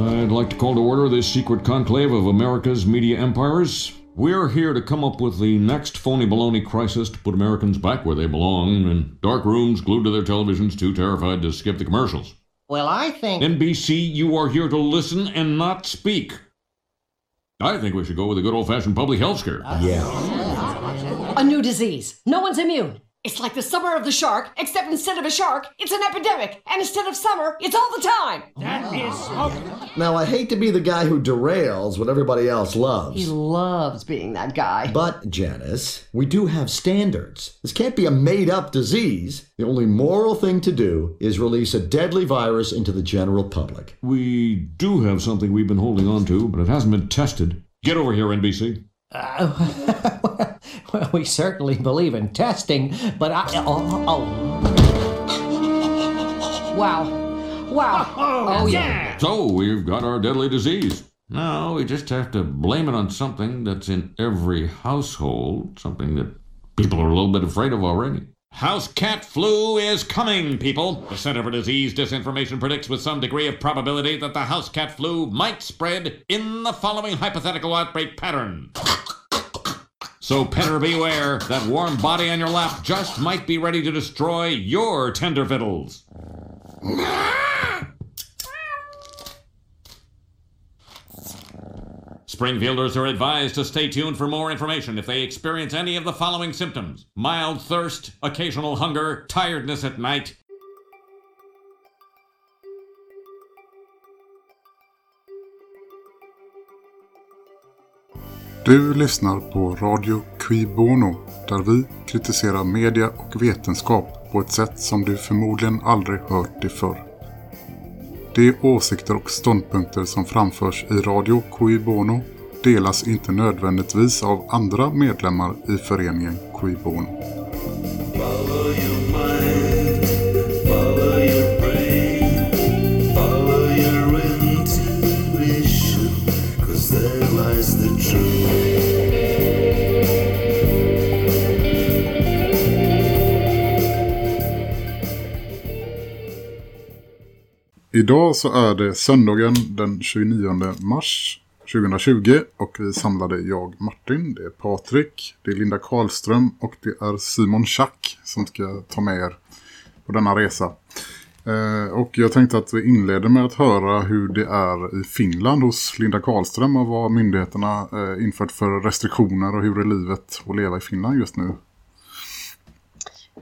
I'd like to call to order this secret conclave of America's media empires. We're here to come up with the next phony baloney crisis to put Americans back where they belong in dark rooms glued to their televisions, too terrified to skip the commercials. Well, I think. NBC, you are here to listen and not speak. I think we should go with a good old fashioned public health scare. Yeah. A new disease. No one's immune. It's like the summer of the shark, except instead of a shark, it's an epidemic. And instead of summer, it's all the time. That is so. Now, I hate to be the guy who derails what everybody else loves. He loves being that guy. But, Janice, we do have standards. This can't be a made up disease. The only moral thing to do is release a deadly virus into the general public. We do have something we've been holding on to, but it hasn't been tested. Get over here, NBC. Uh, well, we certainly believe in testing, but I. Oh, oh. Wow. Wow. Oh, yeah. So, we've got our deadly disease. Now, we just have to blame it on something that's in every household, something that people are a little bit afraid of already. House cat flu is coming, people. The Center for Disease Disinformation predicts with some degree of probability that the house cat flu might spread in the following hypothetical outbreak pattern. So, petter beware, that warm body on your lap just might be ready to destroy your tender fiddles. Springfielders are advised to stay tuned for more information if they experience any of the following symptoms mild thirst, occasional hunger, tiredness at night. Du lyssnar på Radio Qui Bono där vi kritiserar media och vetenskap på ett sätt som du förmodligen aldrig hört det förr. De åsikter och ståndpunkter som framförs i Radio Cui Bono delas inte nödvändigtvis av andra medlemmar i föreningen Cui Bono. Idag så är det söndagen den 29 mars 2020 och vi samlade jag Martin, det är Patrik, det är Linda Karlström och det är Simon Schack som ska ta med er på denna resa. Eh, och jag tänkte att vi inleder med att höra hur det är i Finland hos Linda Karlström och vad myndigheterna eh, infört för restriktioner och hur är livet att leva i Finland just nu.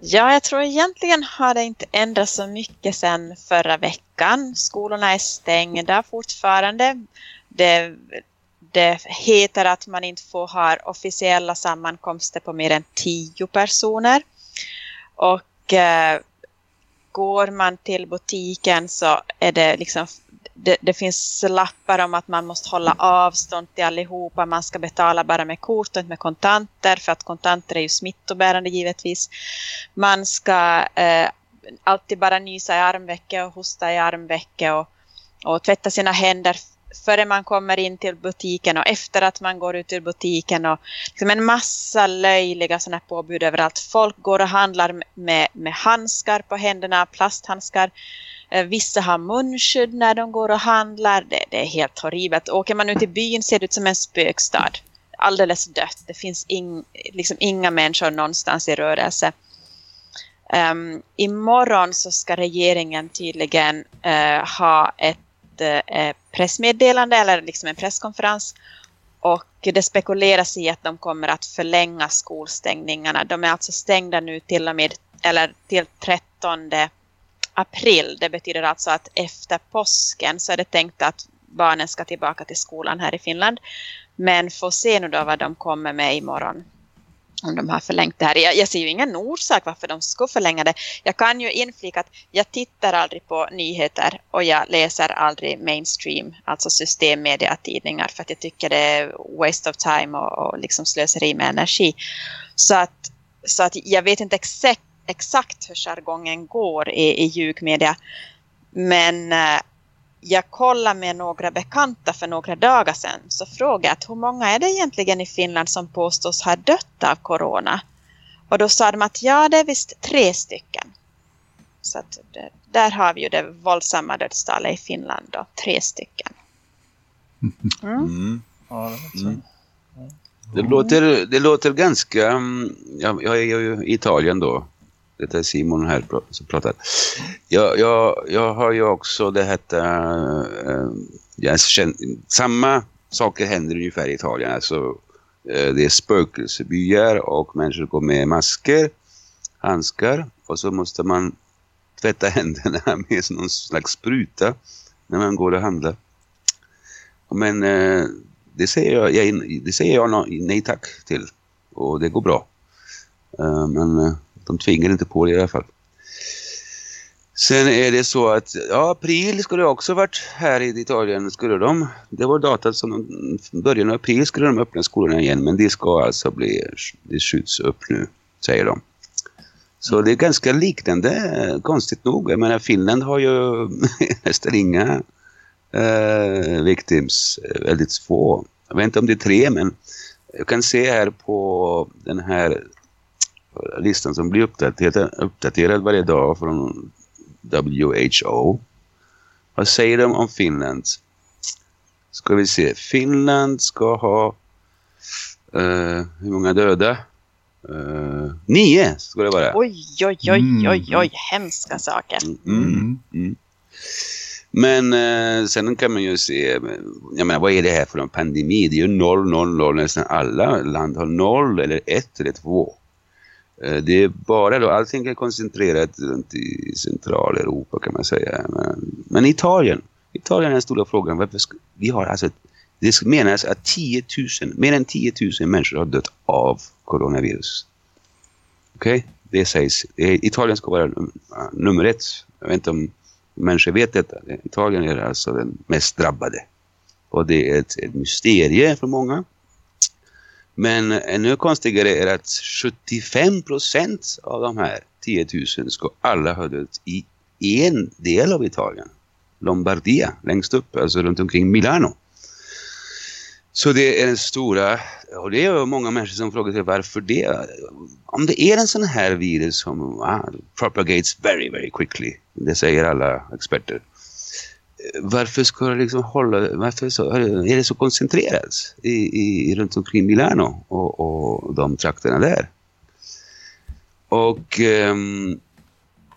Ja, jag tror egentligen har det inte ändrats så mycket sedan förra veckan. Skolorna är stängda fortfarande. Det, det heter att man inte får ha officiella sammankomster på mer än tio personer. Och eh, går man till butiken så är det liksom det, det, finns lappar om att man måste hålla avstånd till allihopa. Man ska betala bara med kort och inte med kontanter. För att kontanter är ju smittobärande givetvis. Man ska eh, alltid bara nysa i armvecket och hosta i armvecket. Och, och tvätta sina händer före man kommer in till butiken och efter att man går ut ur butiken. Och liksom en massa löjliga sådana påbud överallt. Folk går och handlar med, med handskar på händerna, plasthandskar. Eh, vissa har munskydd när de går och handlar. Det, det, är helt horribelt. Åker man ut i byn ser det ut som en spökstad. Alldeles dött. Det finns ing, liksom inga människor någonstans i rörelse. Um, imorgon så ska regeringen tydligen uh, ha ett uh, pressmeddelande eller liksom en presskonferens. Och det spekuleras i att de kommer att förlänga skolstängningarna. De är alltså stängda nu till och med eller till 13 april. Det betyder alltså att efter påsken så är det tänkt att barnen ska tillbaka till skolan här i Finland. Men får se nu då vad de kommer med imorgon. Om de har förlängt det här. Jag, jag ser ju ingen orsak varför de ska förlänga det. Jag kan ju inflika att jag tittar aldrig på nyheter och jag läser aldrig mainstream, alltså systemmediatidningar för att jag tycker det är waste of time och, och liksom slöseri med energi. Så att, så att jag vet inte exakt exakt hur jargongen går i, i ljugmedia. Men eh, jag kollade med några bekanta för några dagar sedan. Så frågade jag hur många är det egentligen i Finland som påstås ha dött av corona? Och då sa de att ja, det är visst tre stycken. Så att det, där har vi ju det våldsamma dödstalet i Finland då, tre stycken. Mm. Låter så. Det, låter, det låter ganska... mm, Jag, jag är ju i Italien då. Det är Simon här som pratar. Jag, jag, jag har ju också det här... Äh, jag känner, samma saker händer ungefär i Italien. Alltså, äh, det är spökelsebyar och människor går med masker, handskar och så måste man tvätta händerna med någon slags spruta när man går och handlar. Men äh, det säger jag, jag, det säger jag no- nej tack till. Och det går bra. Men de tvingar inte på det i alla fall. Sen är det så att, ja, april skulle också varit här i Italien, skulle de. Det var datat som de, början av april skulle de öppna skolorna igen, men det ska alltså bli, det skjuts upp nu, säger de. Så det är ganska liknande, konstigt nog. Jag menar, Finland har ju nästan inga eh, victims, väldigt få. Jag vet inte om det är tre, men jag kan se här på den här listan som blir uppdaterad, uppdaterad varje dag från WHO. Vad säger de om Finland? Ska vi se. Finland ska ha eh, hur många döda? Eh, nio ska det vara. Oj, oj, oj, oj, oj, hemska saker. Mm. Mm. Men eh, sen kan man ju se, jag menar vad är det här för en pandemi? Det är ju noll, noll, noll. Nästan alla land har noll eller ett eller två. Eh, det är bara då, allting är koncentrerat runt i Centraleuropa kan man säga. Men, men Italien, Italien är den stora frågan. Varför ska, vi har alltså, det menas att 10 000, mer än 10 000 människor har dött av coronavirus. Okej, okay? det sägs. Italien ska vara num- nummer ett. Jag vet inte om människor vet detta. Italien är alltså den mest drabbade. Och det är ett, ett mysterie för många. Men eh, ännu konstigare är att 75 procent av de här 10 000 ska alla ha dött i en del av Italien. Lombardia, längst upp, alltså runt omkring Milano. Så det är den stora, och det är många människor som frågar sig varför det. Om det är en sån här virus som ah, propagates very, very quickly, det säger alla experter. Varför ska det liksom hålla, varför så, är det så koncentrerat i, i, runt omkring Milano och, och de trakterna där? Och um,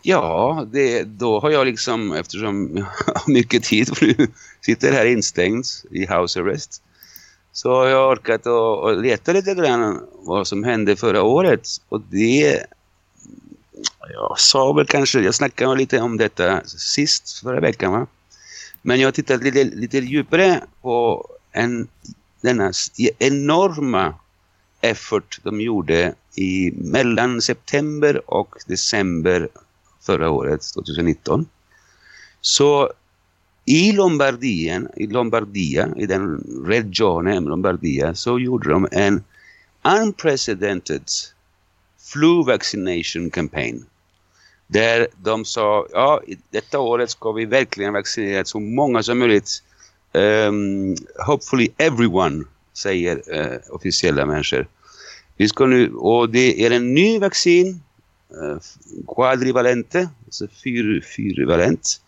ja, det, då har jag liksom, eftersom jag har mycket tid och nu sitter här instängd i house arrest, så har jag orkat att, och leta lite grann vad som hände förra året. Och det, jag sa väl kanske, jag snackade lite om detta sist förra veckan va. Men jag har tittat lite, lite djupare på en, denna enorma effort de gjorde i mellan september och december förra året, 2019. Så i Lombardien, i Lombardia, i den regionen Lombardia, så gjorde de en unprecedented flu vaccination campaign. Där de sa, ja, detta året ska vi verkligen vaccinera så många som möjligt. Um, hopefully everyone, säger uh, officiella människor. Vi ska nu, och det är en ny vaccin, uh, quadrivalente, alltså fyr, fyrvalent.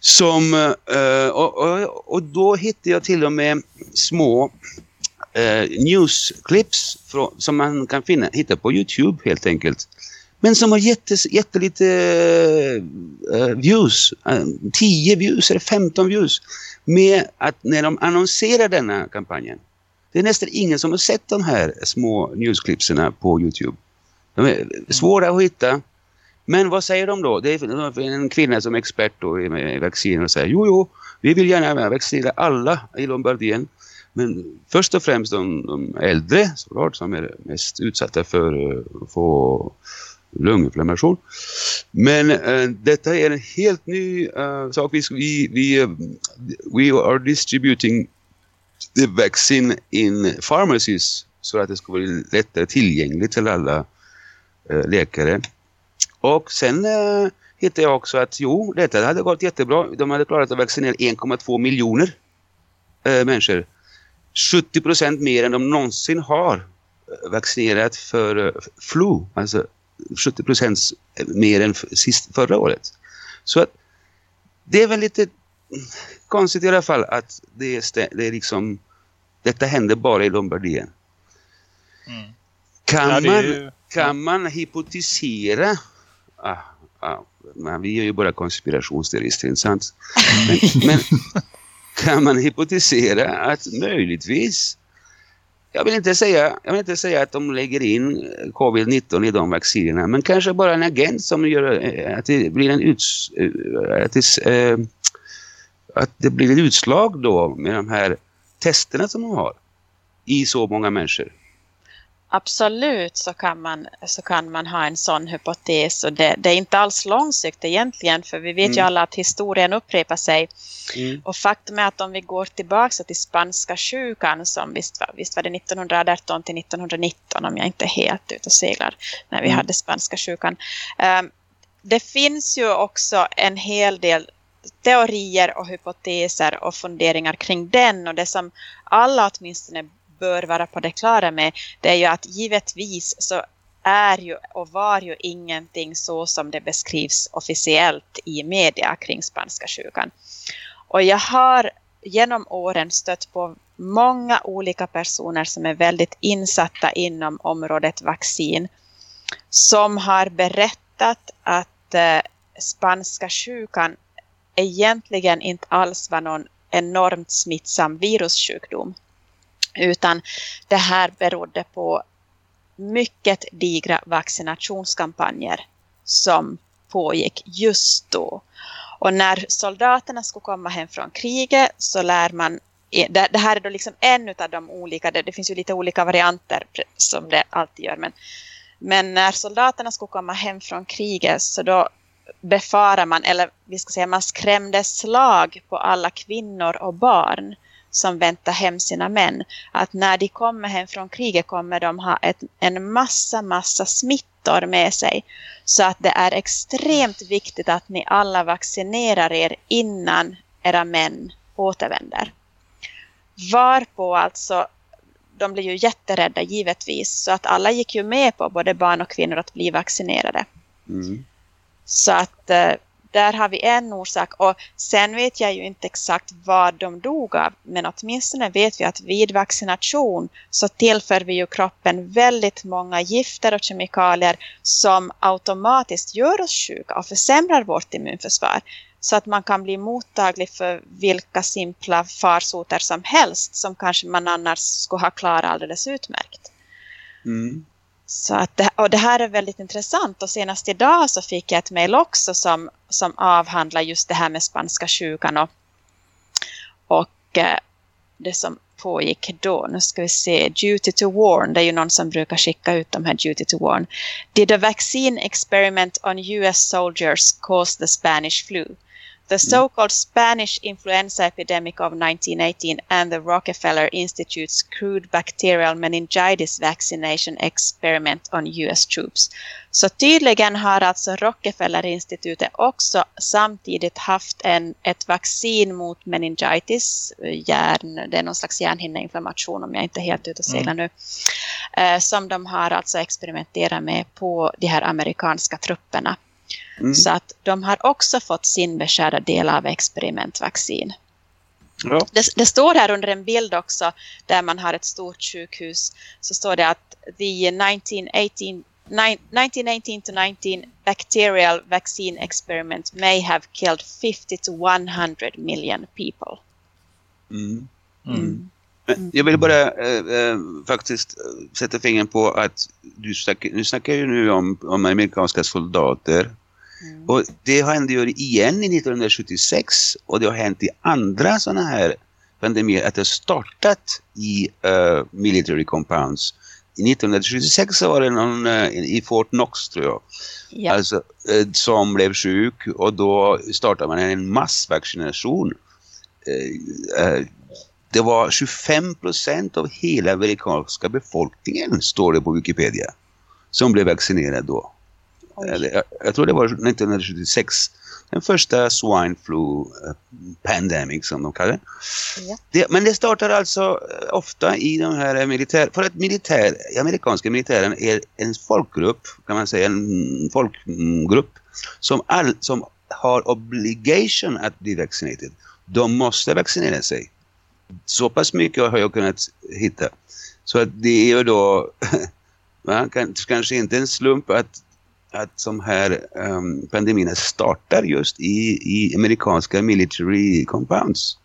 Som, uh, och, och, och då hittade jag till och med små uh, newsclips som man kan finna, hitta på Youtube helt enkelt. Men som har jättes, jättelite uh, views, eh, Uh, 10 views eller 15 views. Med att när de annonserar denna kampanjen. Det är nästan ingen som har sett de här små newsklipserna på Youtube. De är svåra att hitta. Men vad säger de då? Det är en kvinna som är expert då i vaccin och säger jo, jo, vi vill gärna vaccinera alla i Lombardien. Men först och främst de, de äldre såklart, som är mest utsatta för eh, att få lunginflammation. Men uh, detta är en helt ny uh, sak. Vi, vi, vi, eh, we are distributing the vaccine in pharmacies så att det ska bli lättare tillgängligt till alla eh, läkare. Och sen hittade jag också att jo, detta hade gått jättebra. De hade klarat att vaccinera 1,2 miljoner människor. 70 procent mer än de någonsin har vaccinerat för flu. Alltså 70 procent mer än sist, förra året. Så att det är väl lite konstigt i alla fall att det är, det är liksom detta händer bara i Lombardien. Mm. Kan, Ja, man, ju- kan man hypotisera ah, ah, men vi är ju bara konspirationsteorister, inte sant? Men, men kan man hypotisera att möjligtvis jag vill, inte säga, jag vill inte säga att de lägger in eh, covid-19 i de vaccinerna men kanske bara en agent som gör eh, att det blir en uts, eh, att, det, eh, att det blir ett utslag då med de här testerna som de har i så många människor. Absolut så kan, man, så kan man ha en sån hypotes och det, det är inte alls långsökt egentligen för vi vet ju Mm. alla att historien upprepar sig Mm. och faktum är att om vi går tillbaka till spanska sjukan som visst var, visst var det 1918 till 1919 om jag inte är helt ute och seglar när vi Mm. hade spanska sjukan. Ehm, det finns ju också en hel del teorier och hypoteser och funderingar kring den och det som alla åtminstone bör vara på det klara med det är ju att givetvis så är ju och var ju ingenting så som det beskrivs officiellt i media kring spanska sjukan. Och jag har genom åren stött på många olika personer som är väldigt insatta inom området vaccin som har berättat att eh, spanska sjukan egentligen inte alls var någon enormt smittsam virussjukdom utan det här berodde på mycket digra vaccinationskampanjer som pågick just då. Och när soldaterna skulle komma hem från kriget så lär man det här är då liksom en av de olika, det, det finns ju lite olika varianter som det alltid gör, men, men när soldaterna skulle komma hem från kriget så då befarar man, eller vi ska säga man skrämde slag på alla kvinnor och barn som väntar hem sina män. Att när de kommer hem från kriget kommer de ha ett, en massa, massa smittor med sig. Så att det är extremt viktigt att ni alla vaccinerar er innan era män återvänder. Varpå alltså, de blir ju jätterädda givetvis, så att alla gick ju med på, både barn och kvinnor, att bli vaccinerade. Mm. Så att eh, där har vi en orsak. Och sen vet jag ju inte exakt vad de dog av. Men åtminstone vet vi att vid vaccination så tillför vi ju kroppen väldigt många gifter och kemikalier som automatiskt gör oss sjuka och försämrar vårt immunförsvar. Så att man kan bli mottaglig för vilka simpla farsoter som helst som kanske man annars skulle ha klarat alldeles utmärkt. Mm. Så att det, och det här är väldigt intressant och senast idag så fick jag ett mejl också som, som avhandlar just det här med spanska sjukan och, och eh, det som pågick då. Nu ska vi se, duty to warn, det är ju någon som brukar skicka ut de här duty to warn. Did a vaccine experiment on US soldiers cause the Spanish flu? The so-called Spanish influenza epidemic of 1918 and the Rockefeller Institute's crude bacterial meningitis vaccination experiment on US troops. Så tydligen har alltså Rockefeller-institutet också samtidigt haft en, ett vaccin mot meningitis, hjärn, det är någon slags hjärnhinneinflammation om jag inte är helt ute och seglar nu, eh, som de har alltså experimenterat med på de här amerikanska trupperna. Mm. Så att de har också fått sin beskärda del av experimentvaccin. Ja. Det, det står här under en bild också där man har ett stort sjukhus så står det att the 1918 nine- 1918 to 19 bacterial vaccine experiment may have killed 50 to 100 million people. Mm. Mm. Men Jag vill bara eh, eh, faktiskt eh, sätta fingret på att du snackar, du snackar ju nu om, om amerikanska soldater. Mm. Och det hände ju igen i 1976 och det har hänt i andra sådana här pandemier att det har startat i eh, military compounds. I 1976 så var det någon eh, i Fort Knox tror jag. Ja. Alltså, eh, som blev sjuk och då startade man en massvaccination. Det var 25 procent av hela amerikanska befolkningen, står det på Wikipedia, som blev vaccinerad då. Eller, jag, jag tror det var 1976. Den första swine flu eh, pandemic som de kallar det. Ja. det. Men det startar alltså eh, ofta i de här militär... För att militär, amerikanska militären är en folkgrupp, kan man säga, en folkgrupp som, all, som har obligation att bli vaccinated. de måste vaccinera sig. Så pass mycket har jag kunnat hitta. Så att det är ju då man kan, kanske inte en slump att, att som här um, pandemierna startar just i, i amerikanska military compounds.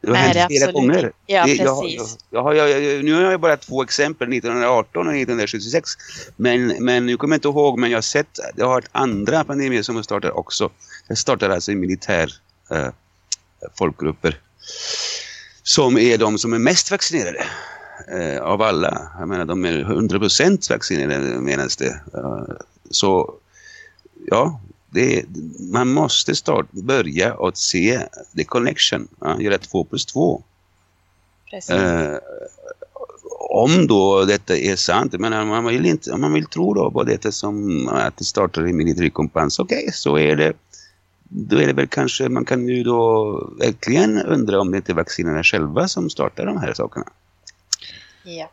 Det har Nej, hänt det flera absolut gånger. Ja, Det- jag, precis. jag, jag, jag, jag, nu har jag bara två exempel, 1918 och 1976. Men, men nu kommer jag inte ihåg, men jag har sett, det har varit andra pandemier som har startat också. Det startar alltså i militär eh, folkgrupper. Som är de som är mest vaccinerade eh, av alla. Jag menar, de är 100% vaccinerade menas det. Så ja, det, man måste start, börja att se the connection. Ja, göra två plus två. Eh, om då detta är sant, men man vill, inte, om man vill tro då på detta som att det startar i military kompans, okej, så är det då är det väl kanske, man kan ju då verkligen undra om det inte är vaccinerna själva som startar de här sakerna. Ja.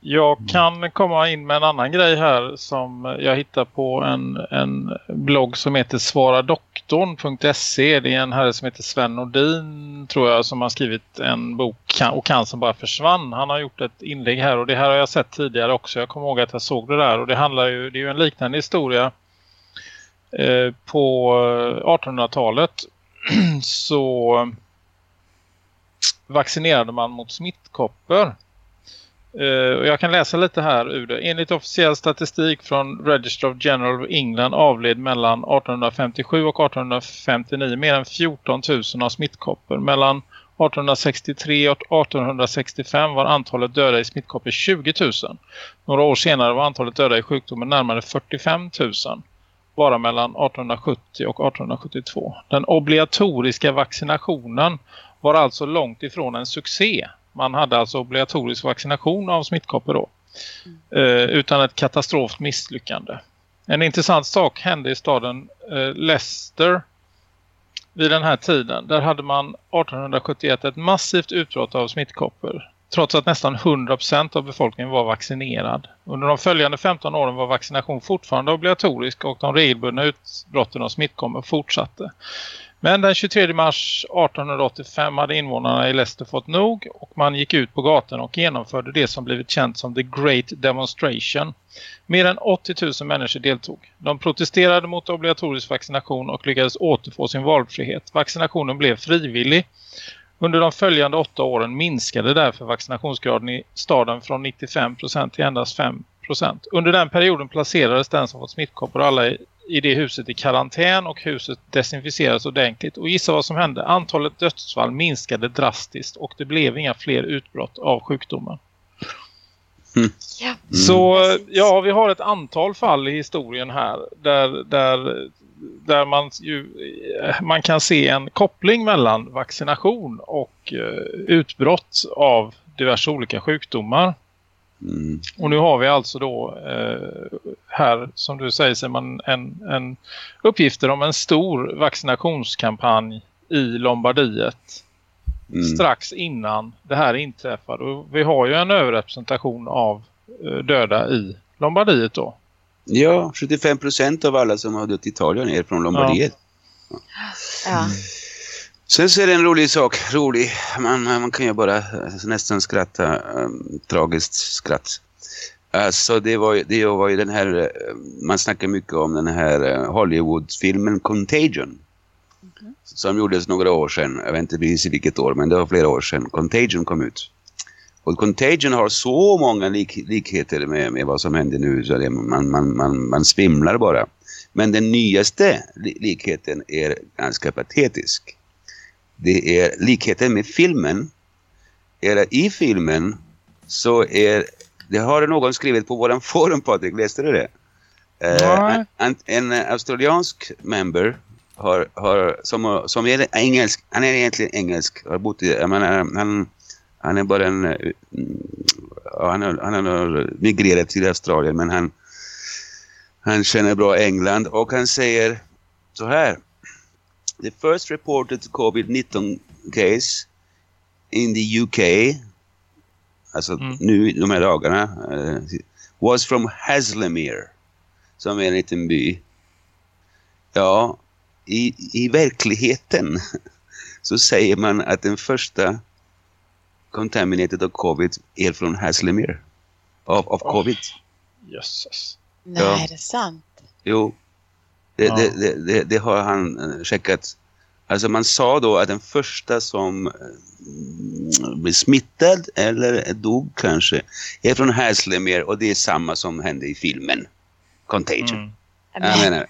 Jag kan komma in med en annan grej här som jag hittar på en, en blogg som heter svaradoktorn.se. Det är en herre som heter Sven Nordin tror jag som har skrivit en bok och kan som bara försvann. Han har gjort ett inlägg här och det här har jag sett tidigare också. Jag kommer ihåg att jag såg det där och det handlar ju, det är ju en liknande historia. Eh, på eh, 1800-talet så vaccinerade man mot smittkoppor. Uh, jag kan läsa lite här ur det. Enligt officiell statistik från Register of General of England avled mellan 1857 och 1859 mer än 14 000 av smittkoppor. Mellan 1863 och 1865 var antalet döda i smittkoppor 20 000. Några år senare var antalet döda i sjukdomen närmare 45 000. Bara mellan 1870 och 1872. Den obligatoriska vaccinationen var alltså långt ifrån en succé. Man hade alltså obligatorisk vaccination av smittkoppor då. Eh, utan ett katastroft misslyckande. En intressant sak hände i staden eh, Leicester vid den här tiden. Där hade man 1871 ett massivt utbrott av smittkoppor. Trots att nästan 100% av befolkningen var vaccinerad. Under de följande 15 åren var vaccination fortfarande obligatorisk och de regelbundna utbrotten av smittkoppor fortsatte. Men den 23 mars 1885 hade invånarna i Leicester fått nog och man gick ut på gatan och genomförde det som blivit känt som The Great Demonstration. Mer än 80 000 människor deltog. De protesterade mot obligatorisk vaccination och lyckades återfå sin valfrihet. Vaccinationen blev frivillig. Under de följande åtta åren minskade därför vaccinationsgraden i staden från 95% till endast 5%. Under den perioden placerades den som fått smittkoppor alla i, i det huset i karantän och huset desinficerades ordentligt. Och gissa vad som hände. Antalet dödsfall minskade drastiskt och det blev inga fler utbrott av sjukdomen. Ja. Så ja, vi har ett antal fall i historien här där, där, där man, ju, eh, man kan se en koppling mellan vaccination och eh, utbrott av diverse olika sjukdomar. Mm. Och nu har vi alltså då eh, här, som du säger Simon, en, en uppgifter om en stor vaccinationskampanj i Lombardiet Mm. strax innan det här inträffade. Och vi har ju en överrepresentation av eh, döda i Lombardiet då. Ja, 75% av alla som har dött i Italien är från Lombardiet. Ja. Sen så är det en rolig sak, rolig, man, man kan ju bara eh, nästan skratta, um, tragiskt skratt. Alltså det var, det var ju den här, eh, man snackar mycket om den här Hollywood-filmen Contagion. Som gjordes några år sedan, jag vet inte precis vilket år, men det var flera år sedan Contagion kom ut. Och Contagion har så många lik, likheter med, med vad som händer nu så det, man, man, man, man svimlar bara. Men den nyaste li- likheten är ganska patetisk. Det är likheten med filmen. Är att I filmen så är, det har någon skrivit på våran forum Patrik, läste du det? Eh, Nej. en, en australiansk member har, har, som, som är engelsk, han är egentligen engelsk, har bott i, jag menar, han, han är bara en, eh, ja, han, har, han har migrerat till Australien men han, han känner bra England och han säger så här. The first reported COVID-19 case in the UK, alltså Mm. nu de här dagarna, eh, was from Haslemere, som är en liten by. Ja, i, i verkligheten så säger man att den första contaminated av covid är från Haslemere. Av, av covid. Jösses. Nej, Ja. är det sant? Jo, det, Ja. det, det, det, det har han eh, checkat. Alltså man sa då att den första som eh, blev smittad eller dog kanske är från Haslemere och det är samma som hände i filmen Contagion. Mm. Jag menar,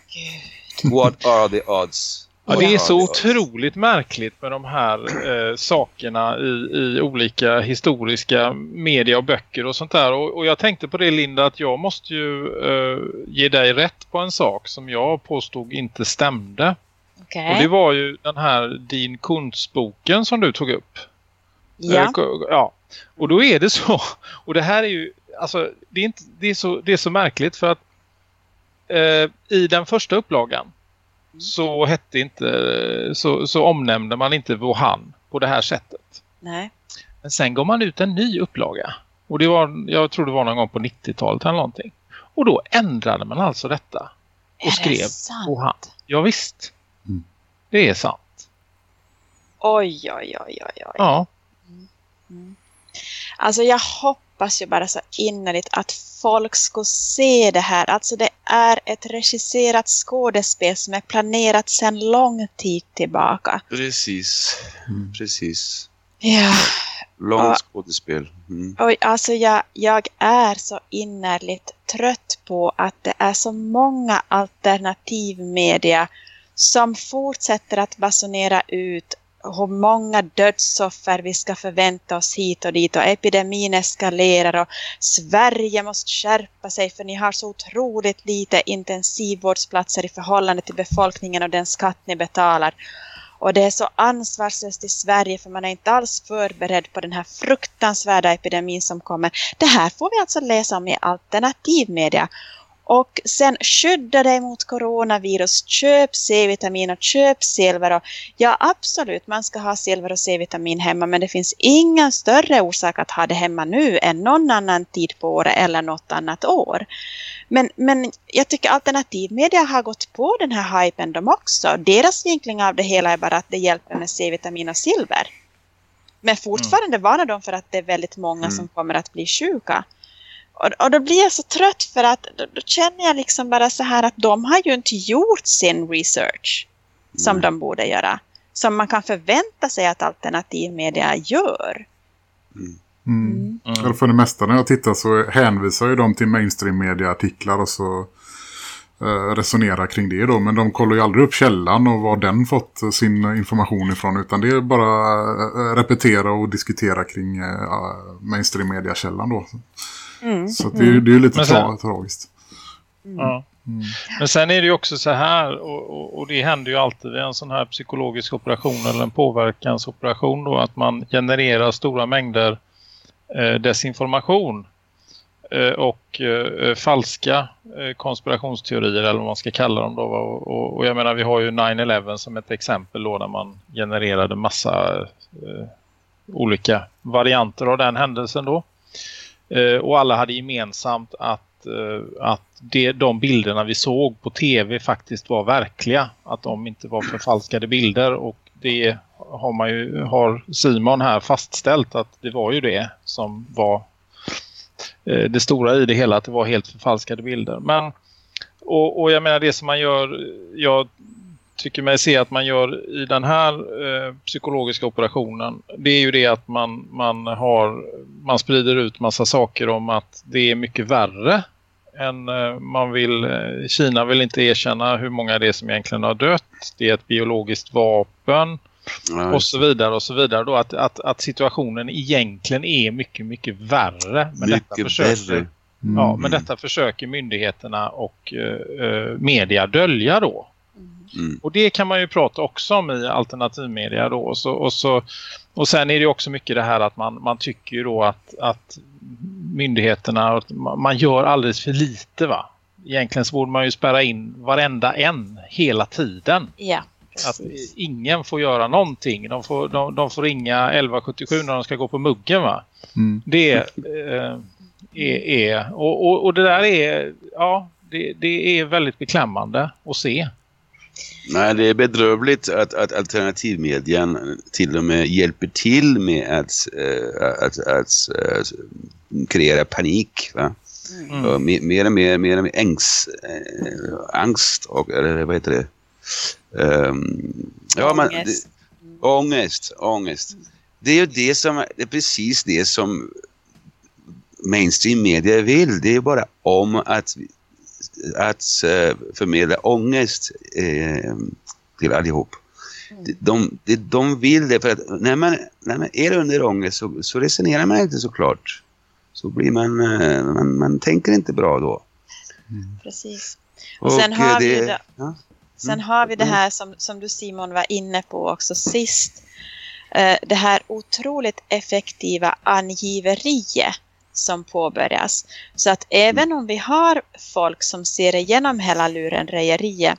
what are the odds? Ja, det är så otroligt märkligt med de här eh, sakerna i, i olika historiska media och böcker och sånt där. Och, och jag tänkte på det Linda att jag måste ju eh, ge dig rätt på en sak som jag påstod inte stämde. Okej. Och det var ju den här Din Kunstboken som du tog upp. Ja. Eh, ja. Och då är det så. Och det här är ju, alltså det är, inte, det är, så, det är så märkligt för att eh, i den första upplagan så hette inte, så, så omnämnde man inte Wuhan på det här sättet. Nej. Men sen går man ut en ny upplaga. Och det var, jag tror det var någon gång på 90-talet eller någonting. Och då ändrade man alltså detta. Är Och det skrev sant? Wuhan. Ja visst. Mm. Det är sant. Oj, oj, oj, oj, oj. Ja. Alltså jag hoppas ju bara så innerligt att folk ska se det här. Alltså det är ett regisserat skådespel som är planerat sedan lång tid tillbaka. Precis, precis. Ja, Långt skådespel. Mm. Oj, alltså jag, jag är så innerligt trött på att det är så många alternativmedia som fortsätter att basunera ut hur många dödsoffer vi ska förvänta oss hit och dit och epidemin eskalerar och Sverige måste skärpa sig för ni har så otroligt lite intensivvårdsplatser i förhållande till befolkningen och den skatt ni betalar. Och det är så ansvarslöst i Sverige för man är inte alls förberedd på den här fruktansvärda epidemin som kommer. Det här får vi alltså läsa om i alternativmedia. Och sen skydda dig mot coronavirus, köp C-vitamin och köp silver. Och ja, absolut, man ska ha silver och C-vitamin hemma, men det finns ingen större orsak att ha det hemma nu än någon annan tid på året eller något annat år. Men, men jag tycker alternativmedia har gått på den här hypen de också. Deras vinkling av det hela är bara att det hjälper med C-vitamin och silver. Men fortfarande varnar de för att det är väldigt många som kommer att bli sjuka. Och, och då blir jag så trött för att då, då känner jag liksom bara så här att de har ju inte gjort sin research som de borde göra. Som man kan förvänta sig att alternativmedia gör. Mm. Eller för det mesta när jag tittar så hänvisar ju de till mainstream-media-artiklar och så eh, resonerar kring det då. Men de kollar ju aldrig upp källan och var den fått sin information ifrån. Utan det är bara eh, repetera och diskutera kring eh, mainstream-media-källan då. Så att det, är- det är lite sen- tra tragiskt. Ja. Men sen är det ju också så här, och, och, och det händer ju alltid vid en sån här psykologisk operation eller en påverkansoperation då, att man genererar stora mängder eh, desinformation eh, och eh, falska eh, konspirationsteorier eller vad man ska kalla dem då. och, och jag menar vi har ju 9-11 som ett exempel då där man genererade massa eh, olika varianter av den händelsen då. Eh, och alla hade gemensamt att, eh, att det, de bilderna vi såg på tv faktiskt var verkliga. Att de inte var förfalskade bilder och det har man ju, har Simon här fastställt att det var ju det som var eh, det stora i det hela, att det var helt förfalskade bilder. Men, och, och jag menar det som man gör, jag tycker mig se att man gör i den här eh, psykologiska operationen det är ju det att man, man har man sprider ut massa saker om att det är mycket värre än eh, man vill eh, Kina vill inte erkänna hur många det är som egentligen har dött. Det är ett biologiskt vapen Ja, och så vidare och så vidare då. Att, att, att situationen egentligen är mycket mycket värre. Men detta mycket försöker värre. Ja, men detta försöker myndigheterna och eh, eh, media dölja då. Mm. Och det kan man ju prata också om i alternativmedia då. Och, så, och, så, och sen är det också mycket det här att man, man tycker ju då att, att myndigheterna, man gör alldeles för lite va. Egentligen så borde man ju spärra in varenda en hela tiden. Ja, Att ingen får göra någonting. De får, de, de får ringa 1177 när de ska gå på muggen va. Mm. Det eh, är, är och, och, och det där är ja, det, det är väldigt beklämmande att se. Nej, det är bedrövligt att, att alternativmedien till och med hjälper till med att, äh, att, att, att äh, kreera panik. Va? Mm. Och mer, mer och mer, mer, och mer ängs, äh, angst och eller vad heter det? Um, ja, man, det, ångest, ångest. Det är ju det som, det är precis det som mainstream media vill. Det är bara om att att uh, förmedla ångest uh, till allihop. Mm. De, de, de vill det för att när man, när man är under ångest så, så resonerar man inte såklart. Så blir man, uh, man, man tänker inte bra då. Mm. Precis. Och, och sen har det, vi det, ja. Sen mm. har vi det här som, som du Simon var inne på också sist. det här otroligt effektiva angiveriet som påbörjas. Så att även om vi har folk som ser igenom hela lurendrejeriet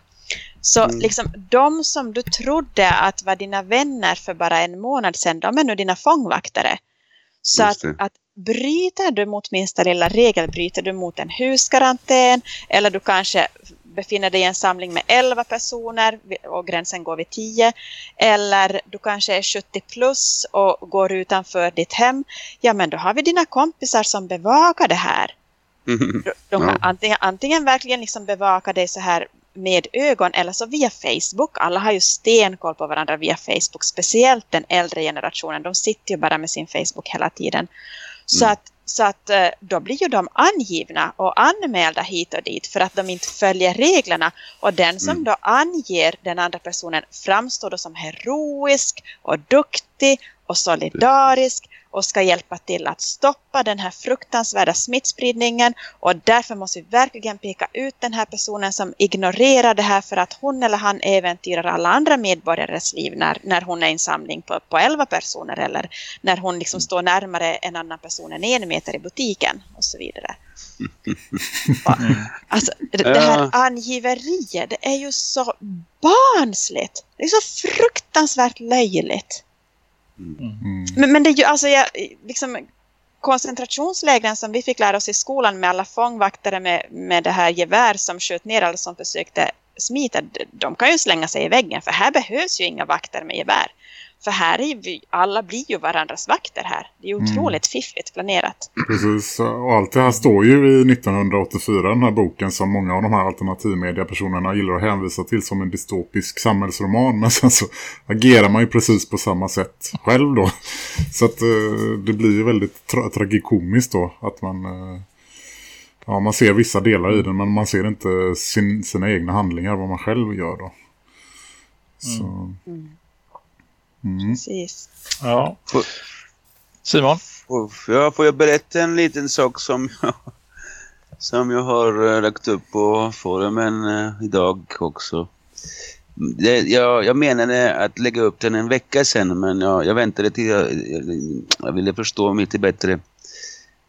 så mm. liksom de som du trodde att var dina vänner för bara en månad sedan, de är nu dina fångvaktare. Så att, att bryter du mot minsta lilla regel, bryter du mot en huskarantän eller du kanske befinner dig i en samling med 11 personer och gränsen går vid 10 eller du kanske är 70 plus och går utanför ditt hem ja men då har vi dina kompisar som bevakar det här de kan antingen, antingen verkligen liksom bevaka dig så här med ögon eller så via Facebook. Alla har ju stenkoll på varandra via Facebook. Speciellt den äldre generationen. De sitter ju bara med sin Facebook hela tiden. Så mm. att så att eh, då blir ju de angivna och anmälda hit och dit för att de inte följer reglerna. Och den som mm. då anger den andra personen framstår då som heroisk och duktig och solidarisk och ska hjälpa till att stoppa den här fruktansvärda smittspridningen och därför måste vi verkligen peka ut den här personen som ignorerar det här för att hon eller han äventyrar alla andra medborgares liv när, när hon är en samling på, på 11 personer eller när hon liksom står närmare en annan person än en meter i butiken och så vidare. alltså, det, det här angiveriet, det är ju så barnsligt. Det är så fruktansvärt löjligt. Mm. Men, men det är ju alltså jag, liksom koncentrationslägren som vi fick lära oss i skolan med alla fångvaktare med, med det här gevär som sköt ner alla som försökte smita, de kan ju slänga sig i väggen för här behövs ju inga vakter med gevär. För här är vi, alla blir ju varandras vakter här. Det är mm. otroligt mm. fiffigt planerat. Precis, och allt det här står ju i 1984, den här boken som många av de här alternativmediapersonerna gillar att hänvisa till som en dystopisk samhällsroman. Men sen så agerar man ju precis på samma sätt själv då. Så att eh, det blir ju väldigt tra tragikomiskt då att man... Eh, ja, man ser vissa delar i den men man ser inte sin, sina egna handlingar, vad man själv gör då. Så... Mm. Mm. Precis. Ja. Simon? Ja, får jag berätta en liten sak som jag, som jag har eh, lagt upp på forumen uh, idag också. Det, jag, jag menade att lägga upp den en vecka sedan men jag, jag väntade till jag, jag, jag ville förstå lite bättre.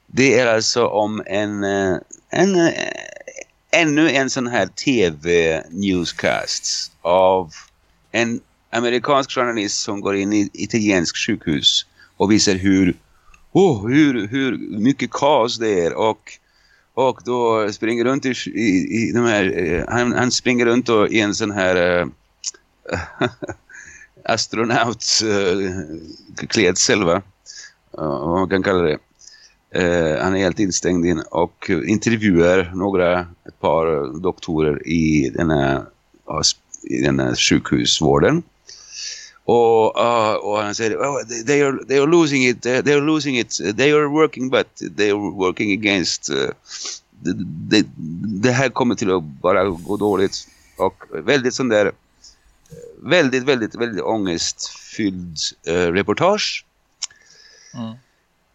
Det är alltså om en, eh, en, ännu en sån här tv-newscast av en amerikansk journalist som går in i italiensk sjukhus och visar hur, oh, hur, hur mycket kaos det är och, och då springer runt i, i, i de här, eh, han, han springer runt och i en sån här eh, äh, astronaut äh, eh, klädsel va? Uh, vad man kan kalla det. Uh, han är helt instängd in och intervjuar några, ett par doktorer i denna, i denna sjukhusvården. Och, uh, och han säger oh, they, are, they are losing it, they are losing it, they are working but they are working against uh, det, det här kommer till att bara gå dåligt och väldigt sån där väldigt, väldigt, väldigt ångestfylld uh, reportage. Mm.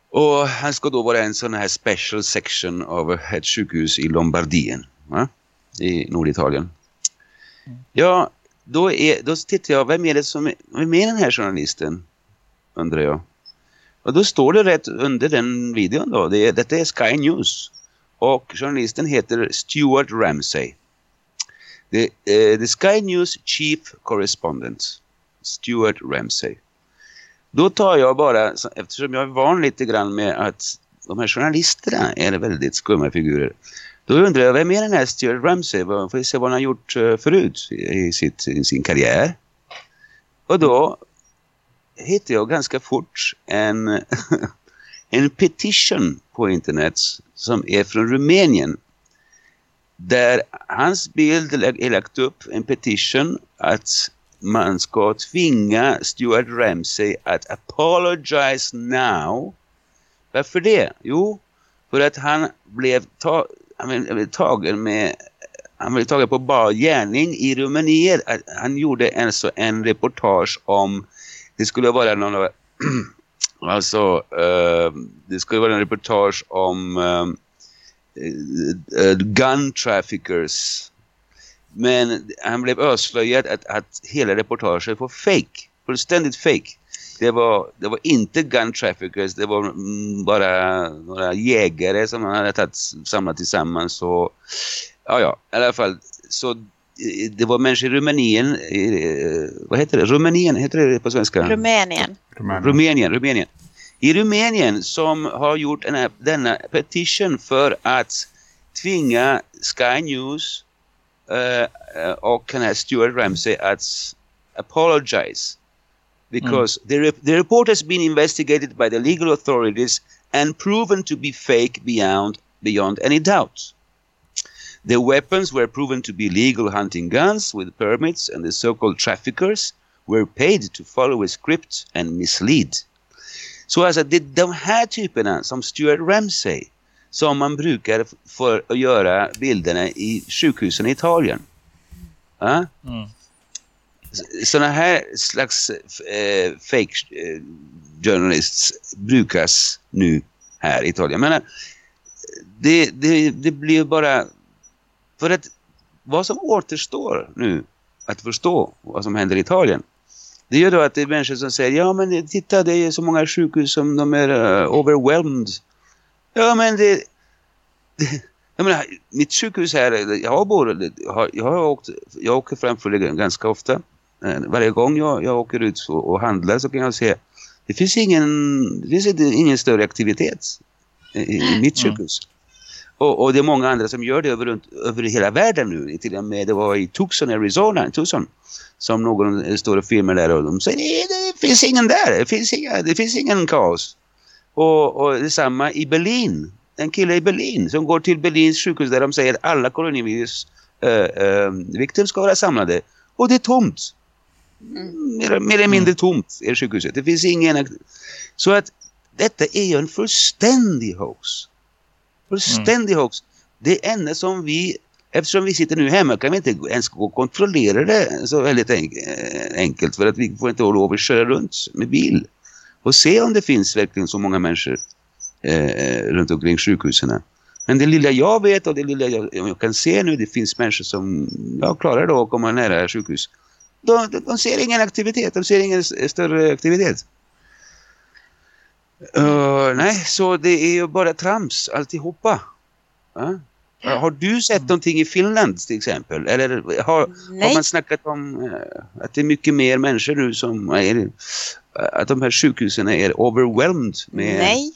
Och han ska då vara en sån här special section av ett sjukhus i Lombardien, va? i Norditalien. Mm. Ja, då, är, då tittar jag, vem är det som vem är den här journalisten? Undrar jag. Och då står det rätt under den videon då. Det detta är Sky News. Och journalisten heter Stuart Ramsey. The, uh, the Sky News Chief Correspondent. Stuart Ramsey. Då tar jag bara, eftersom jag är van lite grann med att de här journalisterna är väldigt skumma figurer. Då undrar jag, vem är den här Stuart Ramsey? Får vi se vad han har gjort eh, förut i, sitt, i sin karriär. Och då hittade jag ganska fort en, en petition på internet som är från Rumänien. Där hans bild är är lagt upp en petition att man ska tvinga Stuart Ramsey att apologize now. Varför det? Jo, för att han blev, ta, han blev tagen med han blev tagen på bar gärning i Rumänien. Han gjorde alltså en reportage om det skulle vara någon alltså eh, det skulle vara en reportage om eh, eh, gun traffickers men han blev avslöjad att, att hela reportaget var fake. Fullständigt fake. Det var, det var inte gun traffickers, det var mm, bara några jägare som han hade tagit, samlat tillsammans. Och, ja, ja, i alla fall. Så eh, det var människor i Rumänien, eh, vad heter det? Rumänien, heter det på svenska? Rumänien. Rumänien. Rumänien, Rumänien. I Rumänien som har gjort den här, denna petition för att tvinga Sky News eh, och den här Stuart Ramsey att apologize. Because the, re- the report has been investigated by the legal authorities and proven to be fake beyond, beyond any doubt. The weapons were proven to be legal hunting guns with permits and the so-called traffickers were paid to follow a script and mislead. Så alltså det de här typerna som Stuart Ramsey som man brukar för att göra bilderna i sjukhusen i Italien. Ja? Mm. Sådana här slags eh, fake eh, journalists brukas nu här i Italien. Men det, det, det blir bara för att vad som återstår nu att förstå vad som händer i Italien det gör då att det är människor som säger ja men titta det är så många sjukhus som de är uh, overwhelmed. Ja men det, det jag menar, mitt sjukhus här, jag bor, jag har, jag har åkt, jag åker framför det ganska ofta. Eh, Varje gång jag, jag åker ut och, och handlar så kan jag se det finns ingen, det finns ingen större aktivitet i, i mitt Mm. sjukhus. Och, och det är många andra som gör det över, över hela världen nu. Till och med det var i Tucson, Arizona, Tucson, som någon står och filmar där och de säger nej, det finns ingen där, det finns, inga, det finns ingen kaos. Och, och detsamma i Berlin. En kille i Berlin som går till Berlins sjukhus där de säger att alla coronavirus äh, äh, victims ska vara samlade. Och det är tomt. Mer, mer eller mindre tomt är sjukhuset. Det finns ingen... Så att detta är ju en fullständig hoax. Fullständig hoax. Det enda som vi... Eftersom vi sitter nu hemma kan vi inte ens gå och kontrollera det så väldigt eh, enkelt. För att vi får inte lov att köra runt med bil. Och se om det finns verkligen så många människor eh, runt omkring sjukhusen. Men det lilla jag vet och det lilla jag, jag kan se nu, det finns människor som jag klarar då att komma nära sjukhus. De, de, ser ingen aktivitet, de ser ingen större aktivitet. Uh, nej, så det är ju bara trams alltihopa. Ja? Har du sett någonting i Finland till exempel? Eller har, har Nej. man snackat om eh, att det är mycket mer människor nu som är, att de här sjukhusen är overwhelmed med Nej,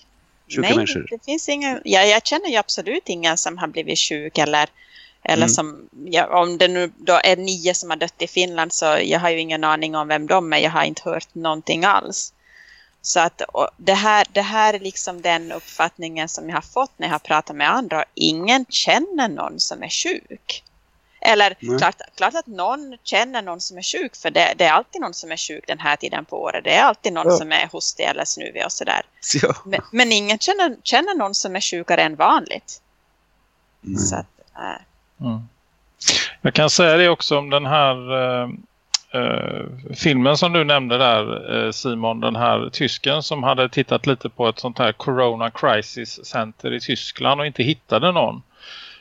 sjuka nej människor? det finns ingen. Ja, jag känner ju absolut ingen som har blivit sjuk eller, eller Mm. som, ja, om det nu då är nio som har dött i Finland så jag har ju ingen aning om vem de är. Jag har inte hört någonting alls. Så att det, här, det här är liksom den uppfattningen som jag har fått när jag har pratat med andra. Ingen känner någon som är sjuk. Eller Nej. klart, klart att någon känner någon som är sjuk för det, det är alltid någon som är sjuk den här tiden på året. Det är alltid någon Ja. som är hostig eller snuvig och sådär. Ja. Men, men ingen känner, känner någon som är sjukare än vanligt. Nej. Så att, äh, Mm. Jag kan säga det också om den här eh, eh, filmen som du nämnde där eh, Simon, den här tysken som hade tittat lite på ett sånt här Corona Crisis Center i Tyskland och inte hittade någon.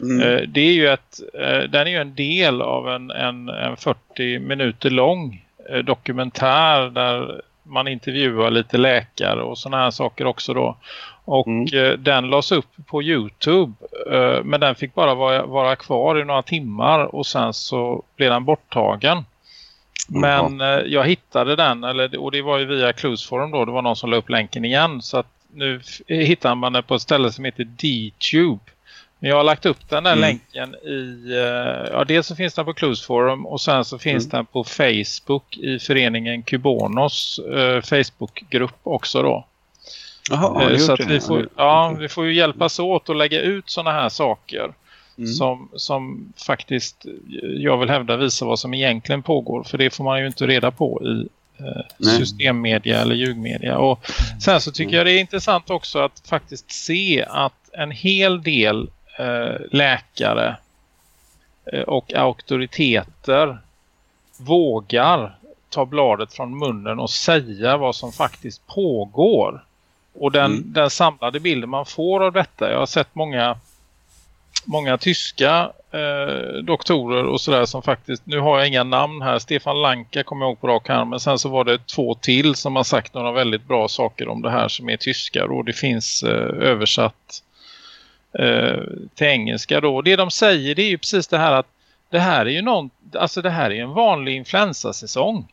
Mm. Eh, det är ju ett, eh, den är ju en del av en, en, en 40 minuter lång dokumentär där man intervjuar lite läkare och såna här saker också då. Och Mm. eh, den lades upp på Youtube eh, men den fick bara vara, vara kvar i några timmar och sen så blev den borttagen. Men eh, jag hittade den eller, och det var ju via Cluesforum då, det var någon som la upp länken igen så att nu hittar man den på ett ställe som heter DTube Men jag har lagt upp den där Mm. länken i, ja dels så finns den på Clues Forum och sen så finns den på Facebook i föreningen Kubonos eh, Facebookgrupp också då. Jaha, Eh, så vi får, ja, vi får ju hjälpas åt att lägga ut sådana här saker Mm. som, som faktiskt eh, jag vill hävda visar vad som egentligen pågår. För det får man ju inte reda på i eh, systemmedia eller ljugmedia. Och sen så tycker jag det är intressant också att faktiskt se att en hel del eh, läkare eh, och auktoriteter vågar ta bladet från munnen och säga vad som faktiskt pågår. Och den, Mm. den samlade bilden man får av detta. Jag har sett många många tyska eh, doktorer och sådär som faktiskt, nu har jag inga namn här, Stefan Lanka kommer jag ihåg på rak arm, men sen så var det två till som har sagt några väldigt bra saker om det här som är tyskar och det finns eh, översatt eh, till engelska då. Det de säger det är ju precis det här att det här är ju någon, alltså det här är en vanlig influensasäsong.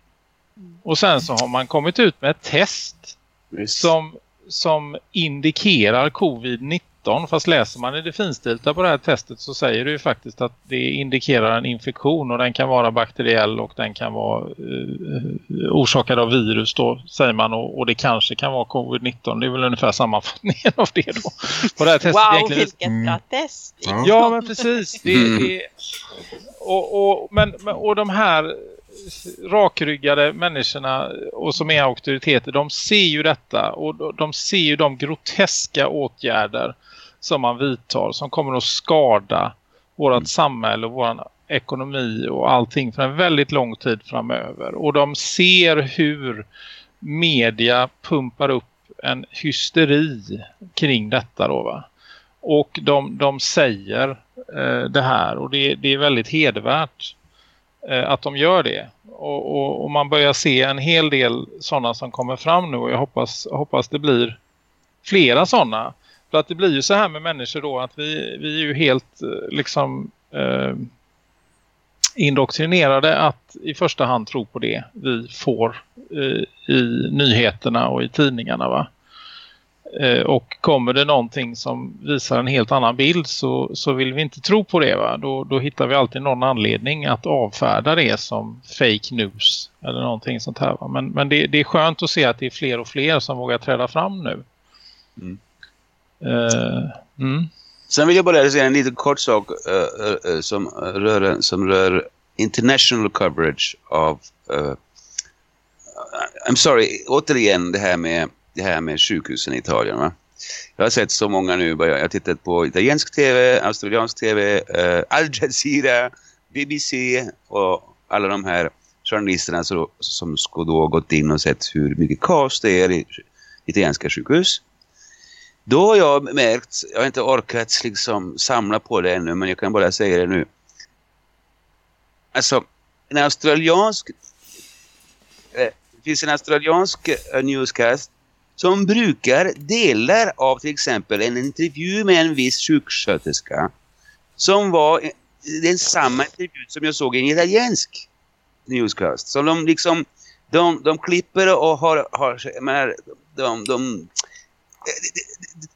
Och sen så har man kommit ut med ett test Visst. som, som indikerar covid-19 fast läser man i det finstilta på det här testet så säger det ju faktiskt att det indikerar en infektion och den kan vara bakteriell och den kan vara eh, orsakad av virus då säger man och, och det kanske kan vara covid-19 det är väl ungefär sammanfattningen av det då på det här testet Wow, egentligen. vilket bra test! Ja. Men precis. Det, Mm. det, och, och, men, men- och de här rakryggade människorna och som är auktoriteter, de ser ju detta och de- ser ju de groteska åtgärder som man vidtar som kommer att skada vårt samhälle och vår ekonomi och allting för en väldigt lång tid framöver. Och de ser hur media pumpar upp en hysteri kring detta då va. Och de, de säger eh, det här och det, det är väldigt hedervärt eh, Eh, att de gör det. Och, och, och man börjar se en hel del sådana som kommer fram nu och jag hoppas, hoppas det blir flera sådana. För att det blir ju så här med människor då att vi, vi är ju helt eh, liksom eh, indoktrinerade att i första hand tro på det vi får eh, i nyheterna och i tidningarna va. Eh, och kommer det någonting som visar en helt annan bild så, så vill vi inte tro på det va. Då, då hittar vi alltid någon anledning att avfärda det som fake news eller någonting sånt här va. Men, men det, det är skönt att se att det är fler och fler som vågar träda fram nu. Mm. Eh, mm. Sen vill jag bara säga en liten kort sak eh, eh, som, rör, som rör international coverage av... I'm sorry, återigen det här med, det här med sjukhusen i Italien. Va? Jag har sett så många nu. Jag har tittat på italiensk tv, australiensk tv, eh, Al Jazeera, BBC och alla de här journalisterna som, som ska då gått in och sett hur mycket kaos det är i italienska sjukhus. Då har jag märkt, jag har inte orkat liksom samla på det ännu men jag kan bara säga det nu. Alltså, en australiensk eh, det finns en australiensk eh, newscast som brukar delar av till exempel en intervju med en viss sjuksköterska som var den samma intervju som jag såg i en italiensk newscast. Så de liksom de, de klipper och har, har jag menar, de, de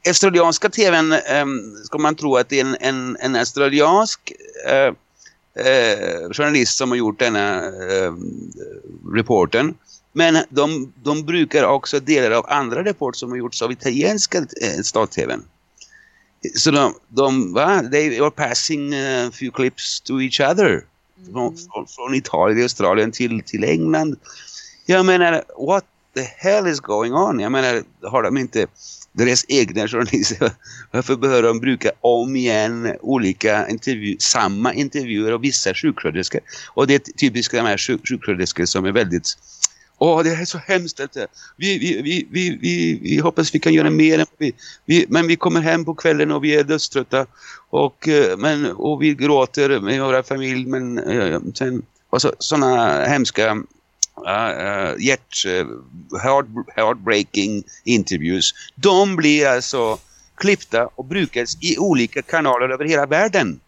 australianska tvn um, ska man tro att det är en, en, en australiansk uh, uh, journalist som har gjort denna uh, reporten. Men de, de brukar också delar av andra rapporter som har gjorts av italienska uh, stat-tvn. Så de, de va? They are passing a few clips to each other. Från, från, från Italien, Australien till, till England. Jag menar, what the hell is going on? Jag menar, har de inte deras egna journalister, varför behöver de bruka om igen olika intervjuer, samma intervjuer av vissa sjuksköterskor? Och det är typiskt de här sjuk sjuksköterskor som är väldigt Åh, det här är så hemskt. Att vi, vi, vi, vi, vi, vi hoppas vi kan göra mer. Än vi, vi, men vi kommer hem på kvällen och vi är dödströtta. Och, eh, men, och vi gråter med våra familj. Men eh, sen, och så, sådana hemska eh, uh, hjärt, heart, heartbreaking interviews. De blir alltså klippta och brukas i olika kanaler över hela världen.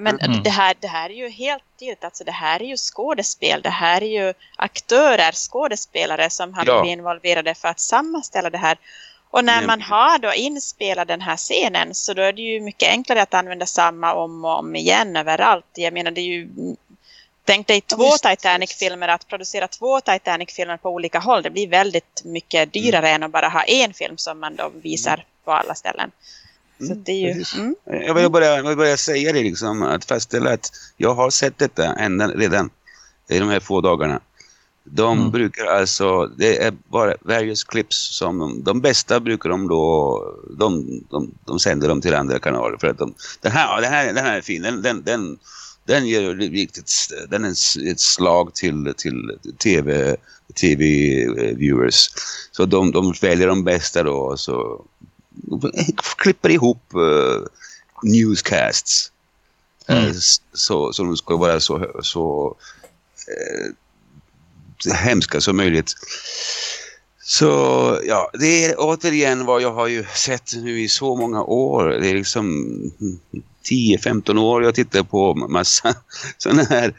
Men Mm. det, här, det här är ju helt tydligt, alltså det här är ju skådespel, det här är ju aktörer, skådespelare som har Ja. blivit involverade för att sammanställa det här. Och när man har då inspelat den här scenen så då är det ju mycket enklare att använda samma om och om igen överallt. Jag menar det är ju Tänk dig två Titanic-filmer, att producera två Titanic-filmer på olika håll. Det blir väldigt mycket dyrare Mm. än att bara ha en film som man då visar på alla ställen. Så Mm, det är ju... Mm, Jag vill bara, jag vill bara säga det liksom, att fastställa att jag har sett detta ända, redan i de här få dagarna. De Mm. brukar alltså, det är bara various clips som de, de bästa brukar de då, de, de, de sänder dem till andra kanaler för att de, den här, den här, den här är fin, den, den, den, den ger riktigt, den är ett slag till, till tv, tv eh, viewers. Så de, de väljer de bästa då och så klipper ihop eh, newscasts. Mm. Eh, s- så, så de ska vara så, så eh, hemska som möjligt. Så ja, det är återigen vad jag har ju sett nu i så många år. Det är liksom 10-15 år jag tittar på massa sådana här.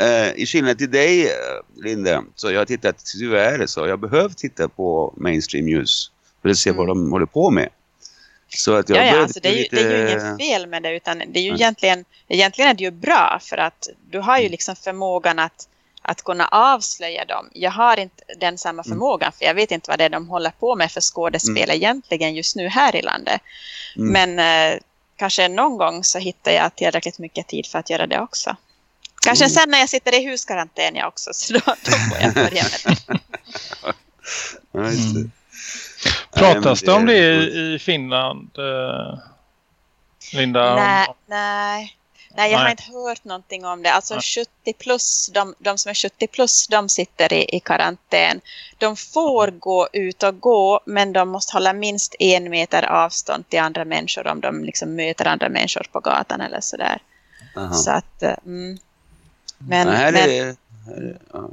Eh, I skillnad till dig, Linda, så jag har tittat tyvärr så jag behövt titta på mainstream news för att se vad de håller på med. Så att jag Ja, ja alltså det, är ju, det är ju lite- inget fel med det utan det är ju Nej. egentligen, egentligen är det ju bra för att du har Mm. ju liksom förmågan att, att kunna avslöja dem. Jag har inte den samma Mm. förmågan för jag vet inte vad det är de håller på med för skådespel egentligen just nu här i landet. Mm. Men eh, kanske någon gång så hittar jag tillräckligt mycket tid för att göra det också. Kanske Mm. sen när jag sitter i huskarantän jag också så då, då får jag börja med det. Ja, det. Mm. Pratas Nej, det om men det i, i Finland, eh, Linda? Nej, nej. Nej, jag har Nej. inte hört någonting om det. Alltså Nej. 70 plus, de, de som är 70 plus, de sitter i, i karantän. De får gå ut och gå, men de måste hålla minst en meter avstånd till andra människor om de liksom möter andra människor på gatan eller sådär. Aha. Så att, eh, mm. Men, här men här är ja.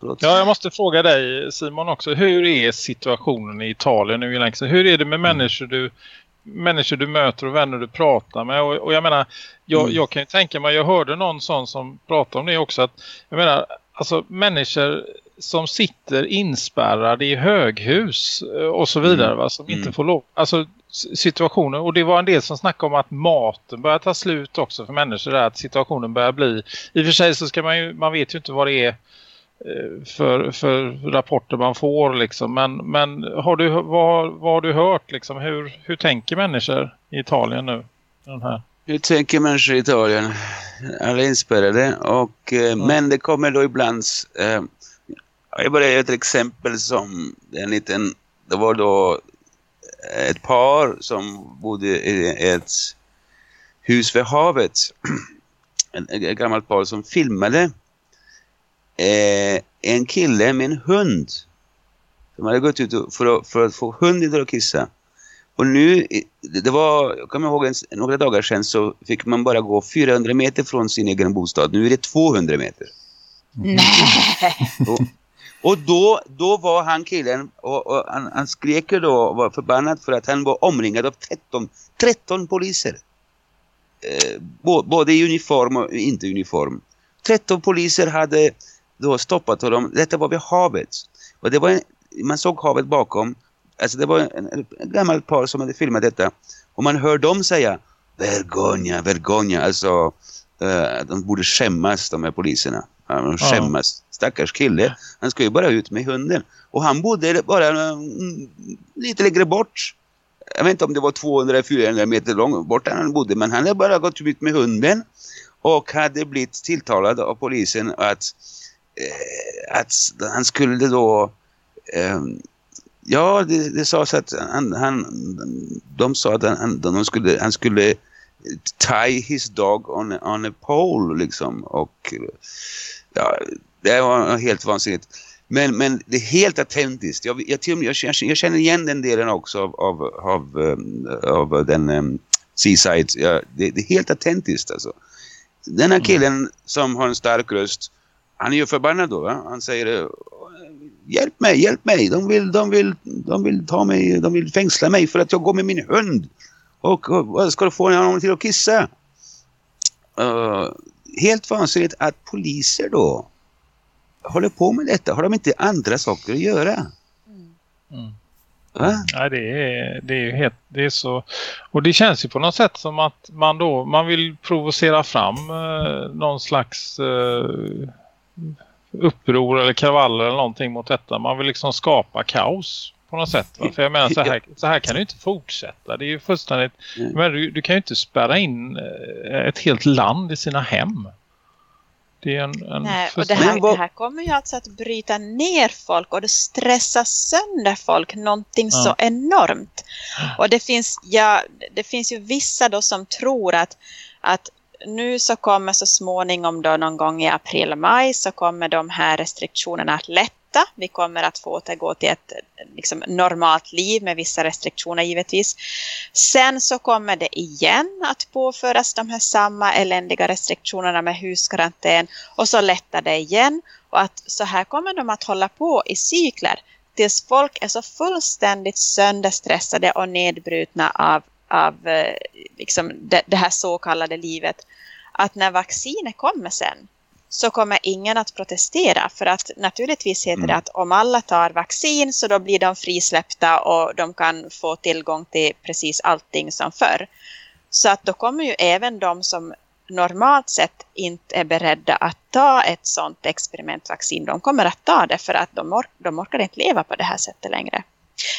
Ja, jag måste fråga dig Simon också. Hur är situationen i Italien nu längst? Hur är det med människor du, människor du möter och vänner du pratar med? Och, och jag menar, jag, Mm. jag kan ju tänka mig, jag hörde någon sån som pratade om det också. Att, jag menar, alltså människor som sitter inspärrade i höghus eh, och så vidare Mm. va, som inte Mm. får lov. Alltså situationen, och det var en del som snackade om att maten börjar ta slut också för människor där, att situationen börjar bli, i och för sig så ska man ju, man vet ju inte vad det är för, för rapporter man får liksom. Men, men har du, vad, vad har du hört liksom? Hur, hur tänker människor i Italien nu? Den här? Hur tänker människor i Italien? Alla är inspärrade. Och, eh, Men det kommer då ibland... Eh, jag bara ett exempel som en liten... Det var då ett par som bodde i ett hus vid havet. Ett gammalt par som filmade eh, en kille med en hund. Som hade gått ut för att, för att få hunden att kissa. Och nu, det var, jag kommer ihåg några dagar sedan så fick man bara gå 400 meter från sin egen bostad. Nu är det 200 meter. Och, och då, då var han killen, och, och han, han skrek då och var förbannad för att han var omringad av 13, 13 poliser. Eh, både i uniform och inte uniform. 13 poliser hade då stoppat honom. Detta var vid havet. Och det var en, man såg havet bakom. Alltså det var en, en, en gammal par som hade filmat detta. Och man hör dem säga Vergonia, vergonia. Alltså eh, de borde skämmas de här poliserna. Ja, de Ja. skämmas. Stackars kille. Han ska ju bara ut med hunden. Och han bodde bara mm, lite längre bort. Jag vet inte om det var 200-400 meter långt bort han bodde. Men han hade bara gått ut med hunden. Och hade blivit tilltalad av polisen att, att han skulle då eh, Ja, det, det sades att han, han, de sa att han, de skulle, han skulle tie his dog on, on a pole liksom. Och ja, det var helt vansinnigt. Men, men det är helt autentiskt. Jag, jag, jag, känner- jag känner igen den delen också av, av, av, eh, av den um, Seaside. Ja, det, det är helt autentiskt alltså. Den här killen som har en stark röst, han är ju förbannad då. Va? Han säger eh, hjälp mig, hjälp mig. De vill, de vill, de vill ta mig, de vill fängsla mig för att jag går med min hund. Och, och vad ska du få honom till att kissa? Eh, helt vansinnigt att poliser då håller på med detta. Har de inte andra saker att göra? Mm. Va? Nej, det är, det är ju helt, det är så, och det känns ju på något sätt som att man då, man vill provocera fram eh, någon slags eh, uppror eller kravaller eller någonting mot detta. Man vill liksom skapa kaos på något sätt. Va? För jag menar, så här, så här kan du inte fortsätta. Det är ju fullständigt, Mm. men du, du kan ju inte spärra in eh, ett helt land i sina hem. Det är en, en Nej, och det här, det här kommer ju alltså att bryta ner folk och det stressar sönder folk någonting så enormt. Och det finns, ja, det finns ju vissa då som tror att, att nu så kommer så småningom då någon gång i april, maj så kommer de här restriktionerna att lätta. Vi kommer att få återgå till ett liksom, normalt liv med vissa restriktioner givetvis. Sen så kommer det igen att påföras de här samma eländiga restriktionerna med huskarantän och så lättar det igen. Och att så här kommer de att hålla på i cykler tills folk är så fullständigt sönderstressade och nedbrutna av, av eh, liksom det, det här så kallade livet. Att när vaccinet kommer sen så kommer ingen att protestera för att naturligtvis heter det att om alla tar vaccin så då blir de frisläppta och de kan få tillgång till precis allting som förr. Så att då kommer ju även de som normalt sett inte är beredda att ta ett sådant experimentvaccin, de kommer att ta det för att de, ork de orkar inte leva på det här sättet längre.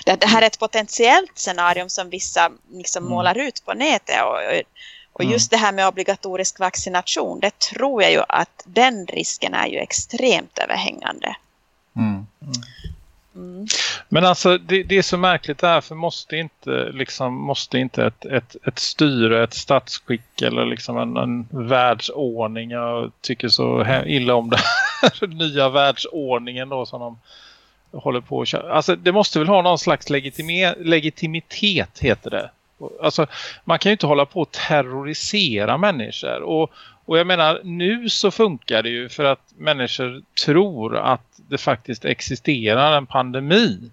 Det, det här är ett potentiellt scenario som vissa liksom målar ut på nätet och, och, just det här med obligatorisk vaccination, det tror jag ju att den risken är ju extremt överhängande. Mm. Mm. Men alltså det, det är så märkligt där för måste inte liksom måste inte ett, ett, ett styre, ett statsskick eller liksom en, en världsordning jag tycker så illa om det här nya världsordningen då som de håller på att. Alltså det måste väl ha någon slags legitime, legitimitet heter det. Alltså man kan ju inte hålla på att terrorisera människor och och jag menar, nu så funkar det ju för att människor tror att det faktiskt existerar en pandemi.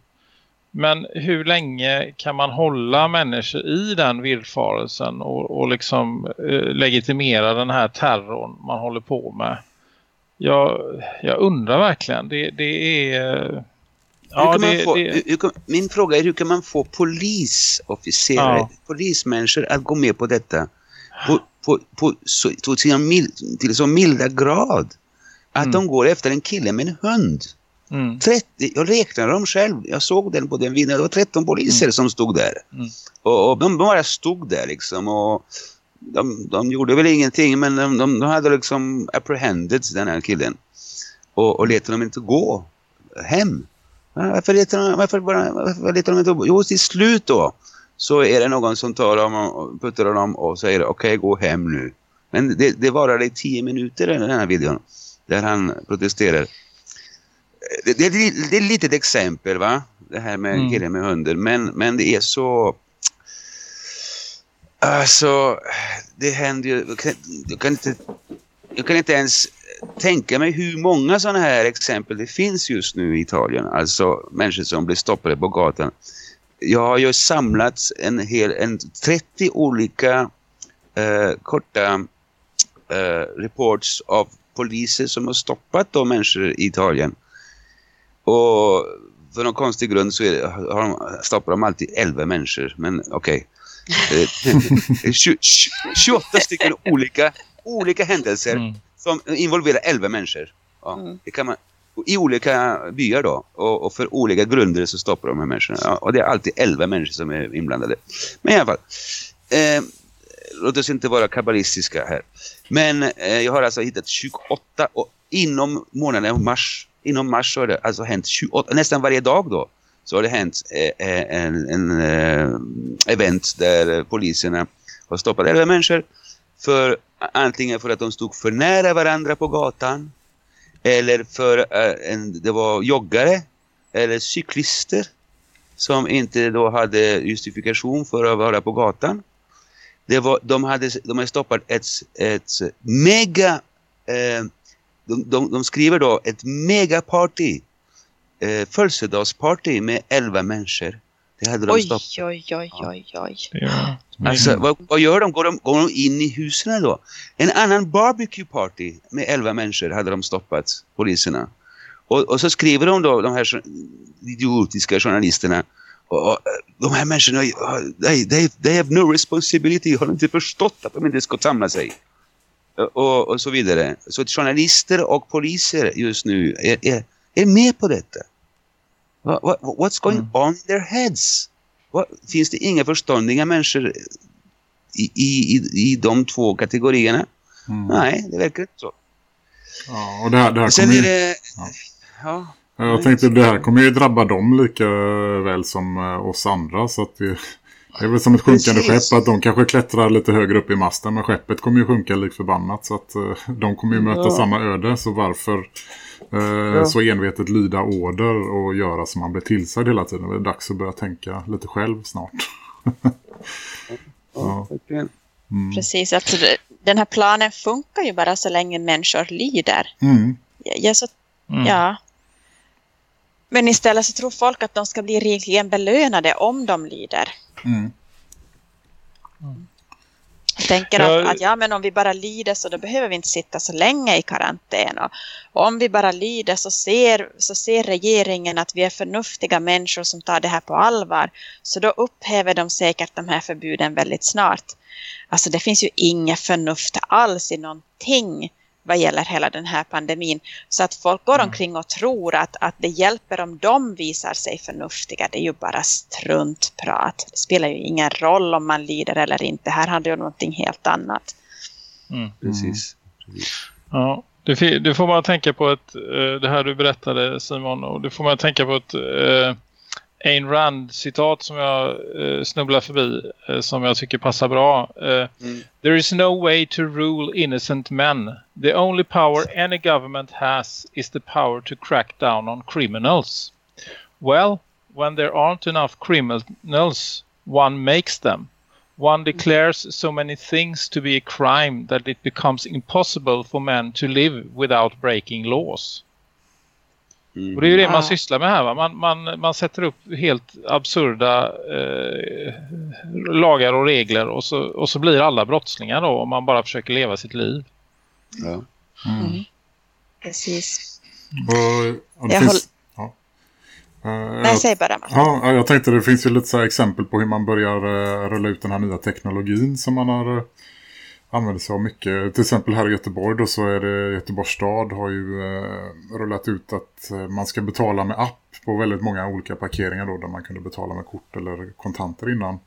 Men hur länge kan man hålla människor i den villfarelsen och, och liksom eh, legitimera den här terrorn man håller på med? Jag, jag undrar verkligen. Det, det är... Ja, det, få, det, hur, hur min fråga är hur kan man få polisofficerare, Ja. polismänniskor att gå med på detta på, på, på, så, till, mild, till så milda grad att Mm. de går efter en kille med en hund. mm, 30, jag räknade dem själv, jag såg den på den videon, det var 13 poliser som stod där. Mm. Och, och de bara stod där liksom och de, de gjorde väl ingenting men de, de, de hade liksom apprehended den här killen. Och, och lät dem inte gå hem. Varför letar de, varför bara, varför letar de inte gå? Jo, till slut då så är det någon som tar dem och puttar dem och säger okej, gå hem nu. Men det, det varade i tio minuter den här videon där han protesterar. Det, det, det är ett litet exempel va? Det här med Mm. killen med hunden. Men, men det är så... Alltså, det händer ju... Jag kan, jag kan inte, jag kan inte ens tänka mig hur många sådana här exempel det finns just nu i Italien. Alltså människor som blir stoppade på gatan. Jag har ju samlat en hel, en 30 olika eh, korta eh, reports av poliser som har stoppat de människor i Italien. Och för någon konstig grund så är det, har de, stoppar de alltid 11 människor. Men okej. Eh, okay. 28 stycken olika, olika händelser mm, som involverar 11 människor. Ja, Mm. det kan man, I olika byar då. Och, och för olika grunder så stoppar de här människorna. Ja, och det är alltid 11 människor som är inblandade. Men i alla fall. Eh, låt oss inte vara kabbalistiska här. Men eh, jag har alltså hittat 28 och inom månaden mars, inom mars så har det alltså hänt 28, nästan varje dag då så har det hänt eh, eh, en, en eh, event där poliserna har stoppat 11 människor för antingen för att de stod för nära varandra på gatan eller för uh, en, det var joggare eller cyklister som inte då hade justifikation för att vara på gatan. Det var, de, hade, de hade stoppat ett, ett mega eh, de, de, de skriver då ett megaparty eh, födelsedagsparty med 11 människor. Det hade de Oj, stoppat. oj, oj, oj, oj. är- Alltså, vad, vad gör de? Går, de? går de in i husen då? En annan barbecue party med 11 människor hade de stoppat, poliserna. Och, och så skriver de då, de här idiotiska journalisterna, Och, och, de här människorna, they, they, they have no responsibility. Har de inte förstått att de inte ska samla sig? Och, och så vidare. Så journalister och poliser just nu är, är, är med på detta. What, what, what's going mm. on in their heads? What, finns det inga förståndiga människor i, i, i de två kategorierna? Mm. Nej, det verkar inte så. Ja, och det här, det här kommer ju... Det, ja. ja. Jag tänkte det här kommer ju drabba dem lika väl som eh, oss andra så att det, det är väl som ett sjunkande Precis. skepp att de kanske klättrar lite högre upp i masten men skeppet kommer ju sjunka lik förbannat så att uh, de kommer ju möta ja. samma öde så varför uh, ja. så envetet lyda order och göra som man blir tillsagd hela tiden. Det är dags att börja tänka lite själv snart. ja. Mm. Precis, alltså den här planen funkar ju bara så länge människor lider. Mm. Ja, så, mm. ja. Men istället så tror folk att de ska bli rikligen belönade om de lider. Mm. Jag tänker att, att, ja, men om vi bara lider så då behöver vi inte sitta så länge i karantän. Och, och om vi bara lider så ser, så ser regeringen att vi är förnuftiga människor som tar det här på allvar. Så då upphäver de säkert de här förbuden väldigt snart. Alltså det finns ju inget förnuft alls i någonting vad gäller hela den här pandemin. Så att folk går mm. omkring och tror att, att det hjälper om de visar sig förnuftiga. Det är ju bara struntprat. Det spelar ju ingen roll om man lider eller inte. Här handlar det om någonting helt annat. Mm. Precis. Ja, det, det, får man tänka på ett, eh, det här du berättade Simon och det får man tänka på ett eh, Ayn Rand-citat som jag eh, snubblar förbi eh, som jag tycker passar bra. Eh, mm. There is no way to rule innocent men. The only power any government has is the power to crack down on criminals. Well, when there aren't enough criminals, one makes them. One declares so many things to be a crime that it becomes impossible for men to live without breaking laws. Mm. Och det är ju det man sysslar med här. Va? Man, man, man sätter upp helt absurda eh, lagar och regler och så, och så blir alla brottslingar då om man bara försöker leva sitt liv. Ja. Mm. Mm. Precis. Och, och jag finns, håll... ja. uh, Nej, säg bara. Ja, jag tänkte det finns ju lite så exempel på hur man börjar uh, rulla ut den här nya teknologin som man har uh, använder sig av mycket. Till exempel här i Göteborg då så är det Göteborgs stad har ju eh, rullat ut att eh, man ska betala med app på väldigt många olika parkeringar då där man kunde betala med kort eller kontanter innan.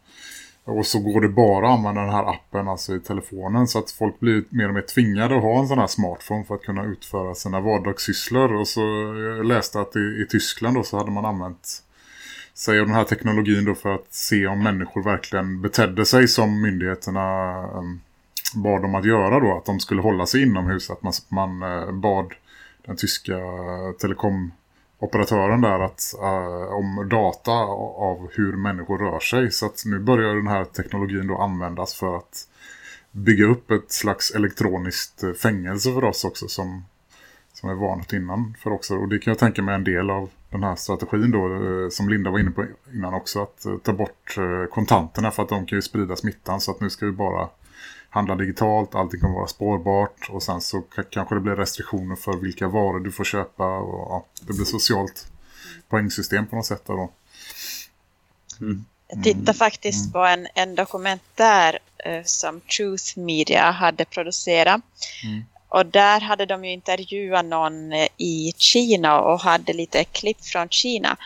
Och så går det bara att använda den här appen alltså i telefonen så att folk blir mer och mer tvingade att ha en sån här smartphone för att kunna utföra sina vardagssysslor. Och så eh, jag läste att i, i Tyskland då så hade man använt sig av den här teknologin då för att se om människor verkligen betedde sig som myndigheterna um, bad dem att göra då. Att de skulle hålla sig inomhus. Att man, man eh, bad den tyska telekomoperatören där att, uh, om data av hur människor rör sig. Så att nu börjar den här teknologin då användas för att bygga upp ett slags elektroniskt eh, fängelse för oss också som, som är vanligt innan för också. Och det kan jag tänka mig en del av den här strategin då som Linda var inne på innan också att ta bort kontanterna för att de kan ju sprida smittan så att nu ska vi bara handla digitalt, allting kommer vara spårbart och sen så kanske det blir restriktioner för vilka varor du får köpa och ja, det blir socialt poängsystem på något sätt då. Mm. Jag tittar faktiskt mm. på en, en dokumentär eh, som Truth Media hade producerat. Mm. Och där hade de ju intervjuat någon eh, i Kina och hade lite klipp från Kina.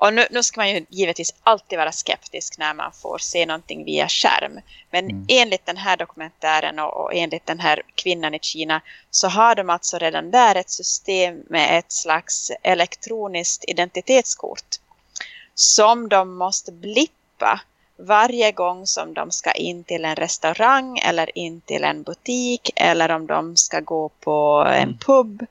Och nu, nu, ska man ju givetvis alltid vara skeptisk när man får se någonting via skärm. Men mm. enligt den här dokumentären och, och, enligt den här kvinnan i Kina så har de alltså redan där ett system med ett slags elektroniskt identitetskort som de måste blippa varje gång som de ska in till en restaurang eller in till en butik eller om de ska gå på en mm. pub.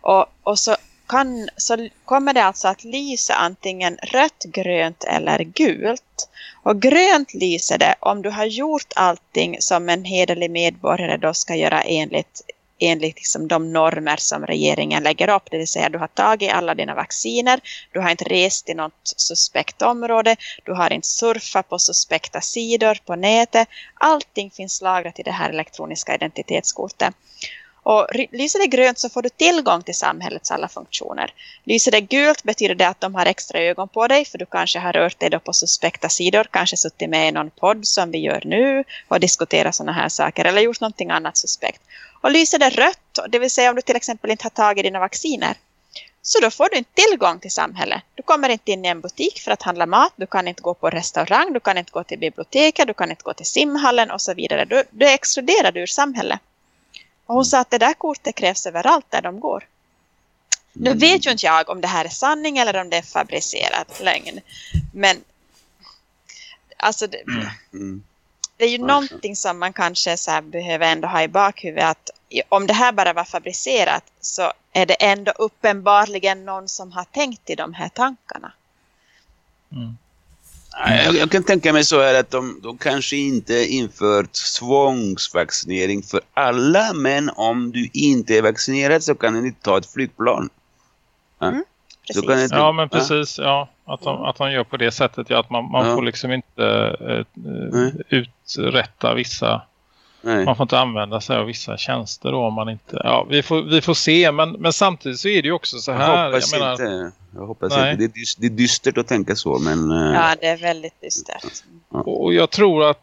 Och, och så kan, så kommer det alltså att lysa antingen rött, grönt eller gult. Och grönt lyser det om du har gjort allting som en hederlig medborgare då ska göra enligt, enligt liksom de normer som regeringen lägger upp. Det vill säga du har tagit alla dina vacciner, du har inte rest i något suspekt område, du har inte surfat på suspekta sidor på nätet. Allting finns lagrat i det här elektroniska identitetskortet. Och lyser det grönt så får du tillgång till samhällets alla funktioner. Lyser det gult betyder det att de har extra ögon på dig för du kanske har rört dig då på suspekta sidor, kanske suttit med i någon podd som vi gör nu och diskuterat sådana här saker eller gjort någonting annat suspekt. Och lyser det rött, det vill säga om du till exempel inte har tagit dina vacciner, så då får du inte tillgång till samhället. Du kommer inte in i en butik för att handla mat, du kan inte gå på restaurang, du kan inte gå till biblioteket, du kan inte gå till simhallen och så vidare. Du, du är exkluderad ur samhället. Och hon sa att det där kortet krävs överallt där de går. Nu vet ju inte jag om det här är sanning eller om det är fabricerat lögn. Men alltså det, Mm. det är ju Ja, någonting som man kanske så här behöver ändå ha i bakhuvudet att om det här bara var fabricerat så är det ändå uppenbarligen någon som har tänkt i de här tankarna. Nej, Jag, jag kan tänka mig så här att de, de kanske inte infört tvångsvaccinering för alla, men om du inte är vaccinerad så kan du inte ta ett flygplan. Ja. Mm, Så Precis. kan du Ja, men precis. Ja, att, de, att de gör på det sättet. Ja, att man, man Ja. får liksom inte eh, eh, uträtta vissa... Nej. Man får inte använda sig av vissa tjänster då om man inte... Ja, vi får, vi får se. Men, men samtidigt så är det ju också så Jag här. hoppas jag menar, inte. Jag hoppas Nej. inte. Det är, dys, det är dystert att tänka så, men... eh, Ja, det är väldigt dystert. Och jag tror att,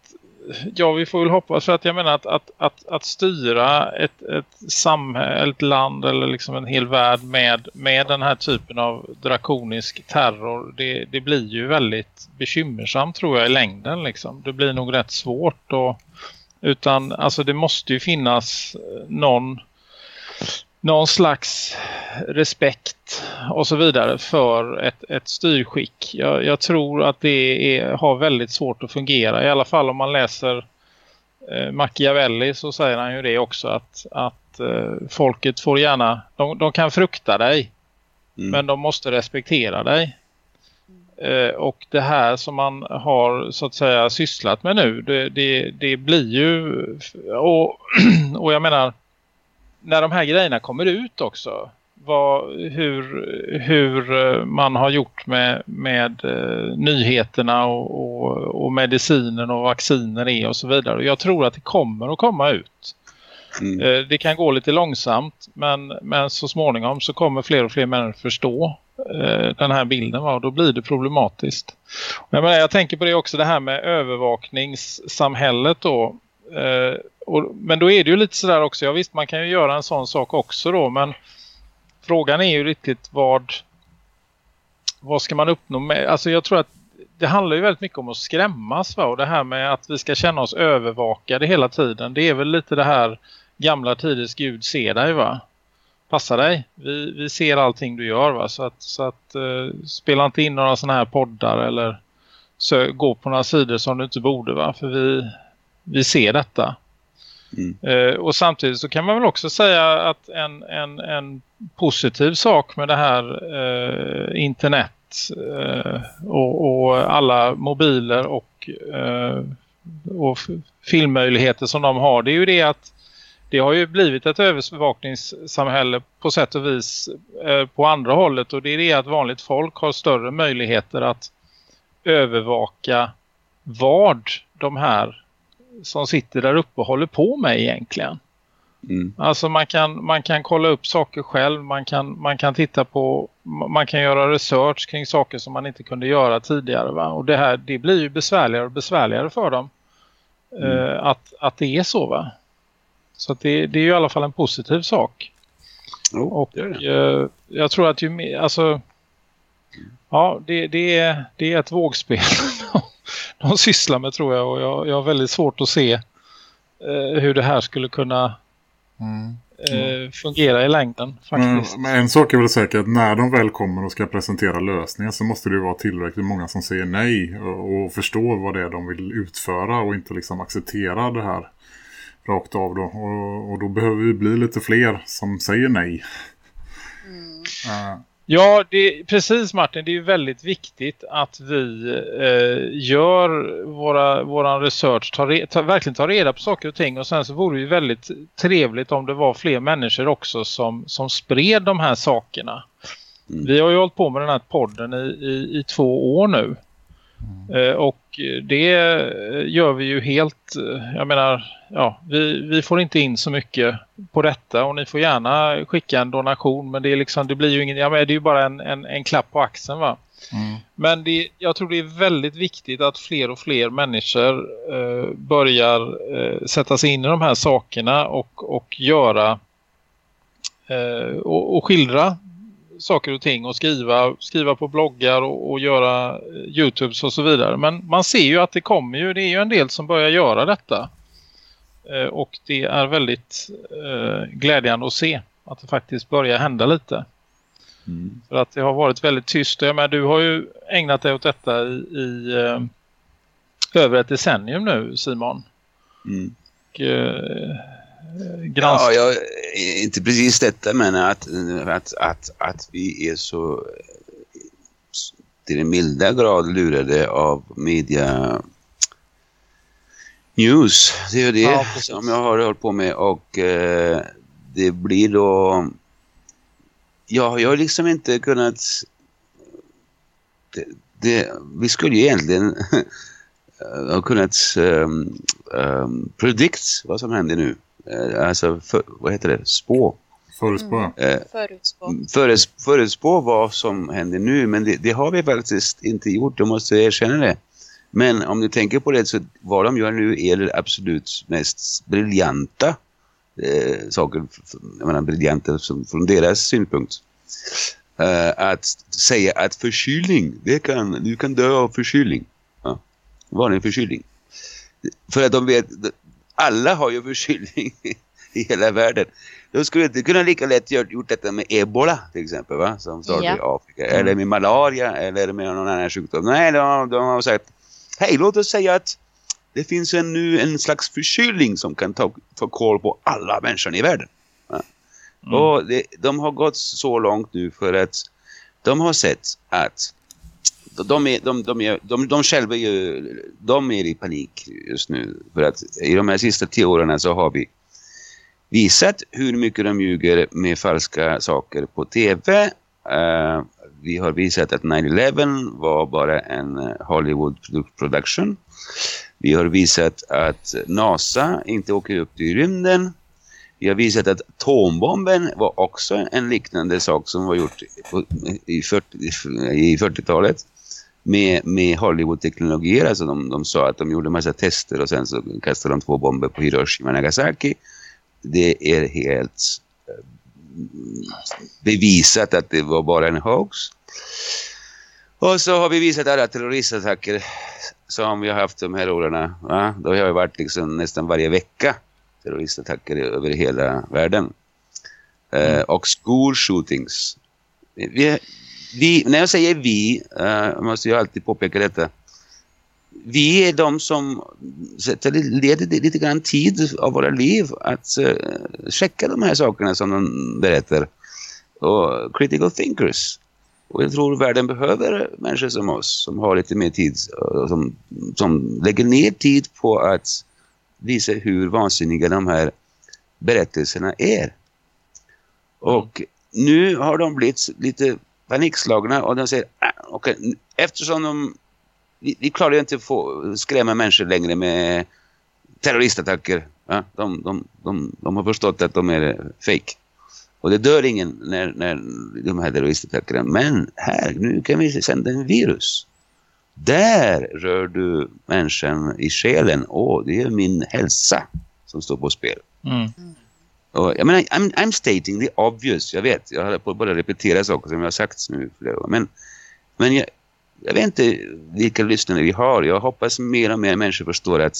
ja vi får väl hoppas för att jag menar att, att, att, att styra ett, ett samhälle, ett land eller liksom en hel värld med, med den här typen av drakonisk terror, det, det blir ju väldigt bekymmersamt tror jag i längden liksom. Det blir nog rätt svårt och utan alltså det måste ju finnas eh, någon någon slags respekt och så vidare för ett, ett styrskick. Jag, jag tror att det är, har väldigt svårt att fungera. I alla fall om man läser eh, Machiavelli så säger han ju det också att, att eh, folket får gärna, de, de kan frukta dig Mm. men de måste respektera dig. Eh, och det här som man har så att säga sysslat med nu det, det, det blir ju och, och jag menar när de här grejerna kommer ut också vad, hur, hur eh, man har gjort med, med eh, nyheterna och, och, och medicinen och vacciner är och så vidare. Och jag tror att det kommer att komma ut. Mm. Det kan gå lite långsamt men, men så småningom så kommer fler och fler människor förstå Eh, den här bilden var. och då blir det problematiskt. Jag, menar, jag tänker på det också det här med övervakningssamhället då. Eh, och, men då är det ju lite sådär också, ja visst man kan ju göra en sån sak också då men frågan är ju riktigt vad vad ska man uppnå med, alltså jag tror att det handlar ju väldigt mycket om att skrämmas va? och det här med att vi ska känna oss övervakade hela tiden. Det är väl lite det här gamla tidens Gud ser dig va? Passa dig. Vi, vi ser allting du gör va? Så att, så att eh, spela inte in några sådana här poddar eller sö- gå på några sidor som du inte borde va? För vi, vi ser detta. Mm. Eh, och samtidigt så kan man väl också säga att en, en, en positiv sak med det här eh, internet eh, och, och alla mobiler och, eh, och filmmöjligheter som de har det är ju det att det har ju blivit ett övervakningssamhälle på sätt och vis eh, på andra hållet och det är det att vanligt folk har större möjligheter att övervaka vad de här som sitter där uppe håller på med egentligen. Mm. Alltså man kan, man kan kolla upp saker själv, man kan, man kan titta på, man kan göra research kring saker som man inte kunde göra tidigare va? Och det här, det blir ju besvärligare och besvärligare för dem eh, att, att det är så va. Så att det, det är ju i alla fall en positiv sak. Jo, Och det är det. eh, jag tror att ju mer, alltså ja det, det, är, det är ett vågspel de sysslar med tror jag och jag, jag har väldigt svårt att se eh, hur det här skulle kunna Mm. eh, fungera i längden faktiskt. Men, men en sak är väl säkert att när de väl kommer och ska presentera lösningen så måste det vara tillräckligt många som säger nej och, och förstår vad det är de vill utföra och inte liksom acceptera det här rakt av då. Och, och då behöver vi bli lite fler som säger nej. Eh, Ja, det, precis Martin. Det är ju väldigt viktigt att vi eh, gör våra, våran research, tar, re, tar, verkligen tar reda på saker och ting. Och sen så vore det ju väldigt trevligt om det var fler människor också som, som spred de här sakerna. Mm. Vi har ju hållit på med den här podden i, i, i två år nu. Eh, och det gör vi ju helt, eh, jag menar, ja, vi, vi får inte in så mycket på detta och ni får gärna skicka en donation men det är liksom, det blir ju ingen, ja men det är ju bara en, en, en klapp på axeln va. Mm. Men det, jag tror det är väldigt viktigt att fler och fler människor eh, börjar eh, sätta sig in i de här sakerna och, och göra eh, och, och skildra saker och ting och skriva, skriva på bloggar och, och göra eh, Youtubes och så vidare. Men man ser ju att det kommer ju, det är ju en del som börjar göra detta. Eh, och det är väldigt eh, glädjande att se att det faktiskt börjar hända lite. Mm. För att det har varit väldigt tyst. Jag menar, du har ju ägnat dig åt detta i, i eh, över ett decennium nu Simon. Mm. Och, eh, Ja, jag, inte precis detta men att, att, att, att vi är så till en milda grad lurade av media news. Det är det Ja, som jag har hållit på med och eh, det blir då ja, jag har liksom inte kunnat det, det, vi skulle ju egentligen ha kunnat um, um, predict vad som händer nu. Uh, alltså, för, vad heter det? Spå. Förutspå. Uh, Förutspå. föres, förutspå vad som händer nu, men det, det, har vi faktiskt inte gjort, jag måste erkänna det. Men om du tänker på det så vad de gör nu är det absolut mest briljanta eh, saker, jag menar briljanta som, från deras synpunkt. Uh, att säga att förkylning, det kan, du kan dö av förkylning. Ja. Var en förkylning? För att de vet, alla har ju förkylning i hela världen. De skulle inte kunna lika lätt gjort, gjort detta med ebola till exempel va? Som startade Ja. i Afrika. Eller med malaria eller med någon annan sjukdom. Nej, de, de har sagt hej låt oss säga att det finns en, nu en slags förkylning som kan ta, ta koll på alla människor i världen. Va? Och det, de har gått så långt nu för att de har sett att de, är, de, de, är, de, de själva är ju, de är i panik just nu. För att i de här sista tio åren så har vi visat hur mycket de ljuger med falska saker på tv. Uh, eh, vi har visat att 9-11 var bara en eh, Hollywood production. Vi har visat att NASA inte åker upp i rymden. Vi har visat att atombomben var också en liknande sak som var gjort på, i 40 i 40-talet med, med Hollywood-teknologier. Alltså de, de sa att de gjorde en massa tester och sen så kastade de två bomber på Hiroshima och Nagasaki. Det är helt eh, bevisat att det var bara en hoax. Och så har vi visat alla terroristattacker som vi har haft de här åren. Va? Då har det varit liksom nästan varje vecka terroristattacker över hela världen. Eh, och school shootings. Vi, vi, när jag säger vi, uh, måste jag alltid påpeka detta. Vi är de som sätter leder lite grann tid av våra liv att uh, checka de här sakerna som de berättar. Och critical thinkers. Och jag tror världen behöver människor som oss som har lite mer tid. och Som, som lägger ner tid på att visa hur vansinniga de här berättelserna är. Och nu har de blivit lite panikslagna och de säger ah, okay, eftersom de vi, vi klarar ju inte att få skrämma människor längre med terroristattacker. Ja, de, de, de, de har förstått att de är fake. Och det dör ingen när, när de här terroristattackerna. Men här, nu kan vi sända en virus. Där rör du människan i själen. Åh, det är min hälsa som står på spel. Mm. Och, jag menar, I'm, I'm stating the obvious. Jag vet, jag håller på att bara repetera saker som jag har sagt nu flera gånger. Men, men jag, jag vet inte vilka lyssnare vi har. Jag hoppas mer och mer människor förstår att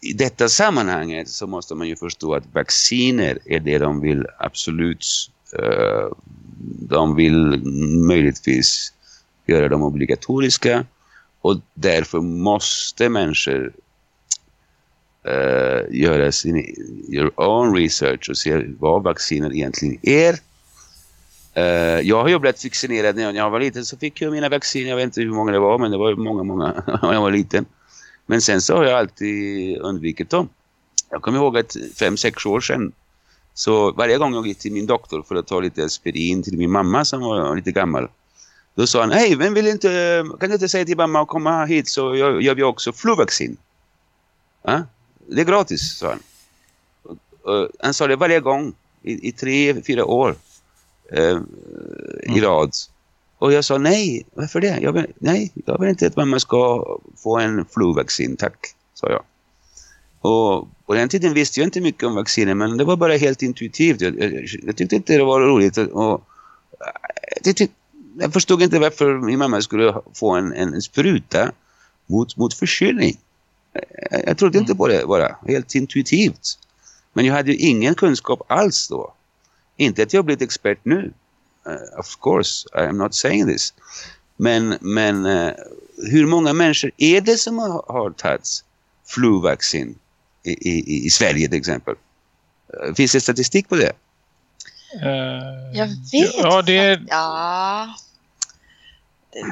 i detta sammanhanget så måste man ju förstå att vacciner är det de vill absolut. Eh, de vill möjligtvis göra dem obligatoriska och därför måste människor uh, göra sin your own research och se vad vacciner egentligen är. Uh, jag har ju blivit vaccinerad när jag var liten så fick jag mina vacciner. Jag vet inte hur många det var men det var många, många när jag var liten. Men sen så har jag alltid undvikit dem. Jag kommer ihåg att fem, sex år sedan så varje gång jag gick till min doktor för att ta lite aspirin till min mamma som var lite gammal Då sa han, hej, vem vill inte, kan du inte säga till mamma att komma hit så gör, gör vi också fluvaccin? Ja? Det är gratis, sa han. Han sa det varje gång i, i tre, fyra år eh, i rad. Och jag sa nej, varför det? Jag vill, nej, jag vill inte att mamma ska få en fluvaccin, tack, sa jag. Och på den tiden visste jag inte mycket om vacciner men det var bara helt intuitivt. Jag, jag, jag tyckte inte det var roligt. Och, jag, tyckte, jag förstod inte varför min mamma skulle få en, en spruta mot, mot förkylning. Jag, jag trodde inte på det bara, helt intuitivt. Men jag hade ju ingen kunskap alls då. Inte att jag blivit expert nu. Uh, of course, I am not saying this. Men, men uh, hur många människor är det som har, har tagit fluvaccin i, i, i Sverige till exempel? Uh, finns det statistik på det? Jag vet ja, det... ja.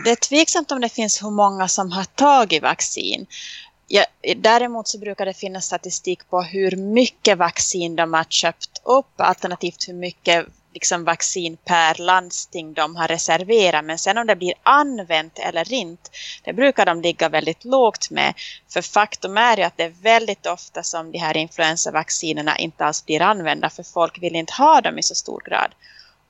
Det är tveksamt om det finns hur många som har tagit vaccin. Ja, däremot så brukar det finnas statistik på hur mycket vaccin de har köpt upp, alternativt hur mycket liksom, vaccin per landsting de har reserverat. Men sen om det blir använt eller inte, det brukar de ligga väldigt lågt med. För faktum är ju att det är väldigt ofta som de här influensavaccinerna inte alls blir använda, för folk vill inte ha dem i så stor grad.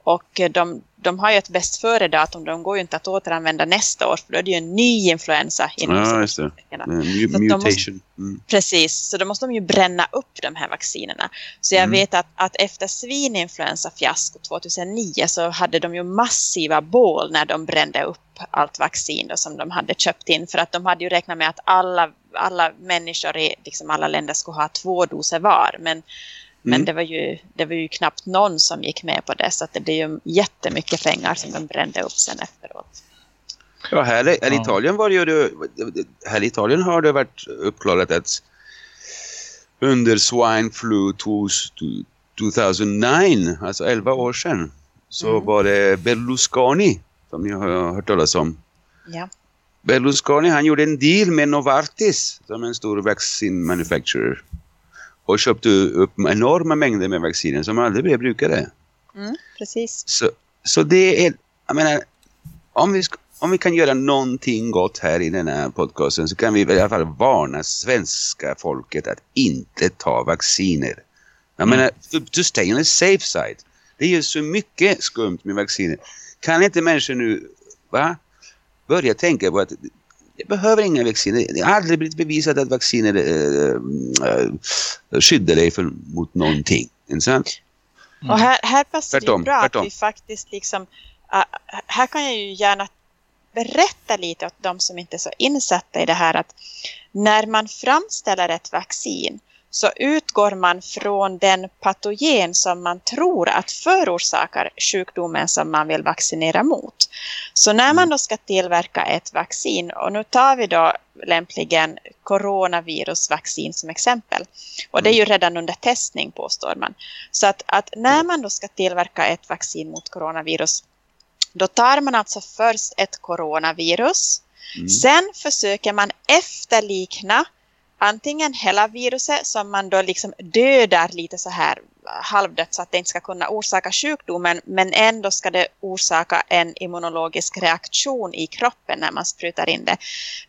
Och de, de har ju ett bäst före datum. De går ju inte att återanvända nästa år. För då är det ju en ny influensa. Ja, just det. Mutation. Måste, mm. Precis, så då måste de ju bränna upp de här vaccinerna. Så jag mm. vet att, att efter svininfluensa-fiasko 2009 så hade de ju massiva bål när de brände upp allt vaccin då, som de hade köpt in. För att de hade ju räknat med att alla, alla människor i liksom alla länder skulle ha två doser var. Men men mm. det, var ju, det var ju knappt någon som gick med på det. Så att det blev ju jättemycket pengar som de brände upp sen efteråt. Ja, här, här i Italien var det ju... Här i Italien har det varit uppklarat att under swine flu 2009, alltså 11 år sedan, så mm. var det Berlusconi som ni har hört talas om. Ja. Berlusconi han gjorde en deal med Novartis som en stor vaccine manufacturer och köpte upp enorma mängder med vacciner som aldrig blev brukade. Mm, precis. Så, så det är, jag menar, om vi, om vi kan göra någonting gott här i den här podcasten så kan vi i alla fall varna svenska folket att inte ta vacciner. Jag mm. menar, to, to stay on the safe side. Det är ju så mycket skumt med vacciner. Kan inte människor nu va, börja tänka på att det behöver inga vacciner. Det har aldrig blivit bevisat att vacciner äh, skyddar dig för, mot någonting. Mm. Och här, här passar det bra tvärtom. att vi faktiskt liksom... Uh, här kan jag ju gärna berätta lite åt de som inte är så insatta i det här att när man framställer ett vaccin så utgår man från den patogen som man tror att förorsakar sjukdomen som man vill vaccinera mot. Så när man då ska tillverka ett vaccin, och nu tar vi då lämpligen coronavirusvaccin som exempel. Och det är ju redan under testning påstår man. Så att, att när man då ska tillverka ett vaccin mot coronavirus, då tar man alltså först ett coronavirus. Mm. Sen försöker man efterlikna antingen hela viruset som man då liksom dödar lite så här halvdött så att det inte ska kunna orsaka sjukdomen men ändå ska det orsaka en immunologisk reaktion i kroppen när man sprutar in det.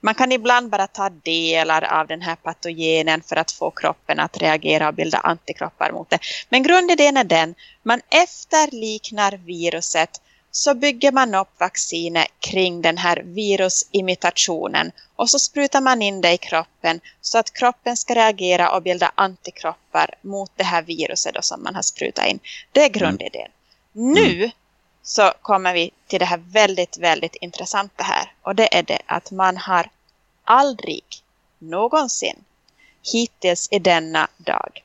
Man kan ibland bara ta delar av den här patogenen för att få kroppen att reagera och bilda antikroppar mot det. Men grundidén är den, man efterliknar viruset så bygger man upp vaccinet kring den här virusimitationen och så sprutar man in det i kroppen så att kroppen ska reagera och bilda antikroppar mot det här viruset då som man har sprutat in. Det är grundidén. Mm. Nu så kommer vi till det här väldigt, väldigt intressanta här och det är det att man har aldrig någonsin hittills i denna dag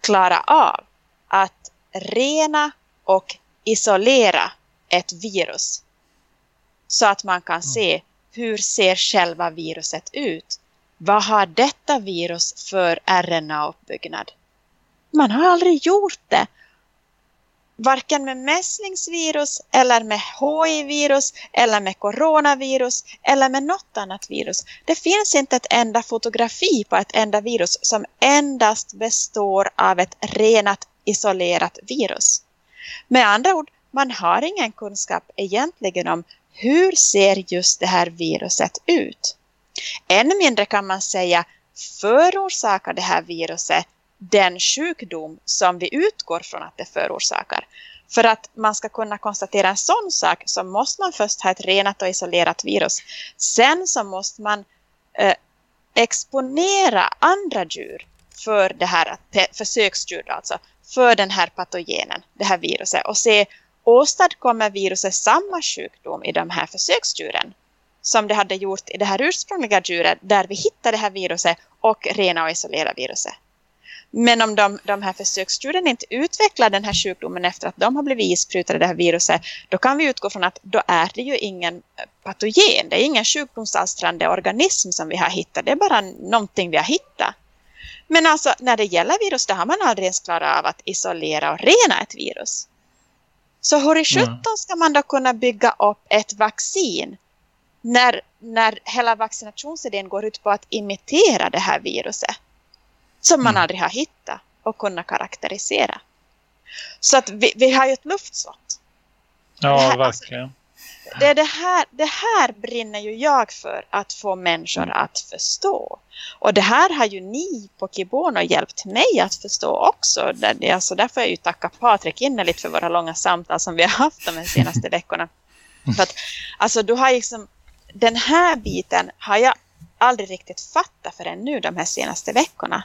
klara av att rena och isolera ett virus. Så att man kan se hur ser själva viruset ut. Vad har detta virus för RNA-uppbyggnad? Man har aldrig gjort det. Varken med mässlingsvirus eller med HIV-virus eller med coronavirus eller med något annat virus. Det finns inte ett enda fotografi på ett enda virus som endast består av ett renat isolerat virus. Med andra ord, man har ingen kunskap egentligen om hur ser just det här viruset ut? Ännu mindre kan man säga förorsakar det här viruset den sjukdom som vi utgår från att det förorsakar. För att man ska kunna konstatera en sån sak så måste man först ha ett renat och isolerat virus. Sen så måste man eh, exponera andra djur för det här försöksdjur alltså, för den här patogenen, det här viruset och se åstadkommer viruset samma sjukdom i de här försöksdjuren som det hade gjort i det här ursprungliga djuret där vi hittade det här viruset och rena och isolera viruset. Men om de, de här försöksdjuren inte utvecklar den här sjukdomen efter att de har blivit isprutade det här viruset, då kan vi utgå från att då är det ju ingen patogen, det är ingen sjukdomsalstrande organism som vi har hittat, det är bara någonting vi har hittat. Men alltså när det gäller virus, då har man aldrig ens klarat av att isolera och rena ett virus. Så hur i sjutton ska man då kunna bygga upp ett vaccin när, när hela vaccinationsidén går ut på att imitera det här viruset? som man mm. aldrig har hittat och kunnat karaktärisera. Så att vi, vi har ju ett luftslott. Ja, här, alltså, verkligen. Alltså, det, det, här, det här brinner ju jag för att få människor mm. att förstå. Och det här har ju ni på Kibono hjälpt mig att förstå också. Det, alltså, därför får jag ju tacka Patrik innerligt för våra långa samtal som vi har haft de senaste veckorna. För att, alltså, du har liksom, den här biten har jag aldrig riktigt fattat förrän nu de här senaste veckorna.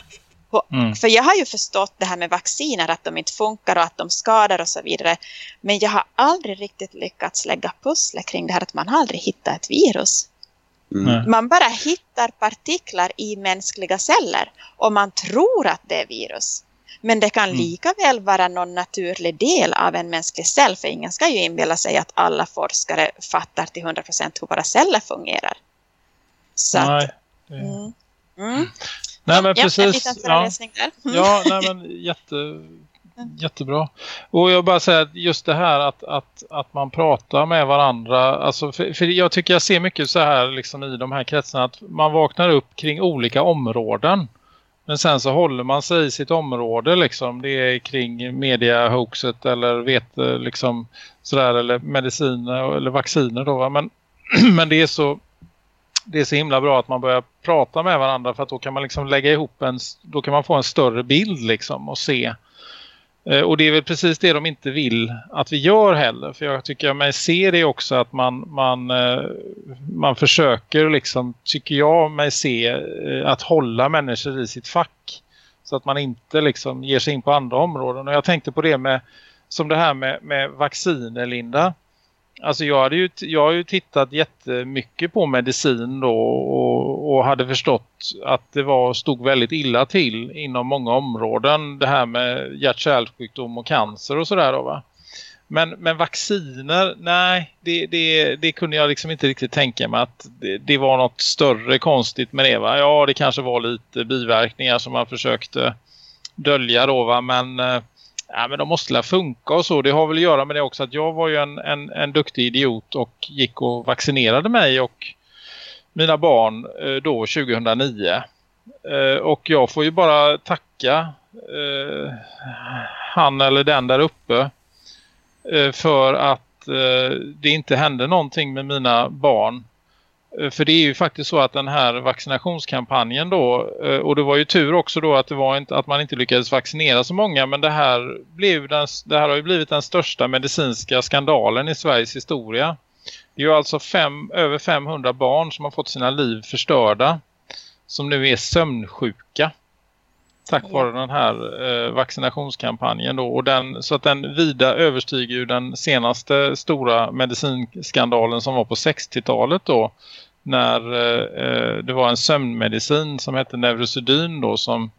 Mm. För jag har ju förstått det här med vacciner, att de inte funkar och att de skadar och så vidare. Men jag har aldrig riktigt lyckats lägga pusslet kring det här att man aldrig hittar ett virus. Mm. Man bara hittar partiklar i mänskliga celler och man tror att det är virus. Men det kan mm. lika väl vara någon naturlig del av en mänsklig cell. För ingen ska ju inbilla sig att alla forskare fattar till 100% hur våra celler fungerar. Så Nej. Att, mm. Mm. Nej men ja, precis. Ja, mm. ja nej, men jätte, jättebra. Och jag bara säger just det här att, att, att man pratar med varandra. Alltså för, för jag tycker jag ser mycket så här liksom i de här kretsarna att man vaknar upp kring olika områden. Men sen så håller man sig i sitt område liksom. Det är kring mediahoaxet eller vet liksom sådär eller mediciner eller vacciner då va? Men, men det är så det är så himla bra att man börjar prata med varandra för att då kan man liksom lägga ihop en, då kan man få en större bild liksom och se. Eh, och det är väl precis det de inte vill att vi gör heller. För jag tycker mig se det också att man, man, eh, man försöker liksom, tycker jag mig se eh, att hålla människor i sitt fack. Så att man inte liksom ger sig in på andra områden. Och jag tänkte på det med, som det här med, med vacciner Linda. Alltså jag, hade ju, jag har ju tittat jättemycket på medicin då och, och, hade förstått att det var, stod väldigt illa till inom många områden. Det här med hjärt-kärlsjukdom och cancer och sådär då va. Men, men vacciner, nej det, det, det kunde jag liksom inte riktigt tänka mig att det, det, var något större konstigt med det va. Ja det kanske var lite biverkningar som man försökte dölja då va men eh, ja, men de måste väl funka och så. Det har väl att göra med det också att jag var ju en, en, en duktig idiot och gick och vaccinerade mig och mina barn eh, då 2009. Eh, och jag får ju bara tacka eh, han eller den där uppe eh, för att eh, det inte hände någonting med mina barn Eh, för det är ju faktiskt så att den här vaccinationskampanjen då, eh, och det var ju tur också då att, det var inte, att man inte lyckades vaccinera så många, men det här, blev den, det här har ju blivit den största medicinska skandalen i Sveriges historia. Det är ju alltså fem, över 500 barn som har fått sina liv förstörda, som nu är sömnsjuka tack vare den här eh, vaccinationskampanjen då. Och den, så att den vida överstiger ju den senaste stora medicinskandalen som var på 60-talet då när eh, eh, det var en sömnmedicin som hette Neurosedyn då som,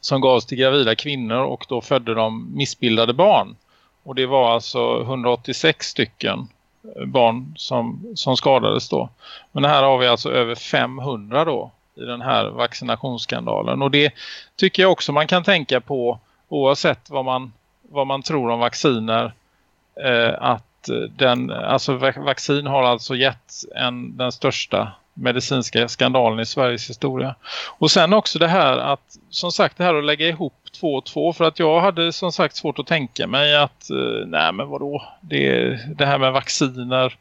som gavs till gravida kvinnor och då födde de missbildade barn. Och det var alltså 186 stycken eh, barn som, som skadades då. Men här har vi alltså över 500 då i den här vaccinationsskandalen. Och det tycker jag också man kan tänka på oavsett vad man, vad man tror om vacciner. Eh, att Eh, den, alltså vaccin har alltså gett en, den största medicinska skandalen i Sveriges historia. Och sen också det här att, som sagt det här att lägga ihop två och två för att jag hade som sagt svårt att tänka mig att, eh, nej men vadå, det, det här med vacciner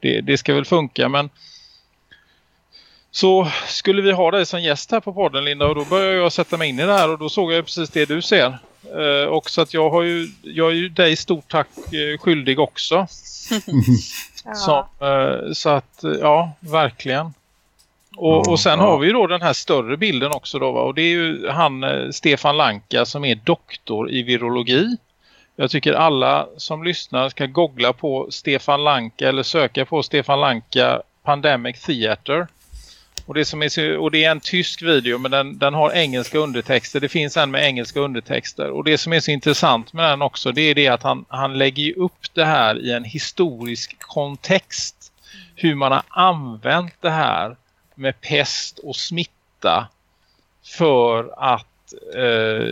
det, det ska väl funka men så skulle vi ha dig som gäst här på podden Linda och då började jag sätta mig in i det här och då såg jag precis det du ser. Eh, och så att jag har ju, jag är ju dig stort tack eh, skyldig också. Som, eh, så att ja, verkligen. Och, och sen har vi ju då den här större bilden också då va? och det är ju han eh, Stefan Lanka som är doktor i virologi. Jag tycker alla som lyssnar ska googla på Stefan Lanka eller söka på Stefan Lanka Pandemic Theater. Och det, som är, och det är en tysk video men den, den har engelska undertexter. Det finns en med engelska undertexter. Och det som är så intressant med den också det är det att han, han lägger upp det här i en historisk kontext. Hur man har använt det här med pest och smitta för att eh,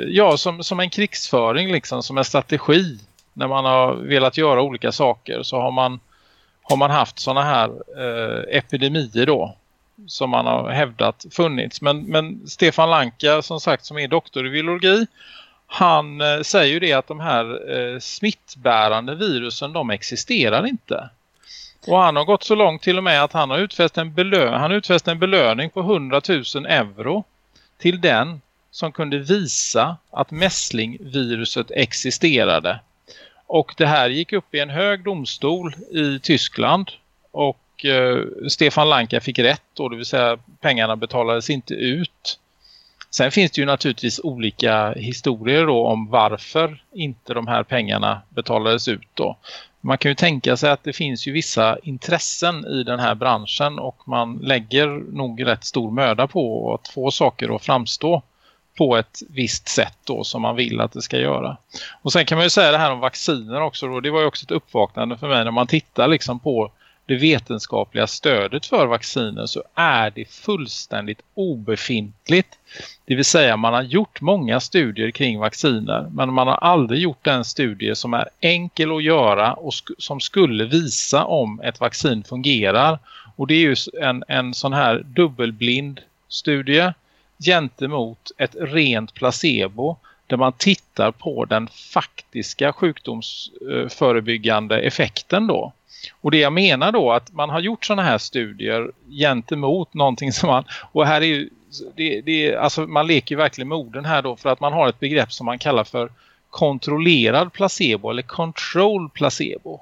ja som, som en krigsföring liksom som en strategi när man har velat göra olika saker så har man har man haft såna här eh, epidemier då som man har hävdat funnits men, men Stefan Lanka som sagt som är doktor i virologi han eh, säger ju det att de här eh, smittbärande virusen de existerar inte. Och han har gått så långt till och med att han har utfäst en, belö han utfäst en belöning på 100 000 euro till den som kunde visa att mässlingviruset existerade. Och det här gick upp i en hög domstol i Tyskland och eh, Stefan Lanka fick rätt då, det vill säga pengarna betalades inte ut. Sen finns det ju naturligtvis olika historier då om varför inte de här pengarna betalades ut då. Man kan ju tänka sig att det finns ju vissa intressen i den här branschen och man lägger nog rätt stor möda på att få saker att framstå på ett visst sätt då som man vill att det ska göra. Och sen kan man ju säga det här om vacciner också då. Det var ju också ett uppvaknande för mig när man tittar liksom på det vetenskapliga stödet för vaccinen så är det fullständigt obefintligt. Det vill säga man har gjort många studier kring vacciner men man har aldrig gjort en studie som är enkel att göra och sk som skulle visa om ett vaccin fungerar. Och det är ju en, en sån här dubbelblind studie gentemot ett rent placebo där man tittar på den faktiska sjukdomsförebyggande effekten då. Och det jag menar då att man har gjort sådana här studier gentemot någonting som man, och här är ju, det, det, alltså man leker ju verkligen med orden här då för att man har ett begrepp som man kallar för kontrollerad placebo eller control placebo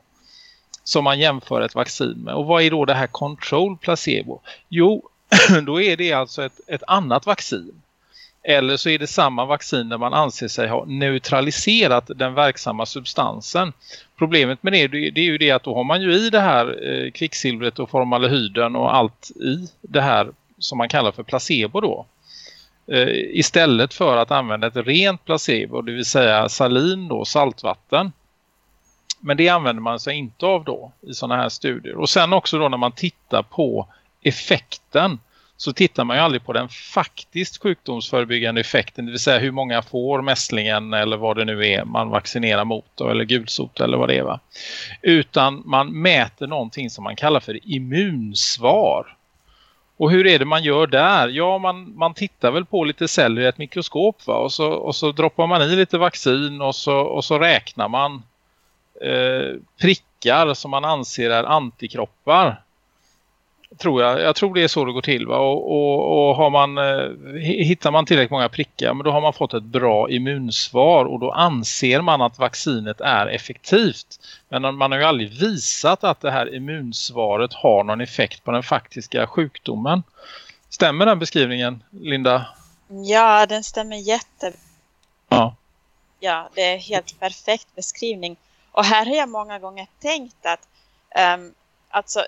som man jämför ett vaccin med. Och vad är då det här control placebo? Jo, då är det alltså ett, ett annat vaccin. Eller så är det samma vaccin där man anser sig ha neutraliserat den verksamma substansen. Problemet med det, det är ju det att då har man ju i det här eh, kvicksilvret och formaldehyden och allt i det här som man kallar för placebo då. Eh, istället för att använda ett rent placebo, det vill säga salin då, saltvatten. Men det använder man sig inte av då i sådana här studier. Och sen också då när man tittar på effekten så tittar man ju aldrig på den faktiskt sjukdomsförebyggande effekten. Det vill säga hur många får mässlingen eller vad det nu är man vaccinerar mot då, eller gulsot eller vad det är va. Utan man mäter någonting som man kallar för immunsvar. Och hur är det man gör där? Ja, man, man tittar väl på lite celler i ett mikroskop va? Och, så, och så droppar man i lite vaccin och så, och så räknar man eh, prickar som man anser är antikroppar tror jag. Jag tror det är så det går till. Va? Och, och, och har man, eh, hittar man tillräckligt många prickar men då har man fått ett bra immunsvar och då anser man att vaccinet är effektivt. Men man har ju aldrig visat att det här immunsvaret har någon effekt på den faktiska sjukdomen. Stämmer den beskrivningen, Linda? Ja, den stämmer jätte. Ja. Ja, det är helt perfekt beskrivning. Och här har jag många gånger tänkt att um, alltså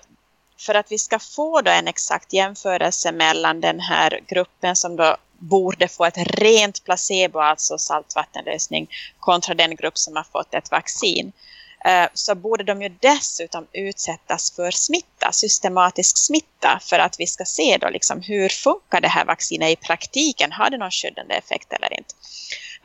för att vi ska få då en exakt jämförelse mellan den här gruppen som då borde få ett rent placebo, alltså saltvattenlösning, kontra den grupp som har fått ett vaccin, eh, så borde de ju dessutom utsättas för smitta, systematisk smitta, för att vi ska se då liksom hur funkar det här vaccinet i praktiken, har det någon skyddande effekt eller inte.